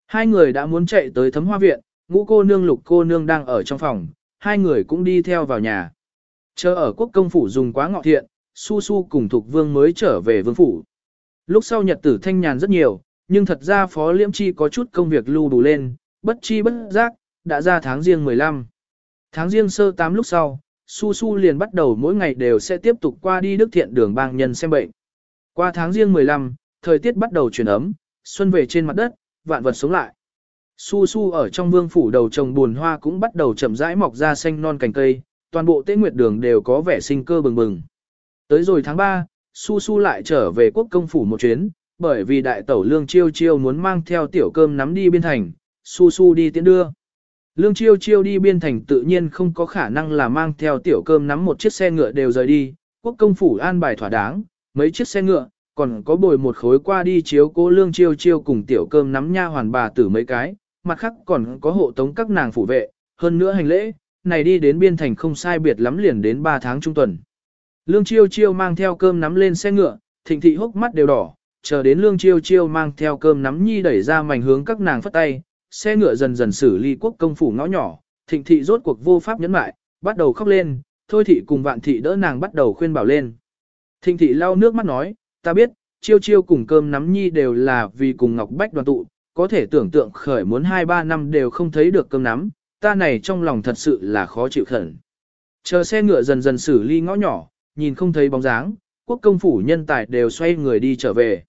Hai người đã muốn chạy tới thấm hoa viện, ngũ cô nương lục cô nương đang ở trong phòng, hai người cũng đi theo vào nhà. Chờ ở quốc công phủ dùng quá ngọ thiện, su su cùng thục vương mới trở về vương phủ. Lúc sau nhật tử thanh nhàn rất nhiều, nhưng thật ra phó liễm chi có chút công việc lưu đủ lên, bất chi bất giác, đã ra tháng riêng 15. Tháng riêng sơ 8 lúc sau, Su Su liền bắt đầu mỗi ngày đều sẽ tiếp tục qua đi đức thiện đường bang nhân xem bệnh. Qua tháng riêng 15, thời tiết bắt đầu chuyển ấm, xuân về trên mặt đất, vạn vật sống lại. Su Su ở trong vương phủ đầu trồng buồn hoa cũng bắt đầu chậm rãi mọc ra xanh non cành cây, toàn bộ tế nguyệt đường đều có vẻ sinh cơ bừng bừng. Tới rồi tháng 3, Su Su lại trở về quốc công phủ một chuyến, bởi vì đại tẩu lương chiêu chiêu muốn mang theo tiểu cơm nắm đi biên thành, Su Su đi tiễn đưa. Lương chiêu chiêu đi biên thành tự nhiên không có khả năng là mang theo tiểu cơm nắm một chiếc xe ngựa đều rời đi, quốc công phủ an bài thỏa đáng, mấy chiếc xe ngựa, còn có bồi một khối qua đi chiếu cố lương chiêu chiêu cùng tiểu cơm nắm nha hoàn bà tử mấy cái, mặt khác còn có hộ tống các nàng phủ vệ, hơn nữa hành lễ, này đi đến biên thành không sai biệt lắm liền đến 3 tháng trung tuần. Lương chiêu chiêu mang theo cơm nắm lên xe ngựa, thịnh thị hốc mắt đều đỏ, chờ đến lương chiêu chiêu mang theo cơm nắm nhi đẩy ra mảnh hướng các nàng phất tay, xe ngựa dần dần xử ly quốc công phủ ngõ nhỏ, thịnh thị rốt cuộc vô pháp nhẫn mại, bắt đầu khóc lên, thôi thị cùng vạn thị đỡ nàng bắt đầu khuyên bảo lên. Thịnh thị lau nước mắt nói, ta biết, chiêu chiêu cùng cơm nắm nhi đều là vì cùng Ngọc Bách đoàn tụ, có thể tưởng tượng khởi muốn 2-3 năm đều không thấy được cơm nắm, ta này trong lòng thật sự là khó chịu khẩn. Chờ xe ngựa dần dần xử ly ngõ nhỏ, nhìn không thấy bóng dáng, quốc công phủ nhân tài đều xoay người đi trở về.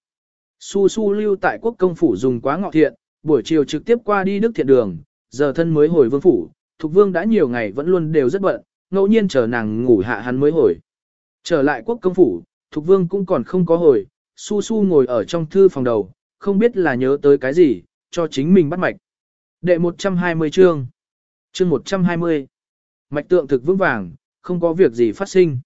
Su su lưu tại quốc công phủ dùng quá ngọ thiện, buổi chiều trực tiếp qua đi đức thiện đường, giờ thân mới hồi vương phủ, Thục Vương đã nhiều ngày vẫn luôn đều rất bận, ngẫu nhiên chờ nàng ngủ hạ hắn mới hồi. Trở lại quốc công phủ, Thục Vương cũng còn không có hồi, Su Su ngồi ở trong thư phòng đầu, không biết là nhớ tới cái gì, cho chính mình bắt mạch. Đệ 120 chương. Chương 120. Mạch tượng thực vững vàng, không có việc gì phát sinh.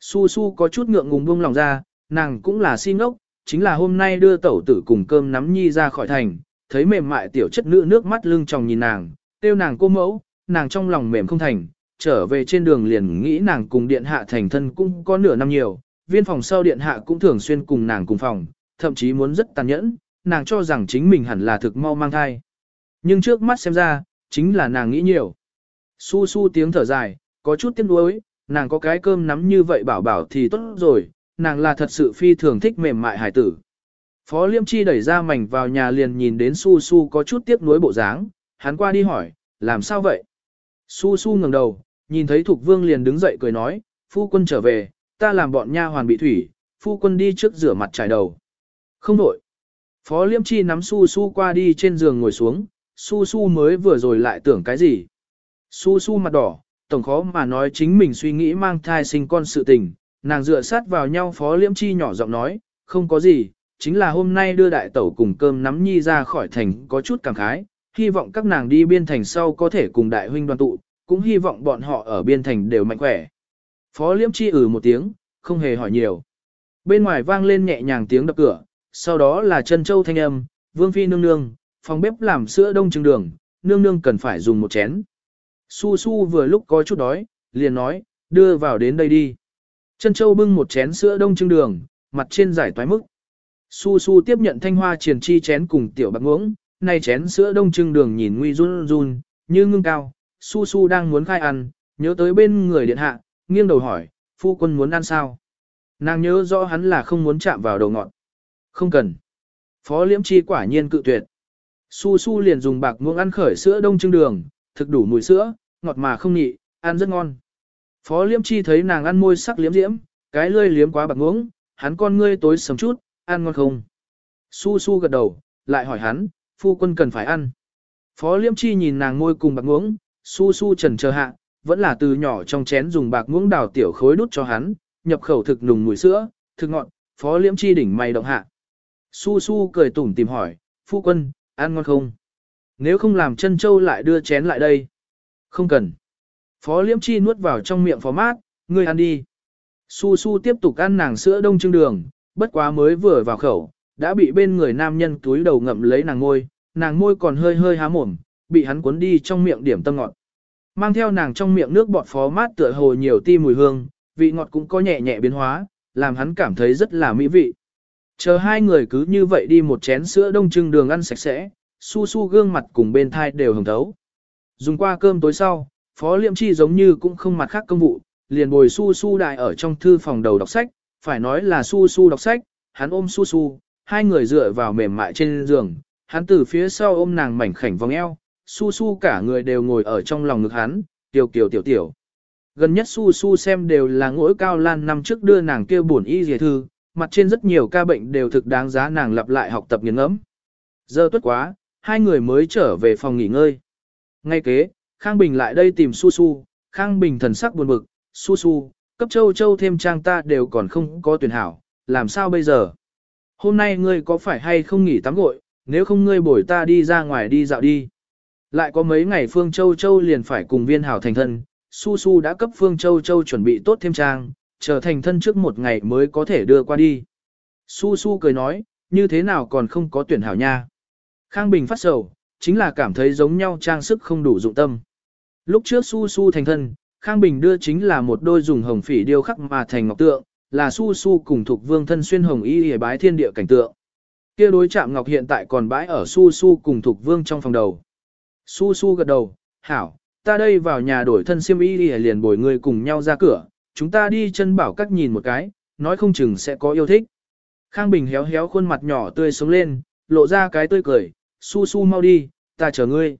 Su Su có chút ngượng ngùng buông lòng ra, nàng cũng là si ngốc, chính là hôm nay đưa tẩu tử cùng cơm nắm nhi ra khỏi thành, thấy mềm mại tiểu chất nữ nước mắt lưng tròng nhìn nàng, tiêu nàng cô mẫu, nàng trong lòng mềm không thành, trở về trên đường liền nghĩ nàng cùng điện hạ thành thân cũng có nửa năm nhiều, viên phòng sau điện hạ cũng thường xuyên cùng nàng cùng phòng, thậm chí muốn rất tàn nhẫn, nàng cho rằng chính mình hẳn là thực mau mang thai. Nhưng trước mắt xem ra, chính là nàng nghĩ nhiều. Su su tiếng thở dài, có chút tiếc nuối, nàng có cái cơm nắm như vậy bảo bảo thì tốt rồi, nàng là thật sự phi thường thích mềm mại hải tử. Phó Liêm Chi đẩy ra mảnh vào nhà liền nhìn đến Su Su có chút tiếc nuối bộ dáng, hắn qua đi hỏi, làm sao vậy? Su Su ngẩng đầu, nhìn thấy Thục Vương liền đứng dậy cười nói, phu quân trở về, ta làm bọn nha hoàn bị thủy, phu quân đi trước rửa mặt trải đầu. Không đổi. Phó Liêm Chi nắm Su Su qua đi trên giường ngồi xuống, Su Su mới vừa rồi lại tưởng cái gì. Su Su mặt đỏ, tổng khó mà nói chính mình suy nghĩ mang thai sinh con sự tình, nàng dựa sát vào nhau Phó Liêm Chi nhỏ giọng nói, không có gì, chính là hôm nay đưa đại tẩu cùng cơm nắm nhi ra khỏi thành có chút cảm khái, hy vọng các nàng đi biên thành sau có thể cùng đại huynh đoàn tụ, cũng hy vọng bọn họ ở biên thành đều mạnh khỏe. Phó Liêm Chi ử ừ một tiếng, không hề hỏi nhiều. Bên ngoài vang lên nhẹ nhàng tiếng đập cửa, sau đó là chân châu thanh âm, vương phi nương nương, phòng bếp làm sữa đông trứng đường, nương nương cần phải dùng một chén. Su su vừa lúc có chút đói, liền nói, đưa vào đến đây đi. Chân châu bưng một chén sữa đông trứng đường, mặt trên giải toái mức. Su su tiếp nhận thanh hoa triển chi chén cùng tiểu bạc ngưỡng, nay chén sữa đông trưng đường nhìn nguy run run, như ngưng cao. Su su đang muốn khai ăn, nhớ tới bên người điện hạ, nghiêng đầu hỏi, phu quân muốn ăn sao? Nàng nhớ rõ hắn là không muốn chạm vào đầu ngọn. Không cần. Phó liễm chi quả nhiên cự tuyệt. Su su liền dùng bạc muỗng ăn khởi sữa đông trưng đường, thực đủ mùi sữa, ngọt mà không nhị, ăn rất ngon. Phó liễm chi thấy nàng ăn môi sắc liếm diễm, cái lươi liếm quá bạc muỗng, hắn con ngươi tối sầm chút, ăn ngon không? Su su gật đầu, lại hỏi hắn, phu quân cần phải ăn. Phó liễm chi nhìn nàng môi cùng bạc muỗng, su su trần chờ hạ, vẫn là từ nhỏ trong chén dùng bạc muỗng đào tiểu khối đút cho hắn, nhập khẩu thực nùng mùi sữa, thực ngọt, phó liễm chi đỉnh mày động hạ. Su su cười tủm tìm hỏi, phu quân, ăn ngon không? Nếu không làm chân châu lại đưa chén lại đây. Không cần. Phó liễm chi nuốt vào trong miệng phó mát, ngươi ăn đi. Su su tiếp tục ăn nàng sữa đông trưng đường, bất quá mới vừa vào khẩu, đã bị bên người nam nhân túi đầu ngậm lấy nàng ngôi, nàng môi còn hơi hơi há mồm, bị hắn cuốn đi trong miệng điểm tâm ngọt. Mang theo nàng trong miệng nước bọt phó mát tựa hồ nhiều ti mùi hương, vị ngọt cũng có nhẹ nhẹ biến hóa, làm hắn cảm thấy rất là mỹ vị. Chờ hai người cứ như vậy đi một chén sữa đông trưng đường ăn sạch sẽ, su su gương mặt cùng bên thai đều hồng thấu. Dùng qua cơm tối sau, Phó Liệm Chi giống như cũng không mặt khác công vụ, liền bồi su su đại ở trong thư phòng đầu đọc sách, phải nói là su su đọc sách, hắn ôm su su, hai người dựa vào mềm mại trên giường, hắn từ phía sau ôm nàng mảnh khảnh vòng eo, su su cả người đều ngồi ở trong lòng ngực hắn, tiểu kiều tiểu tiểu. Gần nhất su su xem đều là ngỗi cao lan năm trước đưa nàng kia buồn y dề thư, mặt trên rất nhiều ca bệnh đều thực đáng giá nàng lặp lại học tập nghiền ngẫm. Giờ tuất quá, hai người mới trở về phòng nghỉ ngơi. Ngay kế, Khang Bình lại đây tìm Su Su, Khang Bình thần sắc buồn bực, Su Su, cấp châu châu thêm trang ta đều còn không có tuyển hảo, làm sao bây giờ? Hôm nay ngươi có phải hay không nghỉ tắm gội, nếu không ngươi bổi ta đi ra ngoài đi dạo đi. Lại có mấy ngày Phương Châu Châu liền phải cùng viên hảo thành thân, Su Su đã cấp Phương Châu Châu chuẩn bị tốt thêm trang, chờ thành thân trước một ngày mới có thể đưa qua đi. Su Su cười nói, như thế nào còn không có tuyển hảo nha. Khang Bình phát sầu, chính là cảm thấy giống nhau trang sức không đủ dụng tâm. Lúc trước Su Su thành thân, Khang Bình đưa chính là một đôi dùng hồng phỉ điêu khắc mà thành ngọc tượng, là Su Su cùng thuộc vương thân xuyên hồng y hề bái thiên địa cảnh tượng. Kia đối chạm ngọc hiện tại còn bãi ở Su Su cùng thuộc vương trong phòng đầu. Su Su gật đầu, hảo, ta đây vào nhà đổi thân xiêm y liền bồi người cùng nhau ra cửa, chúng ta đi chân bảo các nhìn một cái, nói không chừng sẽ có yêu thích. Khang Bình héo héo khuôn mặt nhỏ tươi sống lên, lộ ra cái tươi cười, su su mau đi, ta chờ ngươi.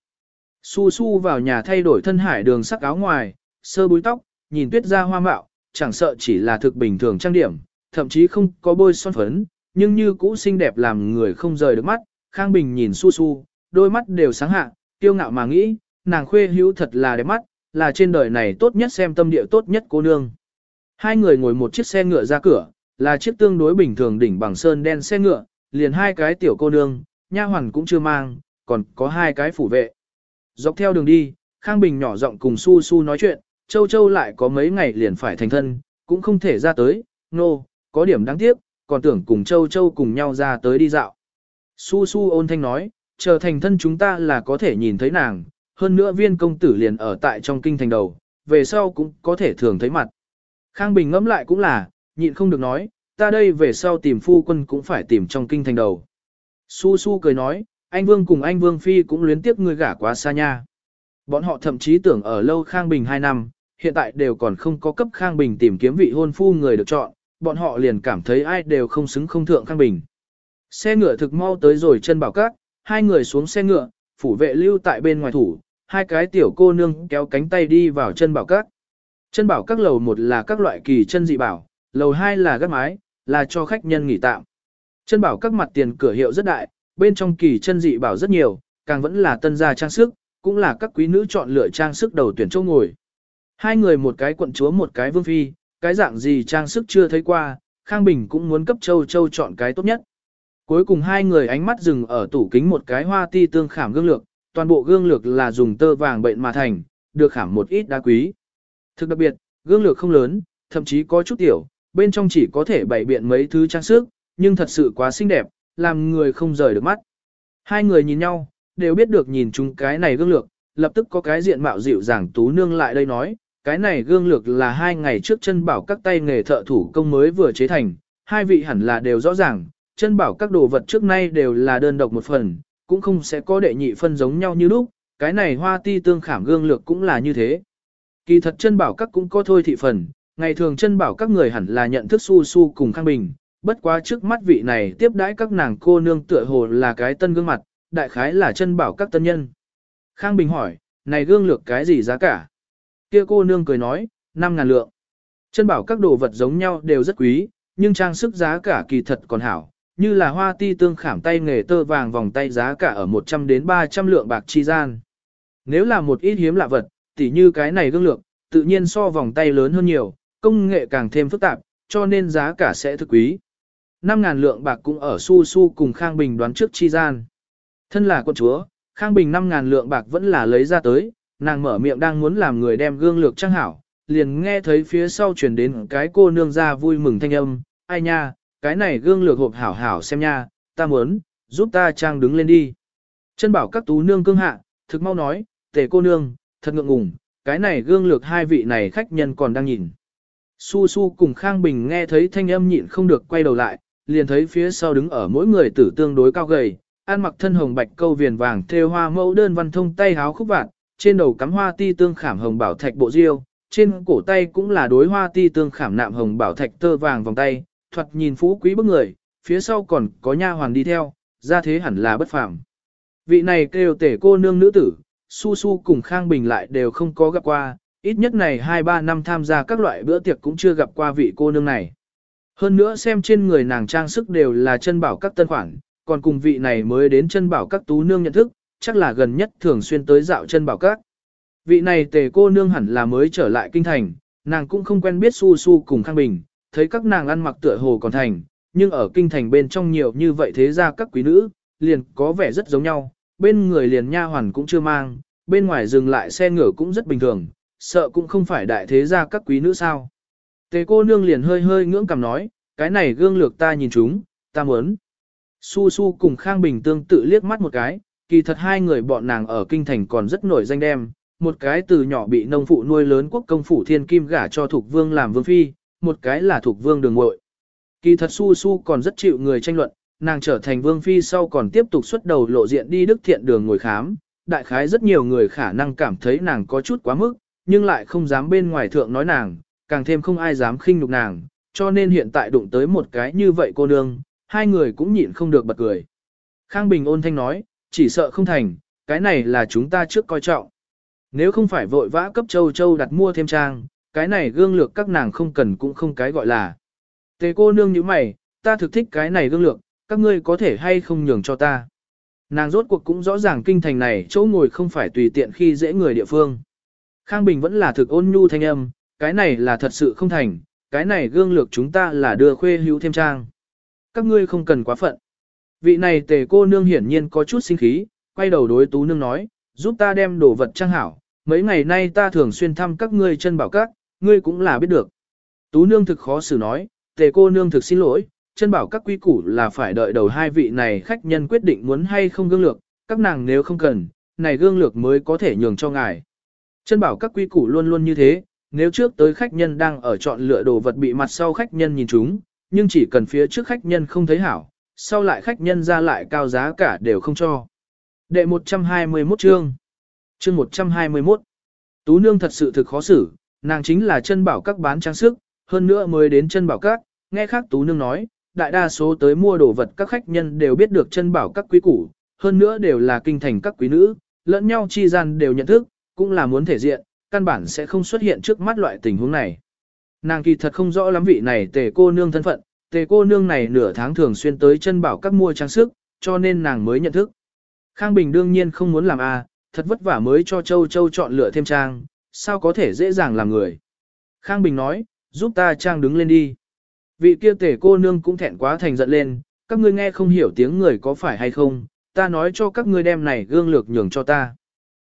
Su su vào nhà thay đổi thân hải đường sắc áo ngoài, sơ búi tóc, nhìn tuyết ra hoa mạo, chẳng sợ chỉ là thực bình thường trang điểm, thậm chí không có bôi son phấn, nhưng như cũ xinh đẹp làm người không rời được mắt. Khang Bình nhìn su su, đôi mắt đều sáng hạ, tiêu ngạo mà nghĩ, nàng khuê hữu thật là đẹp mắt, là trên đời này tốt nhất xem tâm địa tốt nhất cô nương. Hai người ngồi một chiếc xe ngựa ra cửa, là chiếc tương đối bình thường đỉnh bằng sơn đen xe ngựa, liền hai cái tiểu cô nương, nha hoàn cũng chưa mang, còn có hai cái phủ vệ. Dọc theo đường đi, Khang Bình nhỏ giọng cùng Su Su nói chuyện, Châu Châu lại có mấy ngày liền phải thành thân, cũng không thể ra tới, nô, no, có điểm đáng tiếc, còn tưởng cùng Châu Châu cùng nhau ra tới đi dạo. Su Su ôn thanh nói, chờ thành thân chúng ta là có thể nhìn thấy nàng, hơn nữa viên công tử liền ở tại trong kinh thành đầu, về sau cũng có thể thường thấy mặt. Khang Bình ngẫm lại cũng là, nhịn không được nói, ta đây về sau tìm phu quân cũng phải tìm trong kinh thành đầu. Su Su cười nói, anh Vương cùng anh Vương Phi cũng luyến tiếc người gả quá xa nha. Bọn họ thậm chí tưởng ở lâu Khang Bình 2 năm, hiện tại đều còn không có cấp Khang Bình tìm kiếm vị hôn phu người được chọn, bọn họ liền cảm thấy ai đều không xứng không thượng Khang Bình. Xe ngựa thực mau tới rồi chân bảo cát, hai người xuống xe ngựa, phủ vệ lưu tại bên ngoài thủ, hai cái tiểu cô nương kéo cánh tay đi vào chân bảo cát. Chân bảo các lầu một là các loại kỳ chân dị bảo, lầu hai là gác mái, là cho khách nhân nghỉ tạm. Chân bảo các mặt tiền cửa hiệu rất đại, bên trong kỳ chân dị bảo rất nhiều, càng vẫn là tân gia trang sức, cũng là các quý nữ chọn lựa trang sức đầu tuyển chỗ ngồi. Hai người một cái quận chúa một cái vương phi, cái dạng gì trang sức chưa thấy qua, Khang Bình cũng muốn cấp châu châu chọn cái tốt nhất. Cuối cùng hai người ánh mắt dừng ở tủ kính một cái hoa ti tương khảm gương lược, toàn bộ gương lược là dùng tơ vàng bệnh mà thành, được khảm một ít đá quý. Thực đặc biệt, gương lược không lớn, thậm chí có chút tiểu, bên trong chỉ có thể bày biện mấy thứ trang sức, nhưng thật sự quá xinh đẹp, làm người không rời được mắt. Hai người nhìn nhau, đều biết được nhìn chúng cái này gương lược, lập tức có cái diện mạo dịu dàng tú nương lại đây nói, cái này gương lược là hai ngày trước chân bảo các tay nghề thợ thủ công mới vừa chế thành, hai vị hẳn là đều rõ ràng, chân bảo các đồ vật trước nay đều là đơn độc một phần, cũng không sẽ có đệ nhị phân giống nhau như lúc, cái này hoa ti tương khảm gương lược cũng là như thế. Kỳ thật chân bảo các cũng có thôi thị phần, ngày thường chân bảo các người hẳn là nhận thức su su cùng khang bình, bất quá trước mắt vị này tiếp đãi các nàng cô nương tựa hồ là cái tân gương mặt, đại khái là chân bảo các tân nhân. Khang Bình hỏi, này gương lược cái gì giá cả? Kia cô nương cười nói, 5 ngàn lượng. Chân bảo các đồ vật giống nhau đều rất quý, nhưng trang sức giá cả kỳ thật còn hảo, như là hoa ti tương khảm tay nghề tơ vàng vòng tay giá cả ở 100 đến 300 lượng bạc chi gian. Nếu là một ít hiếm lạ vật, tỉ như cái này gương lược, tự nhiên so vòng tay lớn hơn nhiều, công nghệ càng thêm phức tạp, cho nên giá cả sẽ thực quý. 5.000 lượng bạc cũng ở su su cùng Khang Bình đoán trước chi gian. Thân là con chúa, Khang Bình 5.000 lượng bạc vẫn là lấy ra tới, nàng mở miệng đang muốn làm người đem gương lược trang hảo, liền nghe thấy phía sau truyền đến cái cô nương ra vui mừng thanh âm, ai nha, cái này gương lược hộp hảo hảo xem nha, ta muốn, giúp ta trang đứng lên đi. Chân bảo các tú nương cương hạ, thực mau nói, tề cô nương, thật ngượng ngùng, cái này gương lược hai vị này khách nhân còn đang nhìn. Su Su cùng Khang Bình nghe thấy thanh âm nhịn không được quay đầu lại, liền thấy phía sau đứng ở mỗi người tử tương đối cao gầy, ăn mặc thân hồng bạch câu viền vàng thêu hoa mẫu đơn văn thông tay háo khúc vạn, trên đầu cắm hoa ti tương khảm hồng bảo thạch bộ diêu, trên cổ tay cũng là đối hoa ti tương khảm nạm hồng bảo thạch tơ vàng vòng tay, thoạt nhìn phú quý bức người, phía sau còn có nha hoàn đi theo, ra thế hẳn là bất phàm. Vị này kêu tể cô nương nữ tử, Su Su cùng Khang Bình lại đều không có gặp qua, ít nhất này 2-3 năm tham gia các loại bữa tiệc cũng chưa gặp qua vị cô nương này. Hơn nữa xem trên người nàng trang sức đều là chân bảo các tân khoản, còn cùng vị này mới đến chân bảo các tú nương nhận thức, chắc là gần nhất thường xuyên tới dạo chân bảo các. Vị này tề cô nương hẳn là mới trở lại kinh thành, nàng cũng không quen biết su su cùng Khang Bình, thấy các nàng ăn mặc tựa hồ còn thành, nhưng ở kinh thành bên trong nhiều như vậy thế ra các quý nữ, liền có vẻ rất giống nhau, bên người liền nha hoàn cũng chưa mang, bên ngoài dừng lại xe ngựa cũng rất bình thường, sợ cũng không phải đại thế gia các quý nữ sao. Tề cô nương liền hơi hơi ngưỡng cằm nói, cái này gương lược ta nhìn chúng, ta muốn. Su Su cùng Khang Bình tương tự liếc mắt một cái, kỳ thật hai người bọn nàng ở kinh thành còn rất nổi danh đem, một cái từ nhỏ bị nông phụ nuôi lớn quốc công phủ thiên kim gả cho thuộc vương làm vương phi, một cái là thuộc vương đường ngội. Kỳ thật Su Su còn rất chịu người tranh luận, nàng trở thành vương phi sau còn tiếp tục xuất đầu lộ diện đi đức thiện đường ngồi khám, đại khái rất nhiều người khả năng cảm thấy nàng có chút quá mức, nhưng lại không dám bên ngoài thượng nói nàng, càng thêm không ai dám khinh nhục nàng, cho nên hiện tại đụng tới một cái như vậy cô nương, hai người cũng nhịn không được bật cười. Khang Bình ôn thanh nói, chỉ sợ không thành, cái này là chúng ta trước coi trọng. Nếu không phải vội vã cấp châu châu đặt mua thêm trang, cái này gương lược các nàng không cần cũng không cái gọi là. Tề cô nương như mày, ta thực thích cái này gương lược, các ngươi có thể hay không nhường cho ta. Nàng rốt cuộc cũng rõ ràng kinh thành này chỗ ngồi không phải tùy tiện khi dễ người địa phương. Khang Bình vẫn là thực ôn nhu thanh âm, cái này là thật sự không thành, cái này gương lược chúng ta là đưa khuê hữu thêm trang. Các ngươi không cần quá phận. Vị này tề cô nương hiển nhiên có chút sinh khí, quay đầu đối tú nương nói, giúp ta đem đồ vật trang hảo, mấy ngày nay ta thường xuyên thăm các ngươi chân bảo các, ngươi cũng là biết được. Tú nương thực khó xử nói, tề cô nương thực xin lỗi, chân bảo các quy củ là phải đợi đầu hai vị này khách nhân quyết định muốn hay không gương lược, các nàng nếu không cần, này gương lược mới có thể nhường cho ngài. Chân bảo các quy củ luôn luôn như thế, nếu trước tới khách nhân đang ở chọn lựa đồ vật bị mặt sau khách nhân nhìn chúng, nhưng chỉ cần phía trước khách nhân không thấy hảo, sau lại khách nhân ra lại cao giá cả đều không cho. Đệ 121 chương Chương 121 Tú nương thật sự thực khó xử, nàng chính là chân bảo các bán trang sức, hơn nữa mới đến chân bảo các, nghe khác tú nương nói, đại đa số tới mua đồ vật các khách nhân đều biết được chân bảo các quý củ, hơn nữa đều là kinh thành các quý nữ, lẫn nhau chi gian đều nhận thức, cũng là muốn thể diện, căn bản sẽ không xuất hiện trước mắt loại tình huống này. Nàng kỳ thật không rõ lắm vị này tề cô nương thân phận, tề cô nương này nửa tháng thường xuyên tới chân bảo các mua trang sức, cho nên nàng mới nhận thức. Khang Bình đương nhiên không muốn làm a, thật vất vả mới cho Châu Châu chọn lựa thêm trang, sao có thể dễ dàng làm người. Khang Bình nói, giúp ta trang đứng lên đi. Vị kia tể cô nương cũng thẹn quá thành giận lên, các ngươi nghe không hiểu tiếng người có phải hay không, ta nói cho các ngươi đem này gương lược nhường cho ta.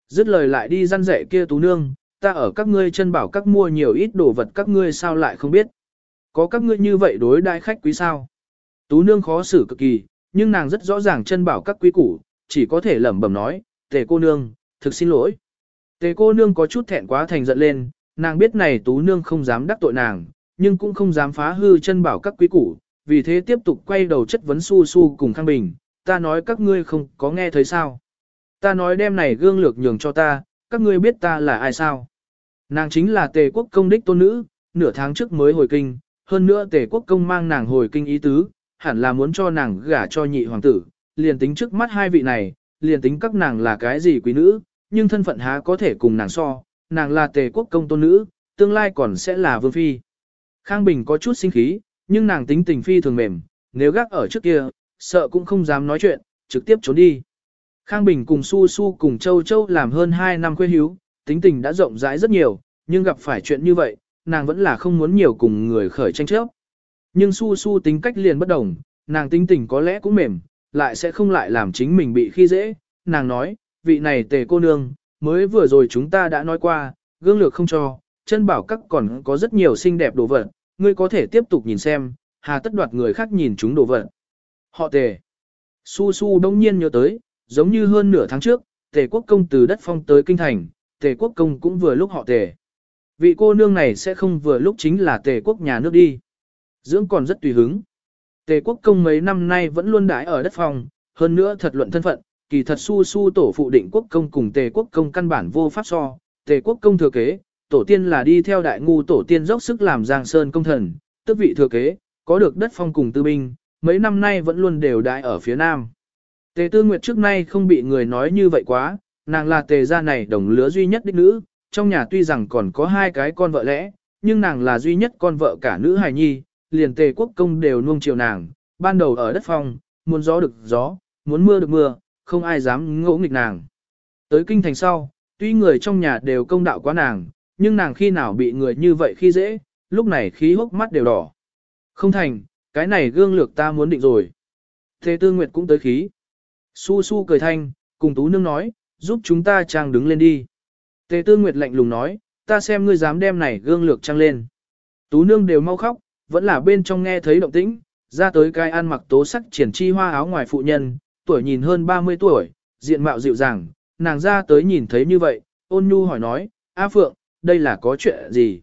Dứt lời lại đi răn rẻ kia tú nương, ta ở các ngươi chân bảo các mua nhiều ít đồ vật các ngươi sao lại không biết. Có các ngươi như vậy đối đại khách quý sao. Tú nương khó xử cực kỳ, nhưng nàng rất rõ ràng chân bảo các quý củ, chỉ có thể lẩm bẩm nói, tề cô nương, thực xin lỗi. Tề cô nương có chút thẹn quá thành giận lên, nàng biết này tú nương không dám đắc tội nàng, nhưng cũng không dám phá hư chân bảo các quý củ, vì thế tiếp tục quay đầu chất vấn su su cùng Khang Bình, ta nói các ngươi không có nghe thấy sao. Ta nói đem này gương lược nhường cho ta, các ngươi biết ta là ai sao. Nàng chính là tề quốc công đích tôn nữ, nửa tháng trước mới hồi kinh, hơn nữa tề quốc công mang nàng hồi kinh ý tứ, hẳn là muốn cho nàng gả cho nhị hoàng tử, liền tính trước mắt hai vị này, liền tính các nàng là cái gì quý nữ, nhưng thân phận há có thể cùng nàng so, nàng là tề quốc công tôn nữ, tương lai còn sẽ là vương phi. Khang Bình có chút sinh khí, nhưng nàng tính tình phi thường mềm, nếu gác ở trước kia, sợ cũng không dám nói chuyện, trực tiếp trốn đi. Khang Bình cùng Su Su cùng Châu Châu làm hơn 2 năm quê hiếu, tính tình đã rộng rãi rất nhiều, nhưng gặp phải chuyện như vậy, nàng vẫn là không muốn nhiều cùng người khởi tranh chấp. Nhưng Su Su tính cách liền bất đồng, nàng tính tình có lẽ cũng mềm, lại sẽ không lại làm chính mình bị khi dễ. Nàng nói, vị này tề cô nương, mới vừa rồi chúng ta đã nói qua, gương lược không cho, chân bảo các còn có rất nhiều xinh đẹp đồ vật, ngươi có thể tiếp tục nhìn xem, hà tất đoạt người khác nhìn chúng đồ vật. Họ tề. Su Su đông nhiên nhớ tới, giống như hơn nửa tháng trước, tề quốc công từ đất phong tới kinh thành, tề quốc công cũng vừa lúc họ tề. Vị cô nương này sẽ không vừa lúc chính là tề quốc nhà nước đi. Dưỡng còn rất tùy hứng. Tề quốc công mấy năm nay vẫn luôn đãi ở đất phong, hơn nữa thật luận thân phận, kỳ thật su su tổ phụ định quốc công cùng tề quốc công căn bản vô pháp so. Tề quốc công thừa kế, tổ tiên là đi theo đại ngu tổ tiên dốc sức làm giang sơn công thần, tức vị thừa kế, có được đất phong cùng tư binh, mấy năm nay vẫn luôn đều đại ở phía nam. Tề tư nguyệt trước nay không bị người nói như vậy quá, nàng là tề gia này đồng lứa duy nhất đích nữ, trong nhà tuy rằng còn có hai cái con vợ lẽ, nhưng nàng là duy nhất con vợ cả nữ hài nhi, liền tề quốc công đều nuông chiều nàng, ban đầu ở đất phong, muốn gió được gió, muốn mưa được mưa, không ai dám ngỗ nghịch nàng. Tới kinh thành sau, tuy người trong nhà đều công đạo quá nàng, nhưng nàng khi nào bị người như vậy khi dễ, lúc này khí hốc mắt đều đỏ. Không thành, cái này gương lược ta muốn định rồi. Thế tư nguyệt cũng tới khí. Su su cười thanh, cùng tú nương nói, giúp chúng ta trang đứng lên đi. Tề tư nguyệt lạnh lùng nói, ta xem ngươi dám đem này gương lược trang lên. Tú nương đều mau khóc, vẫn là bên trong nghe thấy động tĩnh, ra tới cái ăn mặc tố sắc triển chi hoa áo ngoài phụ nhân, tuổi nhìn hơn 30 tuổi, diện mạo dịu dàng, nàng ra tới nhìn thấy như vậy, ôn nhu hỏi nói, A Phượng, đây là có chuyện gì?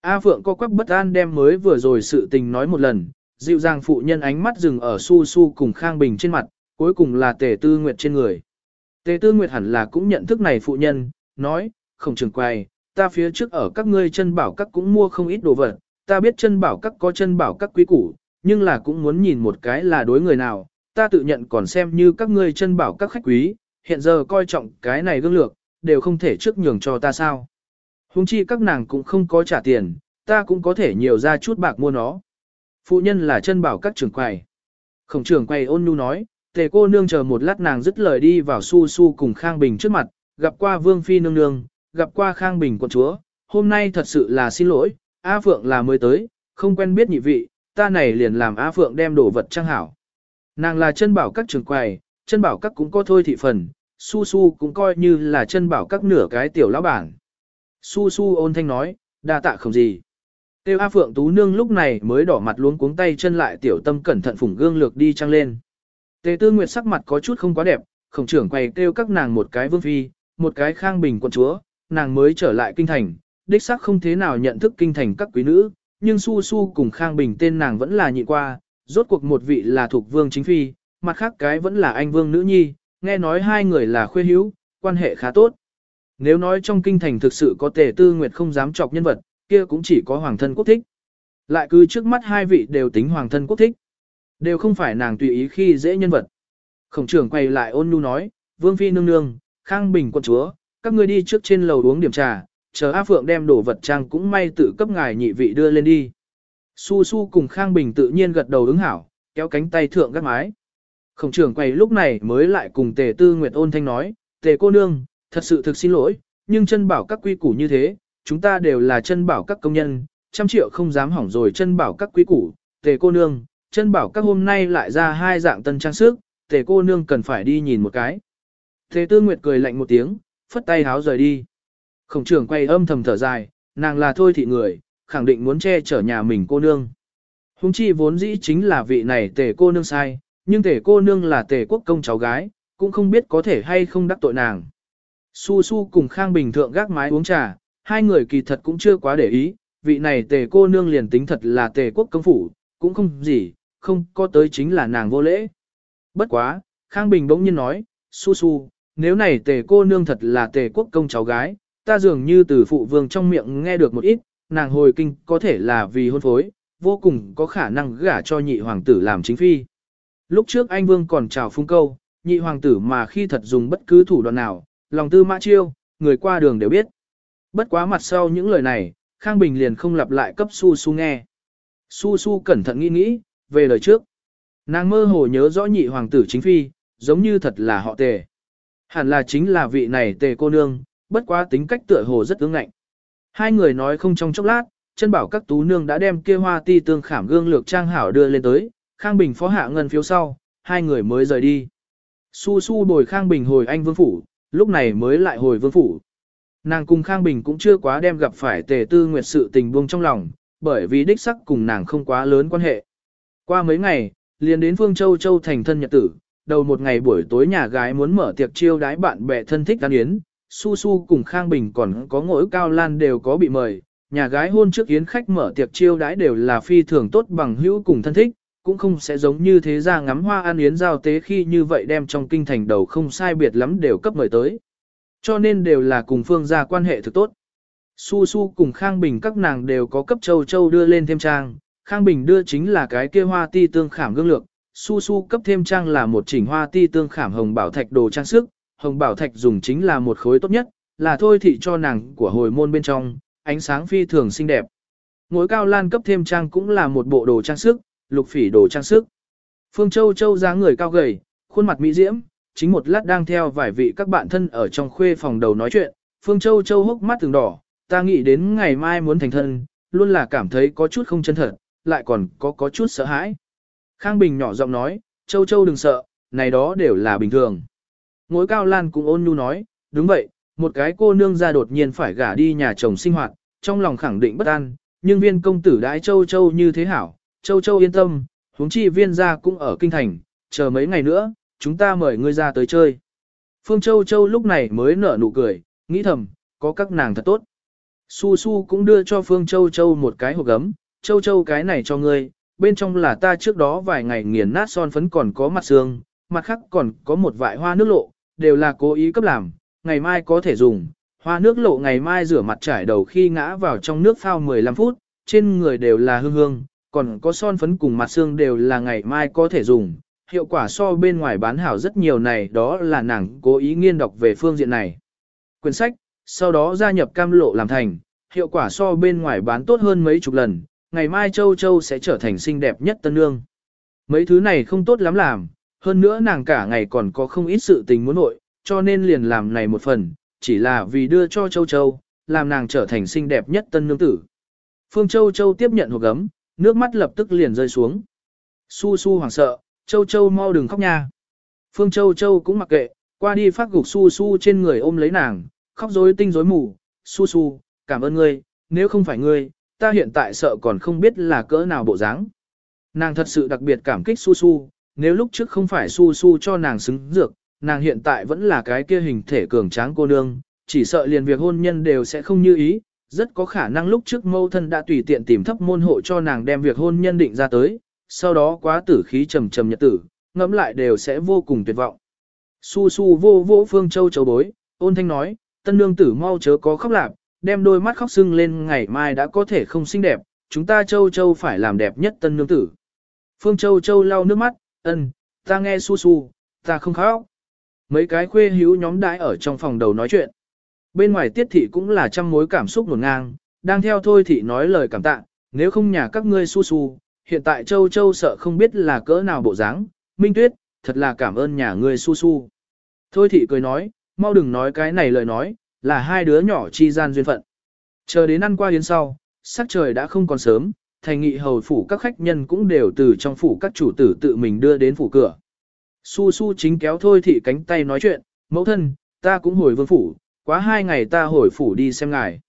A Phượng co quắp bất an đem mới vừa rồi sự tình nói một lần, dịu dàng phụ nhân ánh mắt dừng ở su su cùng Khang Bình trên mặt, cuối cùng là tề tư nguyệt trên người. Tề tư nguyệt hẳn là cũng nhận thức này phụ nhân, nói, không trường quay, ta phía trước ở các ngươi chân bảo các cũng mua không ít đồ vật, ta biết chân bảo các có chân bảo các quý củ, nhưng là cũng muốn nhìn một cái là đối người nào, ta tự nhận còn xem như các ngươi chân bảo các khách quý, hiện giờ coi trọng cái này gương lược, đều không thể trước nhường cho ta sao. Hùng chi các nàng cũng không có trả tiền, ta cũng có thể nhiều ra chút bạc mua nó. Phụ nhân là chân bảo các trưởng quầy. Khổng trưởng quầy ôn nhu nói, tề cô nương chờ một lát nàng dứt lời đi vào su su cùng Khang Bình trước mặt, gặp qua Vương Phi nương nương, gặp qua Khang Bình quận chúa, hôm nay thật sự là xin lỗi, A Phượng là mới tới, không quen biết nhị vị, ta này liền làm A Phượng đem đồ vật trang hảo. Nàng là chân bảo các trường quầy, chân bảo các cũng có thôi thị phần, su su cũng coi như là chân bảo các nửa cái tiểu lão bản. Su su ôn thanh nói, đa tạ không gì. Tiêu A Phượng Tú Nương lúc này mới đỏ mặt luống cuống tay chân lại tiểu tâm cẩn thận phủng gương lược đi trăng lên. Tề Tư Nguyệt sắc mặt có chút không quá đẹp, khổng trưởng quầy kêu các nàng một cái vương phi, một cái khang bình quân chúa, nàng mới trở lại kinh thành, đích xác không thế nào nhận thức kinh thành các quý nữ, nhưng Su Su cùng khang bình tên nàng vẫn là nhị qua, rốt cuộc một vị là thuộc vương chính phi, mặt khác cái vẫn là anh vương nữ nhi, nghe nói hai người là khuê hữu, quan hệ khá tốt. Nếu nói trong kinh thành thực sự có tề tư nguyệt không dám chọc nhân vật, kia cũng chỉ có hoàng thân quốc thích. Lại cứ trước mắt hai vị đều tính hoàng thân quốc thích. Đều không phải nàng tùy ý khi dễ nhân vật. Khổng trưởng quay lại ôn nhu nói, Vương Phi nương nương, Khang Bình quân chúa, các ngươi đi trước trên lầu uống điểm trà, chờ A Phượng đem đồ vật trang cũng may tự cấp ngài nhị vị đưa lên đi. Su Su cùng Khang Bình tự nhiên gật đầu ứng hảo, kéo cánh tay thượng gác mái. Khổng trưởng quay lúc này mới lại cùng tề tư Nguyệt ôn thanh nói, tề cô nương, thật sự thực xin lỗi, nhưng chân bảo các quy củ như thế, chúng ta đều là chân bảo các công nhân, trăm triệu không dám hỏng rồi chân bảo các quy củ, tề cô nương, chân bảo các hôm nay lại ra hai dạng tân trang sức, tề cô nương cần phải đi nhìn một cái. Tề tư nguyệt cười lạnh một tiếng, phất tay háo rời đi. Khổng trưởng quay âm thầm thở dài, nàng là thôi thị người, khẳng định muốn che chở nhà mình cô nương. Hùng chi vốn dĩ chính là vị này tề cô nương sai, nhưng tề cô nương là tề quốc công cháu gái, cũng không biết có thể hay không đắc tội nàng. Su Su cùng Khang Bình thượng gác mái uống trà, hai người kỳ thật cũng chưa quá để ý, vị này tề cô nương liền tính thật là tề quốc công phủ, cũng không gì, không có tới chính là nàng vô lễ. Bất quá, Khang Bình bỗng nhiên nói, Su Su, nếu này tề cô nương thật là tề quốc công cháu gái, ta dường như từ phụ vương trong miệng nghe được một ít, nàng hồi kinh có thể là vì hôn phối, vô cùng có khả năng gả cho nhị hoàng tử làm chính phi. Lúc trước anh vương còn chào phung câu, nhị hoàng tử mà khi thật dùng bất cứ thủ đoạn nào, lòng tư mã chiêu, người qua đường đều biết. Bất quá mặt sau những lời này, Khang Bình liền không lặp lại cấp Su Su nghe. Su Su cẩn thận nghĩ nghĩ, về lời trước. Nàng mơ hồ nhớ rõ nhị hoàng tử chính phi, giống như thật là họ tề. Hẳn là chính là vị này tề cô nương, bất quá tính cách tựa hồ rất ứng ngạnh. Hai người nói không trong chốc lát, chân bảo các tú nương đã đem kia hoa ti tương khảm gương lược trang hảo đưa lên tới, Khang Bình phó hạ ngân phiếu sau, hai người mới rời đi. Su su bồi Khang Bình hồi anh vương phủ, lúc này mới lại hồi vương phủ. Nàng cùng Khang Bình cũng chưa quá đem gặp phải tề tư nguyệt sự tình buông trong lòng, bởi vì đích sắc cùng nàng không quá lớn quan hệ. Qua mấy ngày, liền đến Phương Châu Châu thành thân nhật tử, đầu một ngày buổi tối nhà gái muốn mở tiệc chiêu đái bạn bè thân thích ăn yến, Su Su cùng Khang Bình còn có ngỗi cao lan đều có bị mời, nhà gái hôn trước yến khách mở tiệc chiêu đái đều là phi thường tốt bằng hữu cùng thân thích, cũng không sẽ giống như thế ra ngắm hoa ăn yến giao tế khi như vậy đem trong kinh thành đầu không sai biệt lắm đều cấp mời tới. Cho nên đều là cùng phương gia quan hệ thực tốt. Su Su cùng Khang Bình các nàng đều có cấp châu châu đưa lên thêm trang, Khang Bình đưa chính là cái kia hoa ti tương khảm gương lược, Su Su cấp thêm trang là một chỉnh hoa ti tương khảm hồng bảo thạch đồ trang sức, hồng bảo thạch dùng chính là một khối tốt nhất, là thôi thị cho nàng của hồi môn bên trong, ánh sáng phi thường xinh đẹp. Ngối cao lan cấp thêm trang cũng là một bộ đồ trang sức, lục phỉ đồ trang sức. Phương Châu Châu dáng người cao gầy, khuôn mặt mỹ diễm, chính một lát đang theo vài vị các bạn thân ở trong khuê phòng đầu nói chuyện, Phương Châu Châu hốc mắt từng đỏ, ta nghĩ đến ngày mai muốn thành thân, luôn là cảm thấy có chút không chân thật, lại còn có có chút sợ hãi. Khang Bình nhỏ giọng nói, Châu Châu đừng sợ, này đó đều là bình thường. Ngối cao lan cũng ôn nhu nói, đúng vậy, một cái cô nương ra đột nhiên phải gả đi nhà chồng sinh hoạt, trong lòng khẳng định bất an, nhưng viên công tử đãi Châu Châu như thế hảo, Châu Châu yên tâm, huống chi viên gia cũng ở kinh thành, chờ mấy ngày nữa, chúng ta mời ngươi ra tới chơi. Phương Châu Châu lúc này mới nở nụ cười, nghĩ thầm, có các nàng thật tốt. Su Su cũng đưa cho Phương Châu Châu một cái hộp gấm, Châu Châu cái này cho ngươi, bên trong là ta trước đó vài ngày nghiền nát son phấn còn có mặt xương, mặt khác còn có một vại hoa nước lộ, đều là cố ý cấp làm, ngày mai có thể dùng. Hoa nước lộ ngày mai rửa mặt trải đầu khi ngã vào trong nước phao 15 phút, trên người đều là hương hương, còn có son phấn cùng mặt xương đều là ngày mai có thể dùng. Hiệu quả so bên ngoài bán hảo rất nhiều này đó là nàng cố ý nghiên đọc về phương diện này. Quyển sách, sau đó gia nhập cam lộ làm thành, hiệu quả so bên ngoài bán tốt hơn mấy chục lần, ngày mai Châu Châu sẽ trở thành xinh đẹp nhất tân ương. Mấy thứ này không tốt lắm làm, hơn nữa nàng cả ngày còn có không ít sự tình muốn nội, cho nên liền làm này một phần, chỉ là vì đưa cho Châu Châu, làm nàng trở thành xinh đẹp nhất tân nương tử. Phương Châu Châu tiếp nhận hộp gấm, nước mắt lập tức liền rơi xuống. Su Su hoảng sợ, Châu Châu mau đừng khóc nha. Phương Châu Châu cũng mặc kệ, qua đi phát gục Su Su trên người ôm lấy nàng, khóc rối tinh rối mù. Su Su, cảm ơn ngươi, nếu không phải ngươi, ta hiện tại sợ còn không biết là cỡ nào bộ dáng. Nàng thật sự đặc biệt cảm kích Su Su, nếu lúc trước không phải Su Su cho nàng xứng dược, nàng hiện tại vẫn là cái kia hình thể cường tráng cô nương, chỉ sợ liền việc hôn nhân đều sẽ không như ý, rất có khả năng lúc trước mâu thân đã tùy tiện tìm thấp môn hộ cho nàng đem việc hôn nhân định ra tới, sau đó quá tử khí trầm trầm nhật tử, ngẫm lại đều sẽ vô cùng tuyệt vọng. Su su vô vô phương châu châu bối, ôn thanh nói, tân nương tử mau chớ có khóc lạp, đem đôi mắt khóc sưng lên ngày mai đã có thể không xinh đẹp, chúng ta châu châu phải làm đẹp nhất tân nương tử. Phương châu châu lau nước mắt, ân, ta nghe su su, ta không khóc. Mấy cái khuê hữu nhóm đãi ở trong phòng đầu nói chuyện. Bên ngoài tiết thị cũng là trăm mối cảm xúc nguồn ngang, đang theo thôi thị nói lời cảm tạ, nếu không nhà các ngươi su su, hiện tại châu châu sợ không biết là cỡ nào bộ dáng. Minh Tuyết, thật là cảm ơn nhà ngươi su su. Thôi thị cười nói, mau đừng nói cái này lời nói, là hai đứa nhỏ chi gian duyên phận. Chờ đến ăn qua yến sau, sắc trời đã không còn sớm, thành nghị hầu phủ các khách nhân cũng đều từ trong phủ các chủ tử tự mình đưa đến phủ cửa. Su su chính kéo thôi thị cánh tay nói chuyện, mẫu thân, ta cũng hồi vương phủ, quá hai ngày ta hồi phủ đi xem ngài.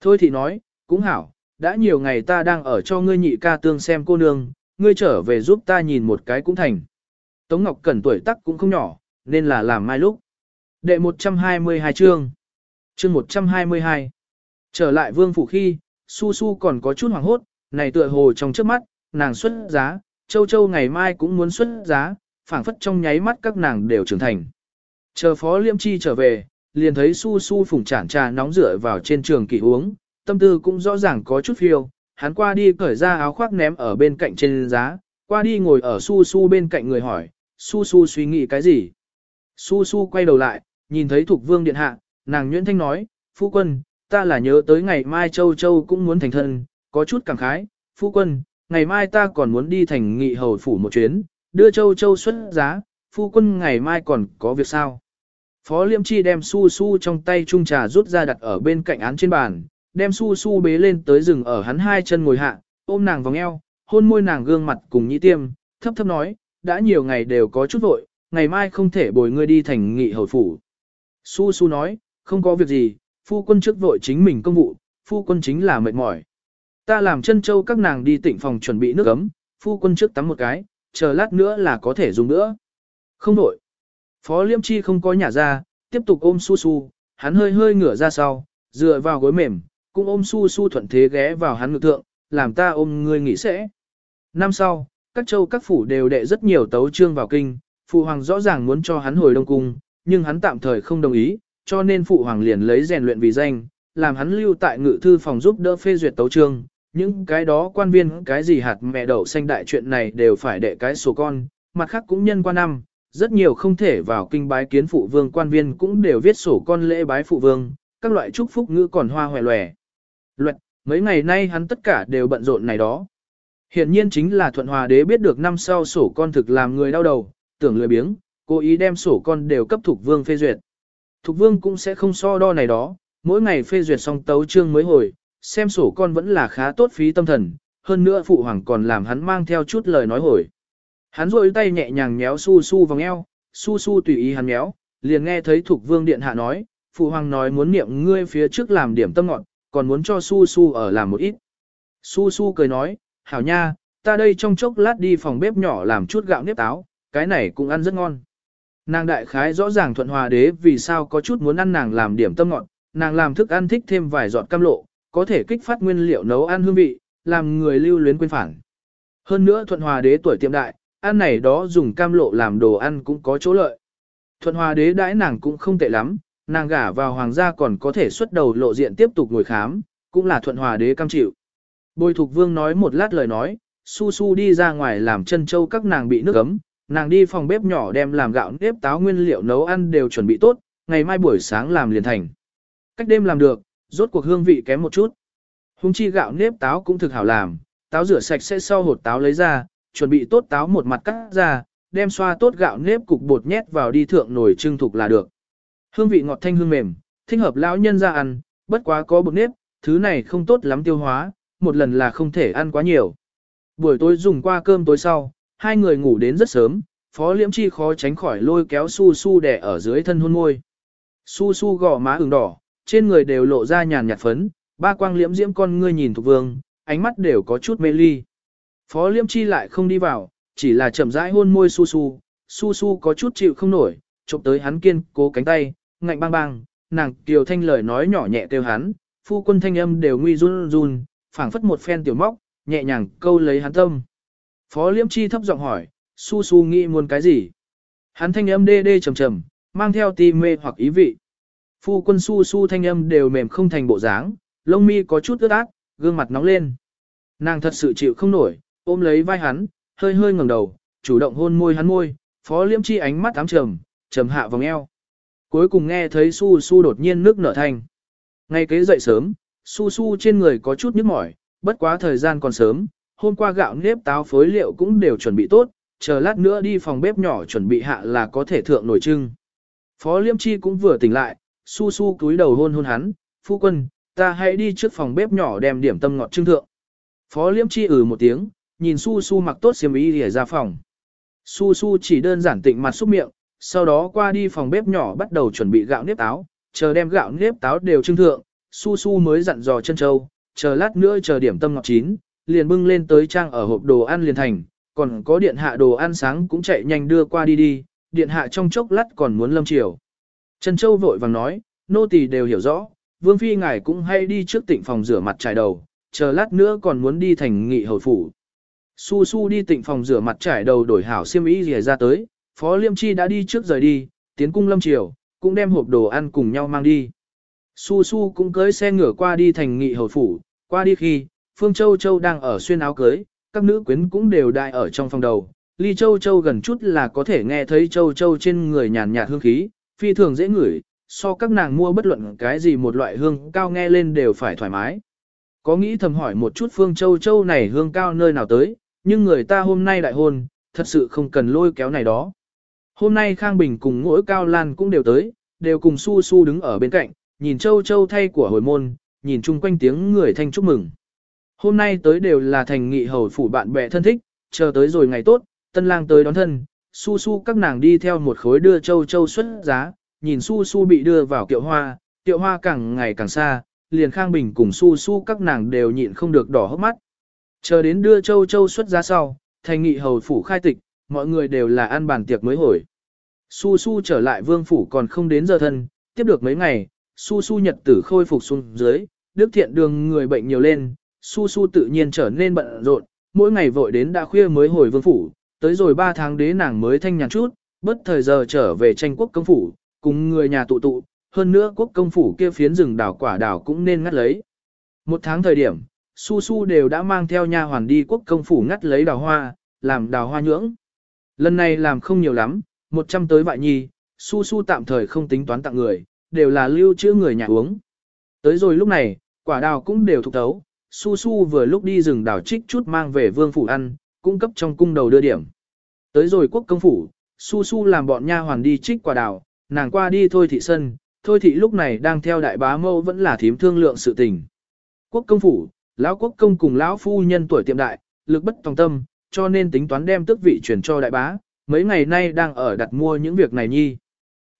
Thôi thì nói, cũng hảo, đã nhiều ngày ta đang ở cho ngươi nhị ca tương xem cô nương, ngươi trở về giúp ta nhìn một cái cũng thành. Tống Ngọc Cẩn tuổi tắc cũng không nhỏ, nên là làm mai lúc. Đệ 122 chương. Chương 122. Trở lại vương phủ khi, Su Su còn có chút hoảng hốt, này tựa hồ trong trước mắt, nàng xuất giá, Châu Châu ngày mai cũng muốn xuất giá, phảng phất trong nháy mắt các nàng đều trưởng thành. Chờ Phó Liêm Chi trở về, liền thấy Su Su phủng chản trà nóng rửa vào trên trường kỳ uống, tâm tư cũng rõ ràng có chút phiêu, hắn qua đi cởi ra áo khoác ném ở bên cạnh trên giá, qua đi ngồi ở Su Su bên cạnh người hỏi, Su Su suy nghĩ cái gì? Su Su quay đầu lại, nhìn thấy thuộc Vương Điện Hạ, nàng nhuyễn thanh nói, Phu quân, ta là nhớ tới ngày mai Châu Châu cũng muốn thành thân, có chút cảm khái, Phu quân, ngày mai ta còn muốn đi thành nghị hầu phủ một chuyến, đưa Châu Châu xuất giá, Phu quân ngày mai còn có việc sao? Phó Liêm Chi đem su su trong tay chung trà rút ra đặt ở bên cạnh án trên bàn, đem su su bế lên tới rừng ở hắn hai chân ngồi hạ, ôm nàng vòng eo, hôn môi nàng gương mặt cùng nhĩ tiêm, thấp thấp nói, đã nhiều ngày đều có chút vội, ngày mai không thể bồi ngươi đi thành nghị hầu phủ. Su su nói, không có việc gì, phu quân trước vội chính mình công vụ, phu quân chính là mệt mỏi. Ta làm chân châu các nàng đi tỉnh phòng chuẩn bị nước ấm, phu quân trước tắm một cái, chờ lát nữa là có thể dùng nữa. Không đổi. Phó Liêm Chi không có nhả ra, tiếp tục ôm su su, hắn hơi hơi ngửa ra sau, dựa vào gối mềm, cũng ôm su su thuận thế ghé vào hắn ngực thượng, làm ta ôm ngươi nghỉ sẽ. Năm sau, các châu các phủ đều đệ rất nhiều tấu trương vào kinh, phụ hoàng rõ ràng muốn cho hắn hồi đông cung, nhưng hắn tạm thời không đồng ý, cho nên phụ hoàng liền lấy rèn luyện vì danh, làm hắn lưu tại ngự thư phòng giúp đỡ phê duyệt tấu trương. Những cái đó quan viên cái gì hạt mẹ đậu xanh đại chuyện này đều phải đệ cái số con, mặt khác cũng nhân qua năm, rất nhiều không thể vào kinh bái kiến phụ vương quan viên cũng đều viết sổ con lễ bái phụ vương, các loại chúc phúc ngữ còn hoa hoè loè. Luật, mấy ngày nay hắn tất cả đều bận rộn này đó. Hiện nhiên chính là thuận hòa đế biết được năm sau sổ con thực làm người đau đầu, tưởng lười biếng, cố ý đem sổ con đều cấp thuộc vương phê duyệt. Thục vương cũng sẽ không so đo này đó, mỗi ngày phê duyệt xong tấu trương mới hồi, xem sổ con vẫn là khá tốt phí tâm thần, hơn nữa phụ hoàng còn làm hắn mang theo chút lời nói hồi. Hắn rôi tay nhẹ nhàng méo su su vòng eo, su su tùy ý hắn méo, liền nghe thấy thuộc vương điện hạ nói, phụ hoàng nói muốn niệm ngươi phía trước làm điểm tâm ngọn, còn muốn cho su su ở làm một ít. Su su cười nói, hảo nha, ta đây trong chốc lát đi phòng bếp nhỏ làm chút gạo nếp táo, cái này cũng ăn rất ngon. Nàng đại khái rõ ràng thuận hòa đế vì sao có chút muốn ăn nàng làm điểm tâm ngọn, nàng làm thức ăn thích thêm vài giọt cam lộ, có thể kích phát nguyên liệu nấu ăn hương vị, làm người lưu luyến quên phản. Hơn nữa thuận hòa đế tuổi tiệm đại, ăn này đó dùng cam lộ làm đồ ăn cũng có chỗ lợi. Thuận hòa đế đãi nàng cũng không tệ lắm, nàng gả vào hoàng gia còn có thể xuất đầu lộ diện tiếp tục ngồi khám, cũng là thuận hòa đế cam chịu. Bồi thục vương nói một lát lời nói, su su đi ra ngoài làm chân châu các nàng bị nước ấm, nàng đi phòng bếp nhỏ đem làm gạo nếp táo nguyên liệu nấu ăn đều chuẩn bị tốt, ngày mai buổi sáng làm liền thành. Cách đêm làm được, rốt cuộc hương vị kém một chút. Hùng chi gạo nếp táo cũng thực hảo làm, táo rửa sạch sẽ sau hột táo lấy ra, chuẩn bị tốt táo một mặt cắt ra, đem xoa tốt gạo nếp cục bột nhét vào đi thượng nồi trưng thục là được. Hương vị ngọt thanh hương mềm, thích hợp lão nhân ra ăn, bất quá có bột nếp, thứ này không tốt lắm tiêu hóa, một lần là không thể ăn quá nhiều. Buổi tối dùng qua cơm tối sau, hai người ngủ đến rất sớm, Phó Liễm Chi khó tránh khỏi lôi kéo Su Su đẻ ở dưới thân hôn môi. Su Su gò má ửng đỏ, trên người đều lộ ra nhàn nhạt phấn, ba quang liễm diễm con ngươi nhìn Thục Vương, ánh mắt đều có chút mê ly. Phó Liêm Chi lại không đi vào, chỉ là chậm rãi hôn môi Su Su, Su Su có chút chịu không nổi, chụp tới hắn kiên cố cánh tay, ngạnh bang bang, nàng kiều thanh lời nói nhỏ nhẹ kêu hắn, phu quân thanh âm đều nguy run run, phảng phất một phen tiểu móc, nhẹ nhàng câu lấy hắn tâm. Phó Liêm Chi thấp giọng hỏi, Su Su nghĩ muốn cái gì? Hắn thanh âm đê đê trầm trầm, mang theo ti mê hoặc ý vị. Phu quân su su thanh âm đều mềm không thành bộ dáng, lông mi có chút ướt át, gương mặt nóng lên. Nàng thật sự chịu không nổi, ôm lấy vai hắn, hơi hơi ngẩng đầu, chủ động hôn môi hắn môi, phó Liễm chi ánh mắt ám trầm, trầm hạ vòng eo. Cuối cùng nghe thấy su su đột nhiên nước nở thành. Ngay kế dậy sớm, su su trên người có chút nhức mỏi, bất quá thời gian còn sớm, hôm qua gạo nếp táo phối liệu cũng đều chuẩn bị tốt, chờ lát nữa đi phòng bếp nhỏ chuẩn bị hạ là có thể thượng nổi trưng. Phó Liêm Chi cũng vừa tỉnh lại, su su cúi đầu hôn hôn hắn, phu quân, ta hãy đi trước phòng bếp nhỏ đem điểm tâm ngọt trưng thượng. Phó Liêm Chi ừ một tiếng, nhìn su su mặc tốt xiêm y để ra phòng. Su su chỉ đơn giản tịnh mặt xúc miệng, sau đó qua đi phòng bếp nhỏ bắt đầu chuẩn bị gạo nếp táo, chờ đem gạo nếp táo đều trưng thượng, su su mới dặn dò chân châu, chờ lát nữa chờ điểm tâm ngọt chín, liền bưng lên tới trang ở hộp đồ ăn liền thành, còn có điện hạ đồ ăn sáng cũng chạy nhanh đưa qua đi đi, điện hạ trong chốc lát còn muốn lâm chiều. Trần Châu vội vàng nói, nô tỳ đều hiểu rõ, vương phi ngài cũng hay đi trước tịnh phòng rửa mặt trải đầu, chờ lát nữa còn muốn đi thành nghị hầu phủ. Su su đi tịnh phòng rửa mặt trải đầu đổi hảo xiêm y rìa ra tới, phó liêm chi đã đi trước rời đi, tiến cung lâm chiều, cũng đem hộp đồ ăn cùng nhau mang đi. Su su cũng cưới xe ngửa qua đi thành nghị hầu phủ, qua đi khi, Phương Châu Châu đang ở xuyên áo cưới, các nữ quyến cũng đều đại ở trong phòng đầu. Ly Châu Châu gần chút là có thể nghe thấy Châu Châu trên người nhàn nhạt hương khí, phi thường dễ ngửi, so các nàng mua bất luận cái gì một loại hương cao nghe lên đều phải thoải mái. Có nghĩ thầm hỏi một chút Phương Châu Châu này hương cao nơi nào tới, nhưng người ta hôm nay đại hôn, thật sự không cần lôi kéo này đó. Hôm nay Khang Bình cùng ngũi Cao Lan cũng đều tới, đều cùng su su đứng ở bên cạnh, nhìn Châu Châu thay của hồi môn, nhìn chung quanh tiếng người thanh chúc mừng. Hôm nay tới đều là thành nghị hầu phủ bạn bè thân thích, chờ tới rồi ngày tốt, tân lang tới đón thân, su su các nàng đi theo một khối đưa châu châu xuất giá, nhìn su su bị đưa vào kiệu hoa, kiệu hoa càng ngày càng xa, liền khang bình cùng su su các nàng đều nhịn không được đỏ hốc mắt. Chờ đến đưa châu châu xuất giá sau, thành nghị hầu phủ khai tịch, mọi người đều là ăn bàn tiệc mới hồi. Su su trở lại vương phủ còn không đến giờ thân, tiếp được mấy ngày, su su nhật tử khôi phục xuống dưới, đức thiện đường người bệnh nhiều lên, su su tự nhiên trở nên bận rộn, mỗi ngày vội đến đã khuya mới hồi vương phủ, tới rồi 3 tháng đế nàng mới thanh nhàn chút, bất thời giờ trở về tranh quốc công phủ, cùng người nhà tụ tụ, hơn nữa quốc công phủ kia phiến rừng đảo quả đảo cũng nên ngắt lấy. Một tháng thời điểm, su su đều đã mang theo nha hoàn đi quốc công phủ ngắt lấy đào hoa, làm đào hoa nhưỡng. Lần này làm không nhiều lắm, 100 tới vại nhi, su su tạm thời không tính toán tặng người, đều là lưu trữ người nhà uống. Tới rồi lúc này, quả đào cũng đều thuộc tấu, su su vừa lúc đi rừng đào trích chút mang về vương phủ ăn, cung cấp trong cung đầu đưa điểm. Tới rồi quốc công phủ, su su làm bọn nha hoàn đi trích quả đào, nàng qua đi thôi thị sân, thôi thị lúc này đang theo đại bá mâu vẫn là thím thương lượng sự tình. Quốc công phủ, lão quốc công cùng lão phu nhân tuổi tiệm đại, lực bất tòng tâm, cho nên tính toán đem tước vị chuyển cho đại bá, mấy ngày nay đang ở đặt mua những việc này nhi.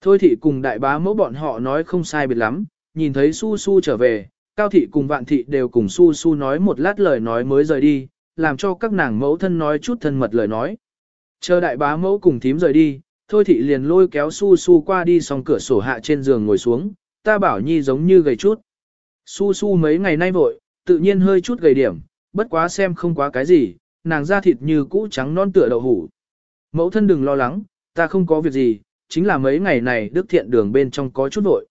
Thôi thị cùng đại bá mẫu bọn họ nói không sai biệt lắm, nhìn thấy su su trở về, cao thị cùng vạn thị đều cùng su su nói một lát lời nói mới rời đi, làm cho các nàng mẫu thân nói chút thân mật lời nói. Chờ đại bá mẫu cùng thím rời đi, thôi thị liền lôi kéo su su qua đi xong cửa sổ hạ trên giường ngồi xuống, ta bảo nhi giống như gầy chút. Su su mấy ngày nay vội, tự nhiên hơi chút gầy điểm, bất quá xem không quá cái gì, nàng da thịt như cũ trắng non tựa đậu hủ. Mẫu thân đừng lo lắng, ta không có việc gì, chính là mấy ngày này đức thiện đường bên trong có chút vội.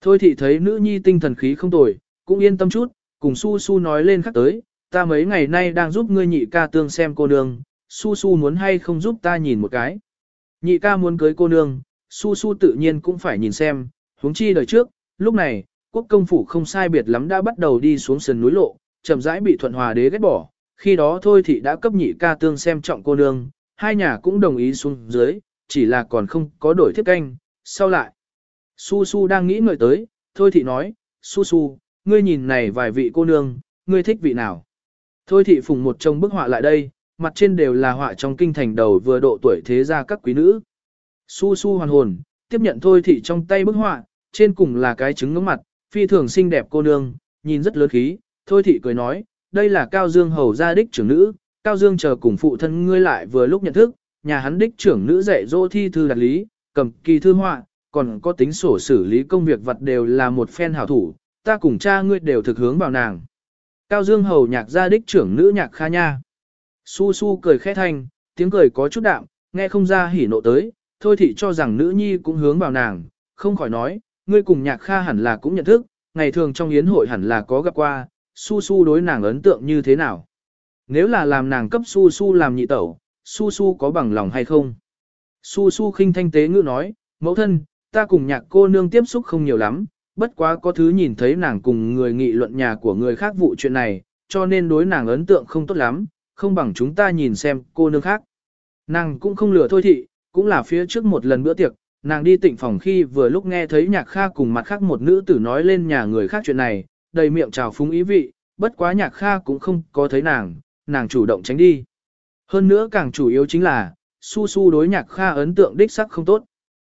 Thôi thị thấy nữ nhi tinh thần khí không tồi, cũng yên tâm chút, cùng su su nói lên khắc tới, ta mấy ngày nay đang giúp ngươi nhị ca tương xem cô nương, su su muốn hay không giúp ta nhìn một cái. Nhị ca muốn cưới cô nương, su su tự nhiên cũng phải nhìn xem, huống chi đời trước, lúc này, quốc công phủ không sai biệt lắm đã bắt đầu đi xuống sườn núi lộ, chậm rãi bị thuận hòa đế ghét bỏ, khi đó thôi thì đã cấp nhị ca tương xem trọng cô nương, hai nhà cũng đồng ý xuống dưới, chỉ là còn không có đổi thiết canh, sau lại. Su Su đang nghĩ ngợi tới, thôi thì nói, Su Su, ngươi nhìn này vài vị cô nương, ngươi thích vị nào? Thôi thị phùng một chồng bức họa lại đây, mặt trên đều là họa trong kinh thành đầu vừa độ tuổi thế gia các quý nữ. Su su hoàn hồn, tiếp nhận thôi thị trong tay bức họa, trên cùng là cái trứng ngưỡng mặt, phi thường xinh đẹp cô nương, nhìn rất lớn khí, thôi thị cười nói, đây là Cao Dương hầu gia đích trưởng nữ, Cao Dương chờ cùng phụ thân ngươi lại vừa lúc nhận thức, nhà hắn đích trưởng nữ dạy dỗ thi thư đặt lý, cầm kỳ thư họa, còn có tính sổ xử lý công việc vật đều là một phen hảo thủ, ta cùng cha ngươi đều thực hướng vào nàng. Cao Dương hầu nhạc gia đích trưởng nữ nhạc kha nha. Su su cười khẽ thanh, tiếng cười có chút đạm, nghe không ra hỉ nộ tới, thôi thị cho rằng nữ nhi cũng hướng vào nàng, không khỏi nói, ngươi cùng nhạc kha hẳn là cũng nhận thức, ngày thường trong yến hội hẳn là có gặp qua, su su đối nàng ấn tượng như thế nào. Nếu là làm nàng cấp su su làm nhị tẩu, su su có bằng lòng hay không? Su su khinh thanh tế ngữ nói, mẫu thân, ta cùng nhạc cô nương tiếp xúc không nhiều lắm, bất quá có thứ nhìn thấy nàng cùng người nghị luận nhà của người khác vụ chuyện này, cho nên đối nàng ấn tượng không tốt lắm, không bằng chúng ta nhìn xem cô nương khác. Nàng cũng không lừa thôi thị, cũng là phía trước một lần bữa tiệc, nàng đi tịnh phòng khi vừa lúc nghe thấy nhạc kha cùng mặt khác một nữ tử nói lên nhà người khác chuyện này, đầy miệng trào phúng ý vị, bất quá nhạc kha cũng không có thấy nàng, nàng chủ động tránh đi. Hơn nữa càng chủ yếu chính là, su su đối nhạc kha ấn tượng đích sắc không tốt.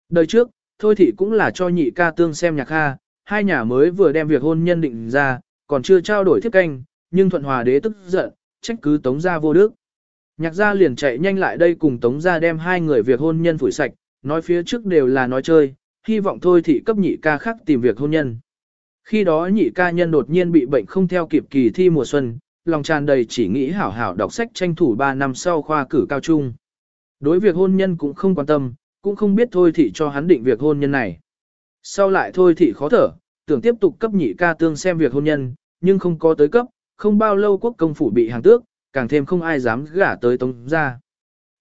Đời trước, thôi thị cũng là cho nhị ca tương xem nhạc kha, hai nhà mới vừa đem việc hôn nhân định ra, còn chưa trao đổi thiết canh, nhưng thuận hòa đế tức giận, trách cứ tống gia vô đức. Nhạc gia liền chạy nhanh lại đây cùng tống gia đem hai người việc hôn nhân phủi sạch, nói phía trước đều là nói chơi, hy vọng thôi thị cấp nhị ca khác tìm việc hôn nhân. Khi đó nhị ca nhân đột nhiên bị bệnh không theo kịp kỳ thi mùa xuân, lòng tràn đầy chỉ nghĩ hảo hảo đọc sách tranh thủ 3 năm sau khoa cử cao trung. Đối việc hôn nhân cũng không quan tâm, cũng không biết thôi thị cho hắn định việc hôn nhân này. Sau lại thôi thị khó thở, tưởng tiếp tục cấp nhị ca tương xem việc hôn nhân, nhưng không có tới cấp, không bao lâu quốc công phủ bị hàng tước, càng thêm không ai dám gả tới tống ra.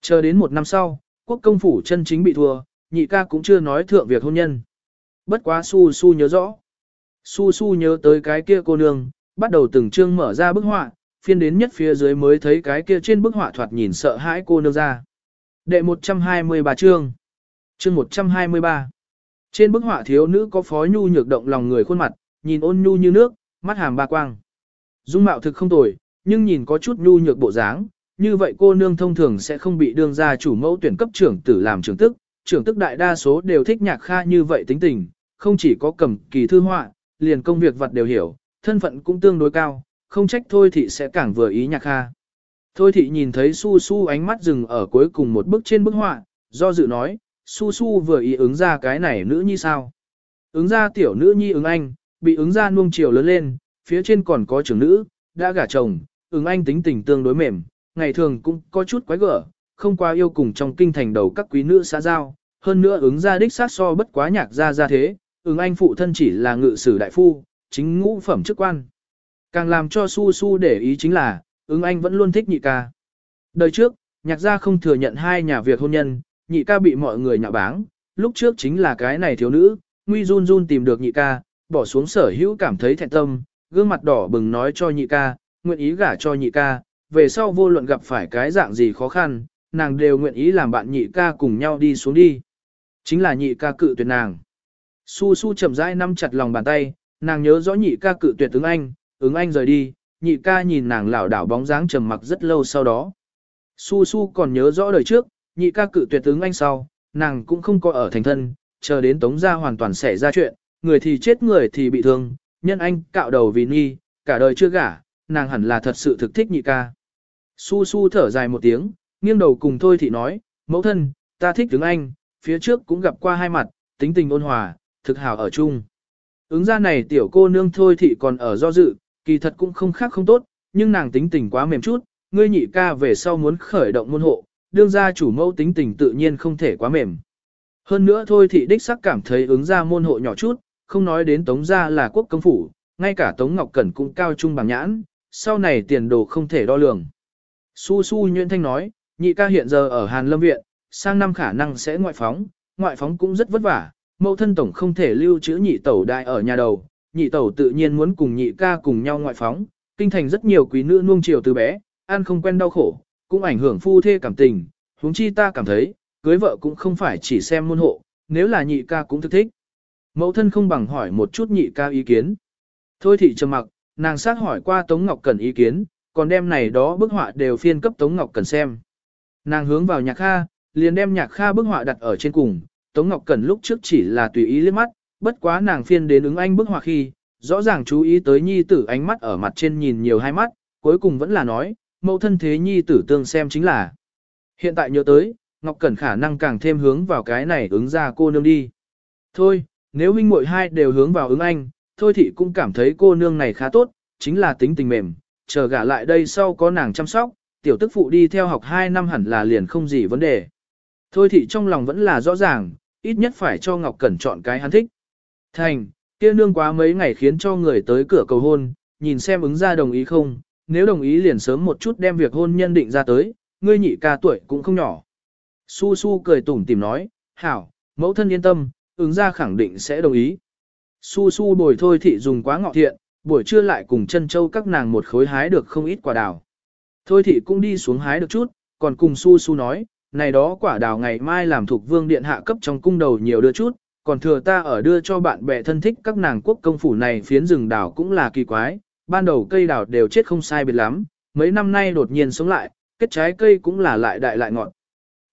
Chờ đến một năm sau, quốc công phủ chân chính bị thua, nhị ca cũng chưa nói thượng việc hôn nhân. Bất quá su su nhớ rõ. Su su nhớ tới cái kia cô nương, bắt đầu từng chương mở ra bức họa, phiên đến nhất phía dưới mới thấy cái kia trên bức họa thoạt nhìn sợ hãi cô nương ra. Đệ 123 chương. Chương 123. Trên bức họa thiếu nữ có phó nhu nhược động lòng người khuôn mặt, nhìn ôn nhu như nước, mắt hàm ba quang. Dung mạo thực không tồi, nhưng nhìn có chút nhu nhược bộ dáng, như vậy cô nương thông thường sẽ không bị đương gia chủ mẫu tuyển cấp trưởng tử làm trưởng tức, trưởng tức đại đa số đều thích nhạc kha như vậy tính tình, không chỉ có cầm kỳ thư họa, liền công việc vật đều hiểu, thân phận cũng tương đối cao, không trách thôi thị sẽ càng vừa ý nhạc kha. Thôi thị nhìn thấy su su ánh mắt dừng ở cuối cùng một bức trên bức họa, do dự nói, su su vừa ý ứng ra cái này nữ nhi sao. Ứng ra tiểu nữ nhi ứng anh, bị ứng ra nuông chiều lớn lên, phía trên còn có trưởng nữ, đã gả chồng, ứng anh tính tình tương đối mềm, ngày thường cũng có chút quái gở, không qua yêu cùng trong kinh thành đầu các quý nữ xã giao, hơn nữa ứng ra đích sát so bất quá nhạc ra ra thế, ứng anh phụ thân chỉ là ngự sử đại phu, chính ngũ phẩm chức quan. Càng làm cho su su để ý chính là, ứng anh vẫn luôn thích nhị ca. Đời trước, nhạc gia không thừa nhận hai nhà việc hôn nhân, nhị ca bị mọi người nhạo báng, lúc trước chính là cái này thiếu nữ, nguy run run tìm được nhị ca, bỏ xuống sở hữu cảm thấy thẹn tâm, gương mặt đỏ bừng nói cho nhị ca, nguyện ý gả cho nhị ca, về sau vô luận gặp phải cái dạng gì khó khăn, nàng đều nguyện ý làm bạn nhị ca cùng nhau đi xuống đi. Chính là nhị ca cự tuyệt nàng. Su su chậm rãi nắm chặt lòng bàn tay, nàng nhớ rõ nhị ca cự tuyệt ứng anh, ứng anh rời đi, nhị ca nhìn nàng lảo đảo bóng dáng trầm mặc rất lâu sau đó. Su su còn nhớ rõ đời trước, nhị ca cự tuyệt ứng anh sau, nàng cũng không có ở thành thân, chờ đến tống gia hoàn toàn xảy ra chuyện, người thì chết người thì bị thương, nhân anh cạo đầu vì nghi, cả đời chưa gả, nàng hẳn là thật sự thực thích nhị ca. Su su thở dài một tiếng, nghiêng đầu cùng thôi thì nói, mẫu thân, ta thích tiếng anh, phía trước cũng gặp qua hai mặt, tính tình ôn hòa, thực hảo ở chung. Ứng ra này tiểu cô nương thôi thị còn ở do dự, kỳ thật cũng không khác không tốt, nhưng nàng tính tình quá mềm chút, ngươi nhị ca về sau muốn khởi động môn hộ, đương ra chủ mẫu tính tình tự nhiên không thể quá mềm. Hơn nữa thôi thị đích sắc cảm thấy ứng ra môn hộ nhỏ chút, không nói đến tống gia là quốc công phủ, ngay cả tống ngọc cẩn cũng cao trung bằng nhãn, sau này tiền đồ không thể đo lường. Su su nhuyễn thanh nói, nhị ca hiện giờ ở Hàn Lâm Viện, sang năm khả năng sẽ ngoại phóng, ngoại phóng cũng rất vất vả, mẫu thân tổng không thể lưu trữ nhị tẩu đại ở nhà đầu, nhị tẩu tự nhiên muốn cùng nhị ca cùng nhau ngoại phóng, kinh thành rất nhiều quý nữ nuông chiều từ bé, ăn không quen đau khổ, cũng ảnh hưởng phu thê cảm tình, huống chi ta cảm thấy, cưới vợ cũng không phải chỉ xem môn hộ, nếu là nhị ca cũng thức thích. Mẫu thân không bằng hỏi một chút nhị ca ý kiến. Thôi thị trầm mặc, nàng sát hỏi qua Tống Ngọc Cần ý kiến, còn đem này đó bức họa đều phiên cấp Tống Ngọc Cần xem. Nàng hướng vào nhạc kha, liền đem nhạc kha bức họa đặt ở trên cùng, Tống Ngọc Cần lúc trước chỉ là tùy ý liếc mắt, bất quá nàng phiên đến ứng anh bức họa khi, rõ ràng chú ý tới nhi tử ánh mắt ở mặt trên nhìn nhiều hai mắt, cuối cùng vẫn là nói, mẫu thân thế nhi tử tương xem chính là. Hiện tại nhớ tới, Ngọc Cẩn khả năng càng thêm hướng vào cái này ứng ra cô nương đi. Thôi, nếu huynh muội hai đều hướng vào ứng anh, thôi thì cũng cảm thấy cô nương này khá tốt, chính là tính tình mềm, chờ gả lại đây sau có nàng chăm sóc, tiểu tức phụ đi theo học 2 năm hẳn là liền không gì vấn đề. Thôi thị trong lòng vẫn là rõ ràng, ít nhất phải cho Ngọc Cẩn chọn cái hắn thích. Thành, kia nương quá mấy ngày khiến cho người tới cửa cầu hôn, nhìn xem ứng ra đồng ý không, nếu đồng ý liền sớm một chút đem việc hôn nhân định ra tới, ngươi nhị ca tuổi cũng không nhỏ. Su Su cười tủm tìm nói, hảo, mẫu thân yên tâm, ứng ra khẳng định sẽ đồng ý. Su Su bồi thôi thị dùng quá ngọ thiện, buổi trưa lại cùng chân châu các nàng một khối hái được không ít quả đào. Thôi thị cũng đi xuống hái được chút, còn cùng Su Su nói, này đó quả đào ngày mai làm thuộc vương điện hạ cấp trong cung đầu nhiều đưa chút, còn thừa ta ở đưa cho bạn bè thân thích các nàng quốc công phủ này phiến rừng đào cũng là kỳ quái, ban đầu cây đào đều chết không sai biệt lắm, mấy năm nay đột nhiên sống lại, kết trái cây cũng là lại đại lại ngọt.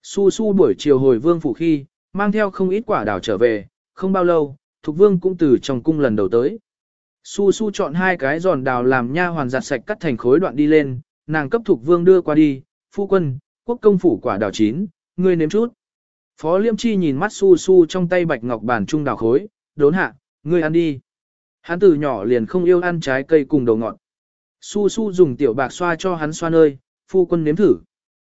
Su su buổi chiều hồi vương phủ khi, mang theo không ít quả đào trở về, không bao lâu, Thục Vương cũng từ trong cung lần đầu tới. Su su chọn hai cái giòn đào làm nha hoàn giặt sạch cắt thành khối đoạn đi lên, nàng cấp thuộc Vương đưa qua đi, phu quân, quốc công phủ quả đào chín, ngươi nếm chút. Phó Liêm Chi nhìn mắt su su trong tay bạch ngọc bàn trung đào khối, đốn hạ, ngươi ăn đi. Hắn từ nhỏ liền không yêu ăn trái cây cùng đầu ngọt. Su su dùng tiểu bạc xoa cho hắn xoa nơi, phu quân nếm thử.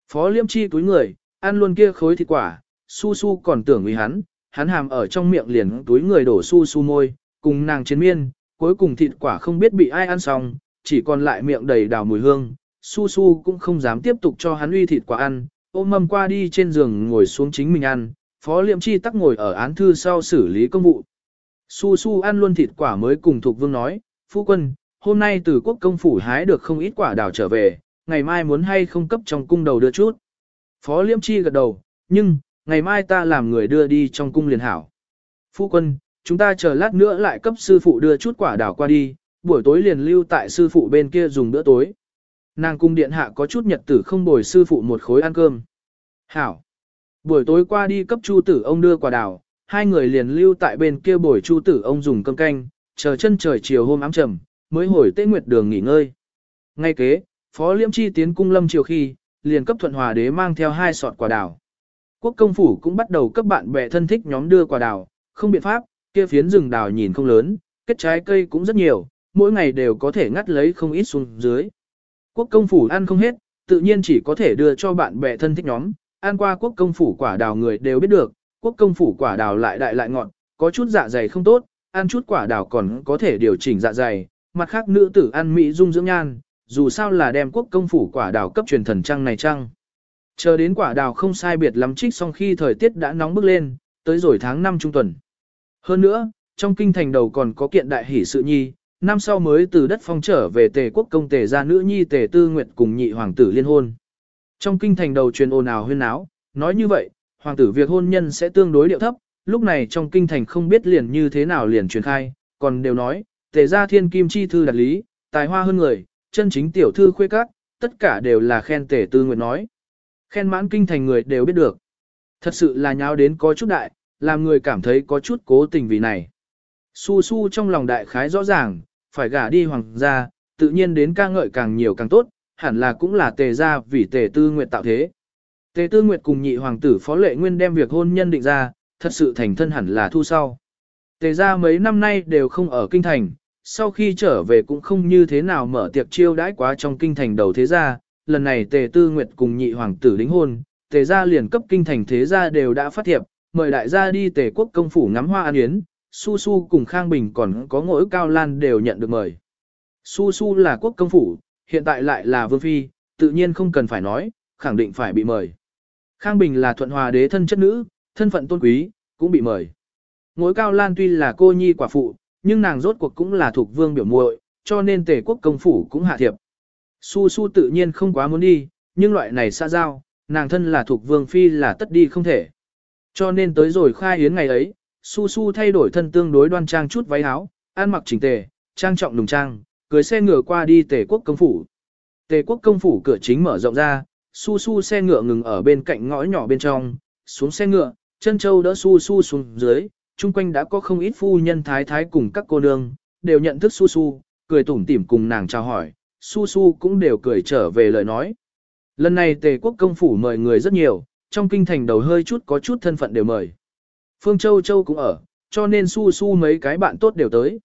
Phó Liêm Chi túi người, ăn luôn kia khối thịt quả, su su còn tưởng uy hắn, hắn hàm ở trong miệng liền túi người đổ su su môi, cùng nàng chiến miên, cuối cùng thịt quả không biết bị ai ăn xong, chỉ còn lại miệng đầy đào mùi hương, su su cũng không dám tiếp tục cho hắn uy thịt quả ăn, ôm mâm qua đi trên giường ngồi xuống chính mình ăn, phó liệm chi tắc ngồi ở án thư sau xử lý công vụ. Su su ăn luôn thịt quả mới cùng thuộc vương nói, phu quân, hôm nay từ quốc công phủ hái được không ít quả đào trở về, ngày mai muốn hay không cấp trong cung đầu đưa chút. Phó liêm chi gật đầu, nhưng, ngày mai ta làm người đưa đi trong cung liền hảo. Phu quân, chúng ta chờ lát nữa lại cấp sư phụ đưa chút quả đào qua đi, buổi tối liền lưu tại sư phụ bên kia dùng bữa tối. Nàng cung điện hạ có chút nhật tử không bồi sư phụ một khối ăn cơm. Hảo. Buổi tối qua đi cấp chu tử ông đưa quả đào, hai người liền lưu tại bên kia bồi chu tử ông dùng cơm canh, chờ chân trời chiều hôm ám trầm, mới hồi tế nguyệt đường nghỉ ngơi. Ngay kế, Phó Liễm Chi tiến cung lâm chiều khi, liền cấp thuận hòa đế mang theo hai sọt quả đào. Quốc công phủ cũng bắt đầu cấp bạn bè thân thích nhóm đưa quả đào, không biện pháp, kia phiến rừng đào nhìn không lớn, kết trái cây cũng rất nhiều, mỗi ngày đều có thể ngắt lấy không ít xuống dưới. Quốc công phủ ăn không hết, tự nhiên chỉ có thể đưa cho bạn bè thân thích nhóm, ăn qua quốc công phủ quả đào người đều biết được, quốc công phủ quả đào lại đại lại ngọt, có chút dạ dày không tốt, ăn chút quả đào còn có thể điều chỉnh dạ dày, mặt khác nữ tử ăn mỹ dung dưỡng nhan, dù sao là đem quốc công phủ quả đào cấp truyền thần trăng này trăng. Chờ đến quả đào không sai biệt lắm trích xong khi thời tiết đã nóng bức lên, tới rồi tháng 5 trung tuần. Hơn nữa, trong kinh thành đầu còn có kiện đại hỷ sự nhi, năm sau mới từ đất phong trở về tề quốc công tề gia nữ nhi tề tư nguyệt cùng nhị hoàng tử liên hôn. Trong kinh thành đầu truyền ồn ào huyên náo, nói như vậy, hoàng tử việc hôn nhân sẽ tương đối điệu thấp, lúc này trong kinh thành không biết liền như thế nào liền truyền khai, còn đều nói, tề gia thiên kim chi thư đặt lý, tài hoa hơn người, chân chính tiểu thư khuê các, tất cả đều là khen tề tư nguyệt nói. Khen mãn kinh thành người đều biết được. Thật sự là nháo đến có chút đại, làm người cảm thấy có chút cố tình vì này. Su su trong lòng đại khái rõ ràng, phải gả đi hoàng gia, tự nhiên đến ca ngợi càng nhiều càng tốt, hẳn là cũng là tề gia vì tề tư nguyệt tạo thế. Tề tư nguyệt cùng nhị hoàng tử phó lệ nguyên đem việc hôn nhân định ra, thật sự thành thân hẳn là thu sau. Tề gia mấy năm nay đều không ở kinh thành, sau khi trở về cũng không như thế nào mở tiệc chiêu đãi quá trong kinh thành đầu thế gia, lần này tề tư nguyệt cùng nhị hoàng tử đính hôn, tề gia liền cấp kinh thành thế gia đều đã phát thiệp, mời đại gia đi tề quốc công phủ ngắm hoa an yến, Su Su cùng Khang Bình còn có ngỗi cao lan đều nhận được mời. Su Su là quốc công phủ, hiện tại lại là vương phi, tự nhiên không cần phải nói, khẳng định phải bị mời. Khang Bình là thuận hòa đế thân chất nữ, thân phận tôn quý, cũng bị mời. Ngỗi cao lan tuy là cô nhi quả phụ, nhưng nàng rốt cuộc cũng là thuộc vương biểu muội, cho nên tề quốc công phủ cũng hạ thiệp. Su Su tự nhiên không quá muốn đi, nhưng loại này xa giao, nàng thân là thuộc vương phi là tất đi không thể. Cho nên tới rồi khai yến ngày ấy, Su Su thay đổi thân tương đối đoan trang chút váy áo, ăn mặc chỉnh tề, trang trọng đùng trang, cưới xe ngựa qua đi tề quốc công phủ. Tề quốc công phủ cửa chính mở rộng ra, Su Su xe ngựa ngừng ở bên cạnh ngõ nhỏ bên trong, xuống xe ngựa, chân châu đỡ Su Su xuống dưới, chung quanh đã có không ít phu nhân thái thái cùng các cô nương, đều nhận thức Su Su, cười tủm tỉm cùng nàng chào hỏi, Su Su cũng đều cười trở về lời nói. Lần này tề quốc công phủ mời người rất nhiều, trong kinh thành đầu hơi chút có chút thân phận đều mời. Phương Châu Châu cũng ở, cho nên Su Su mấy cái bạn tốt đều tới.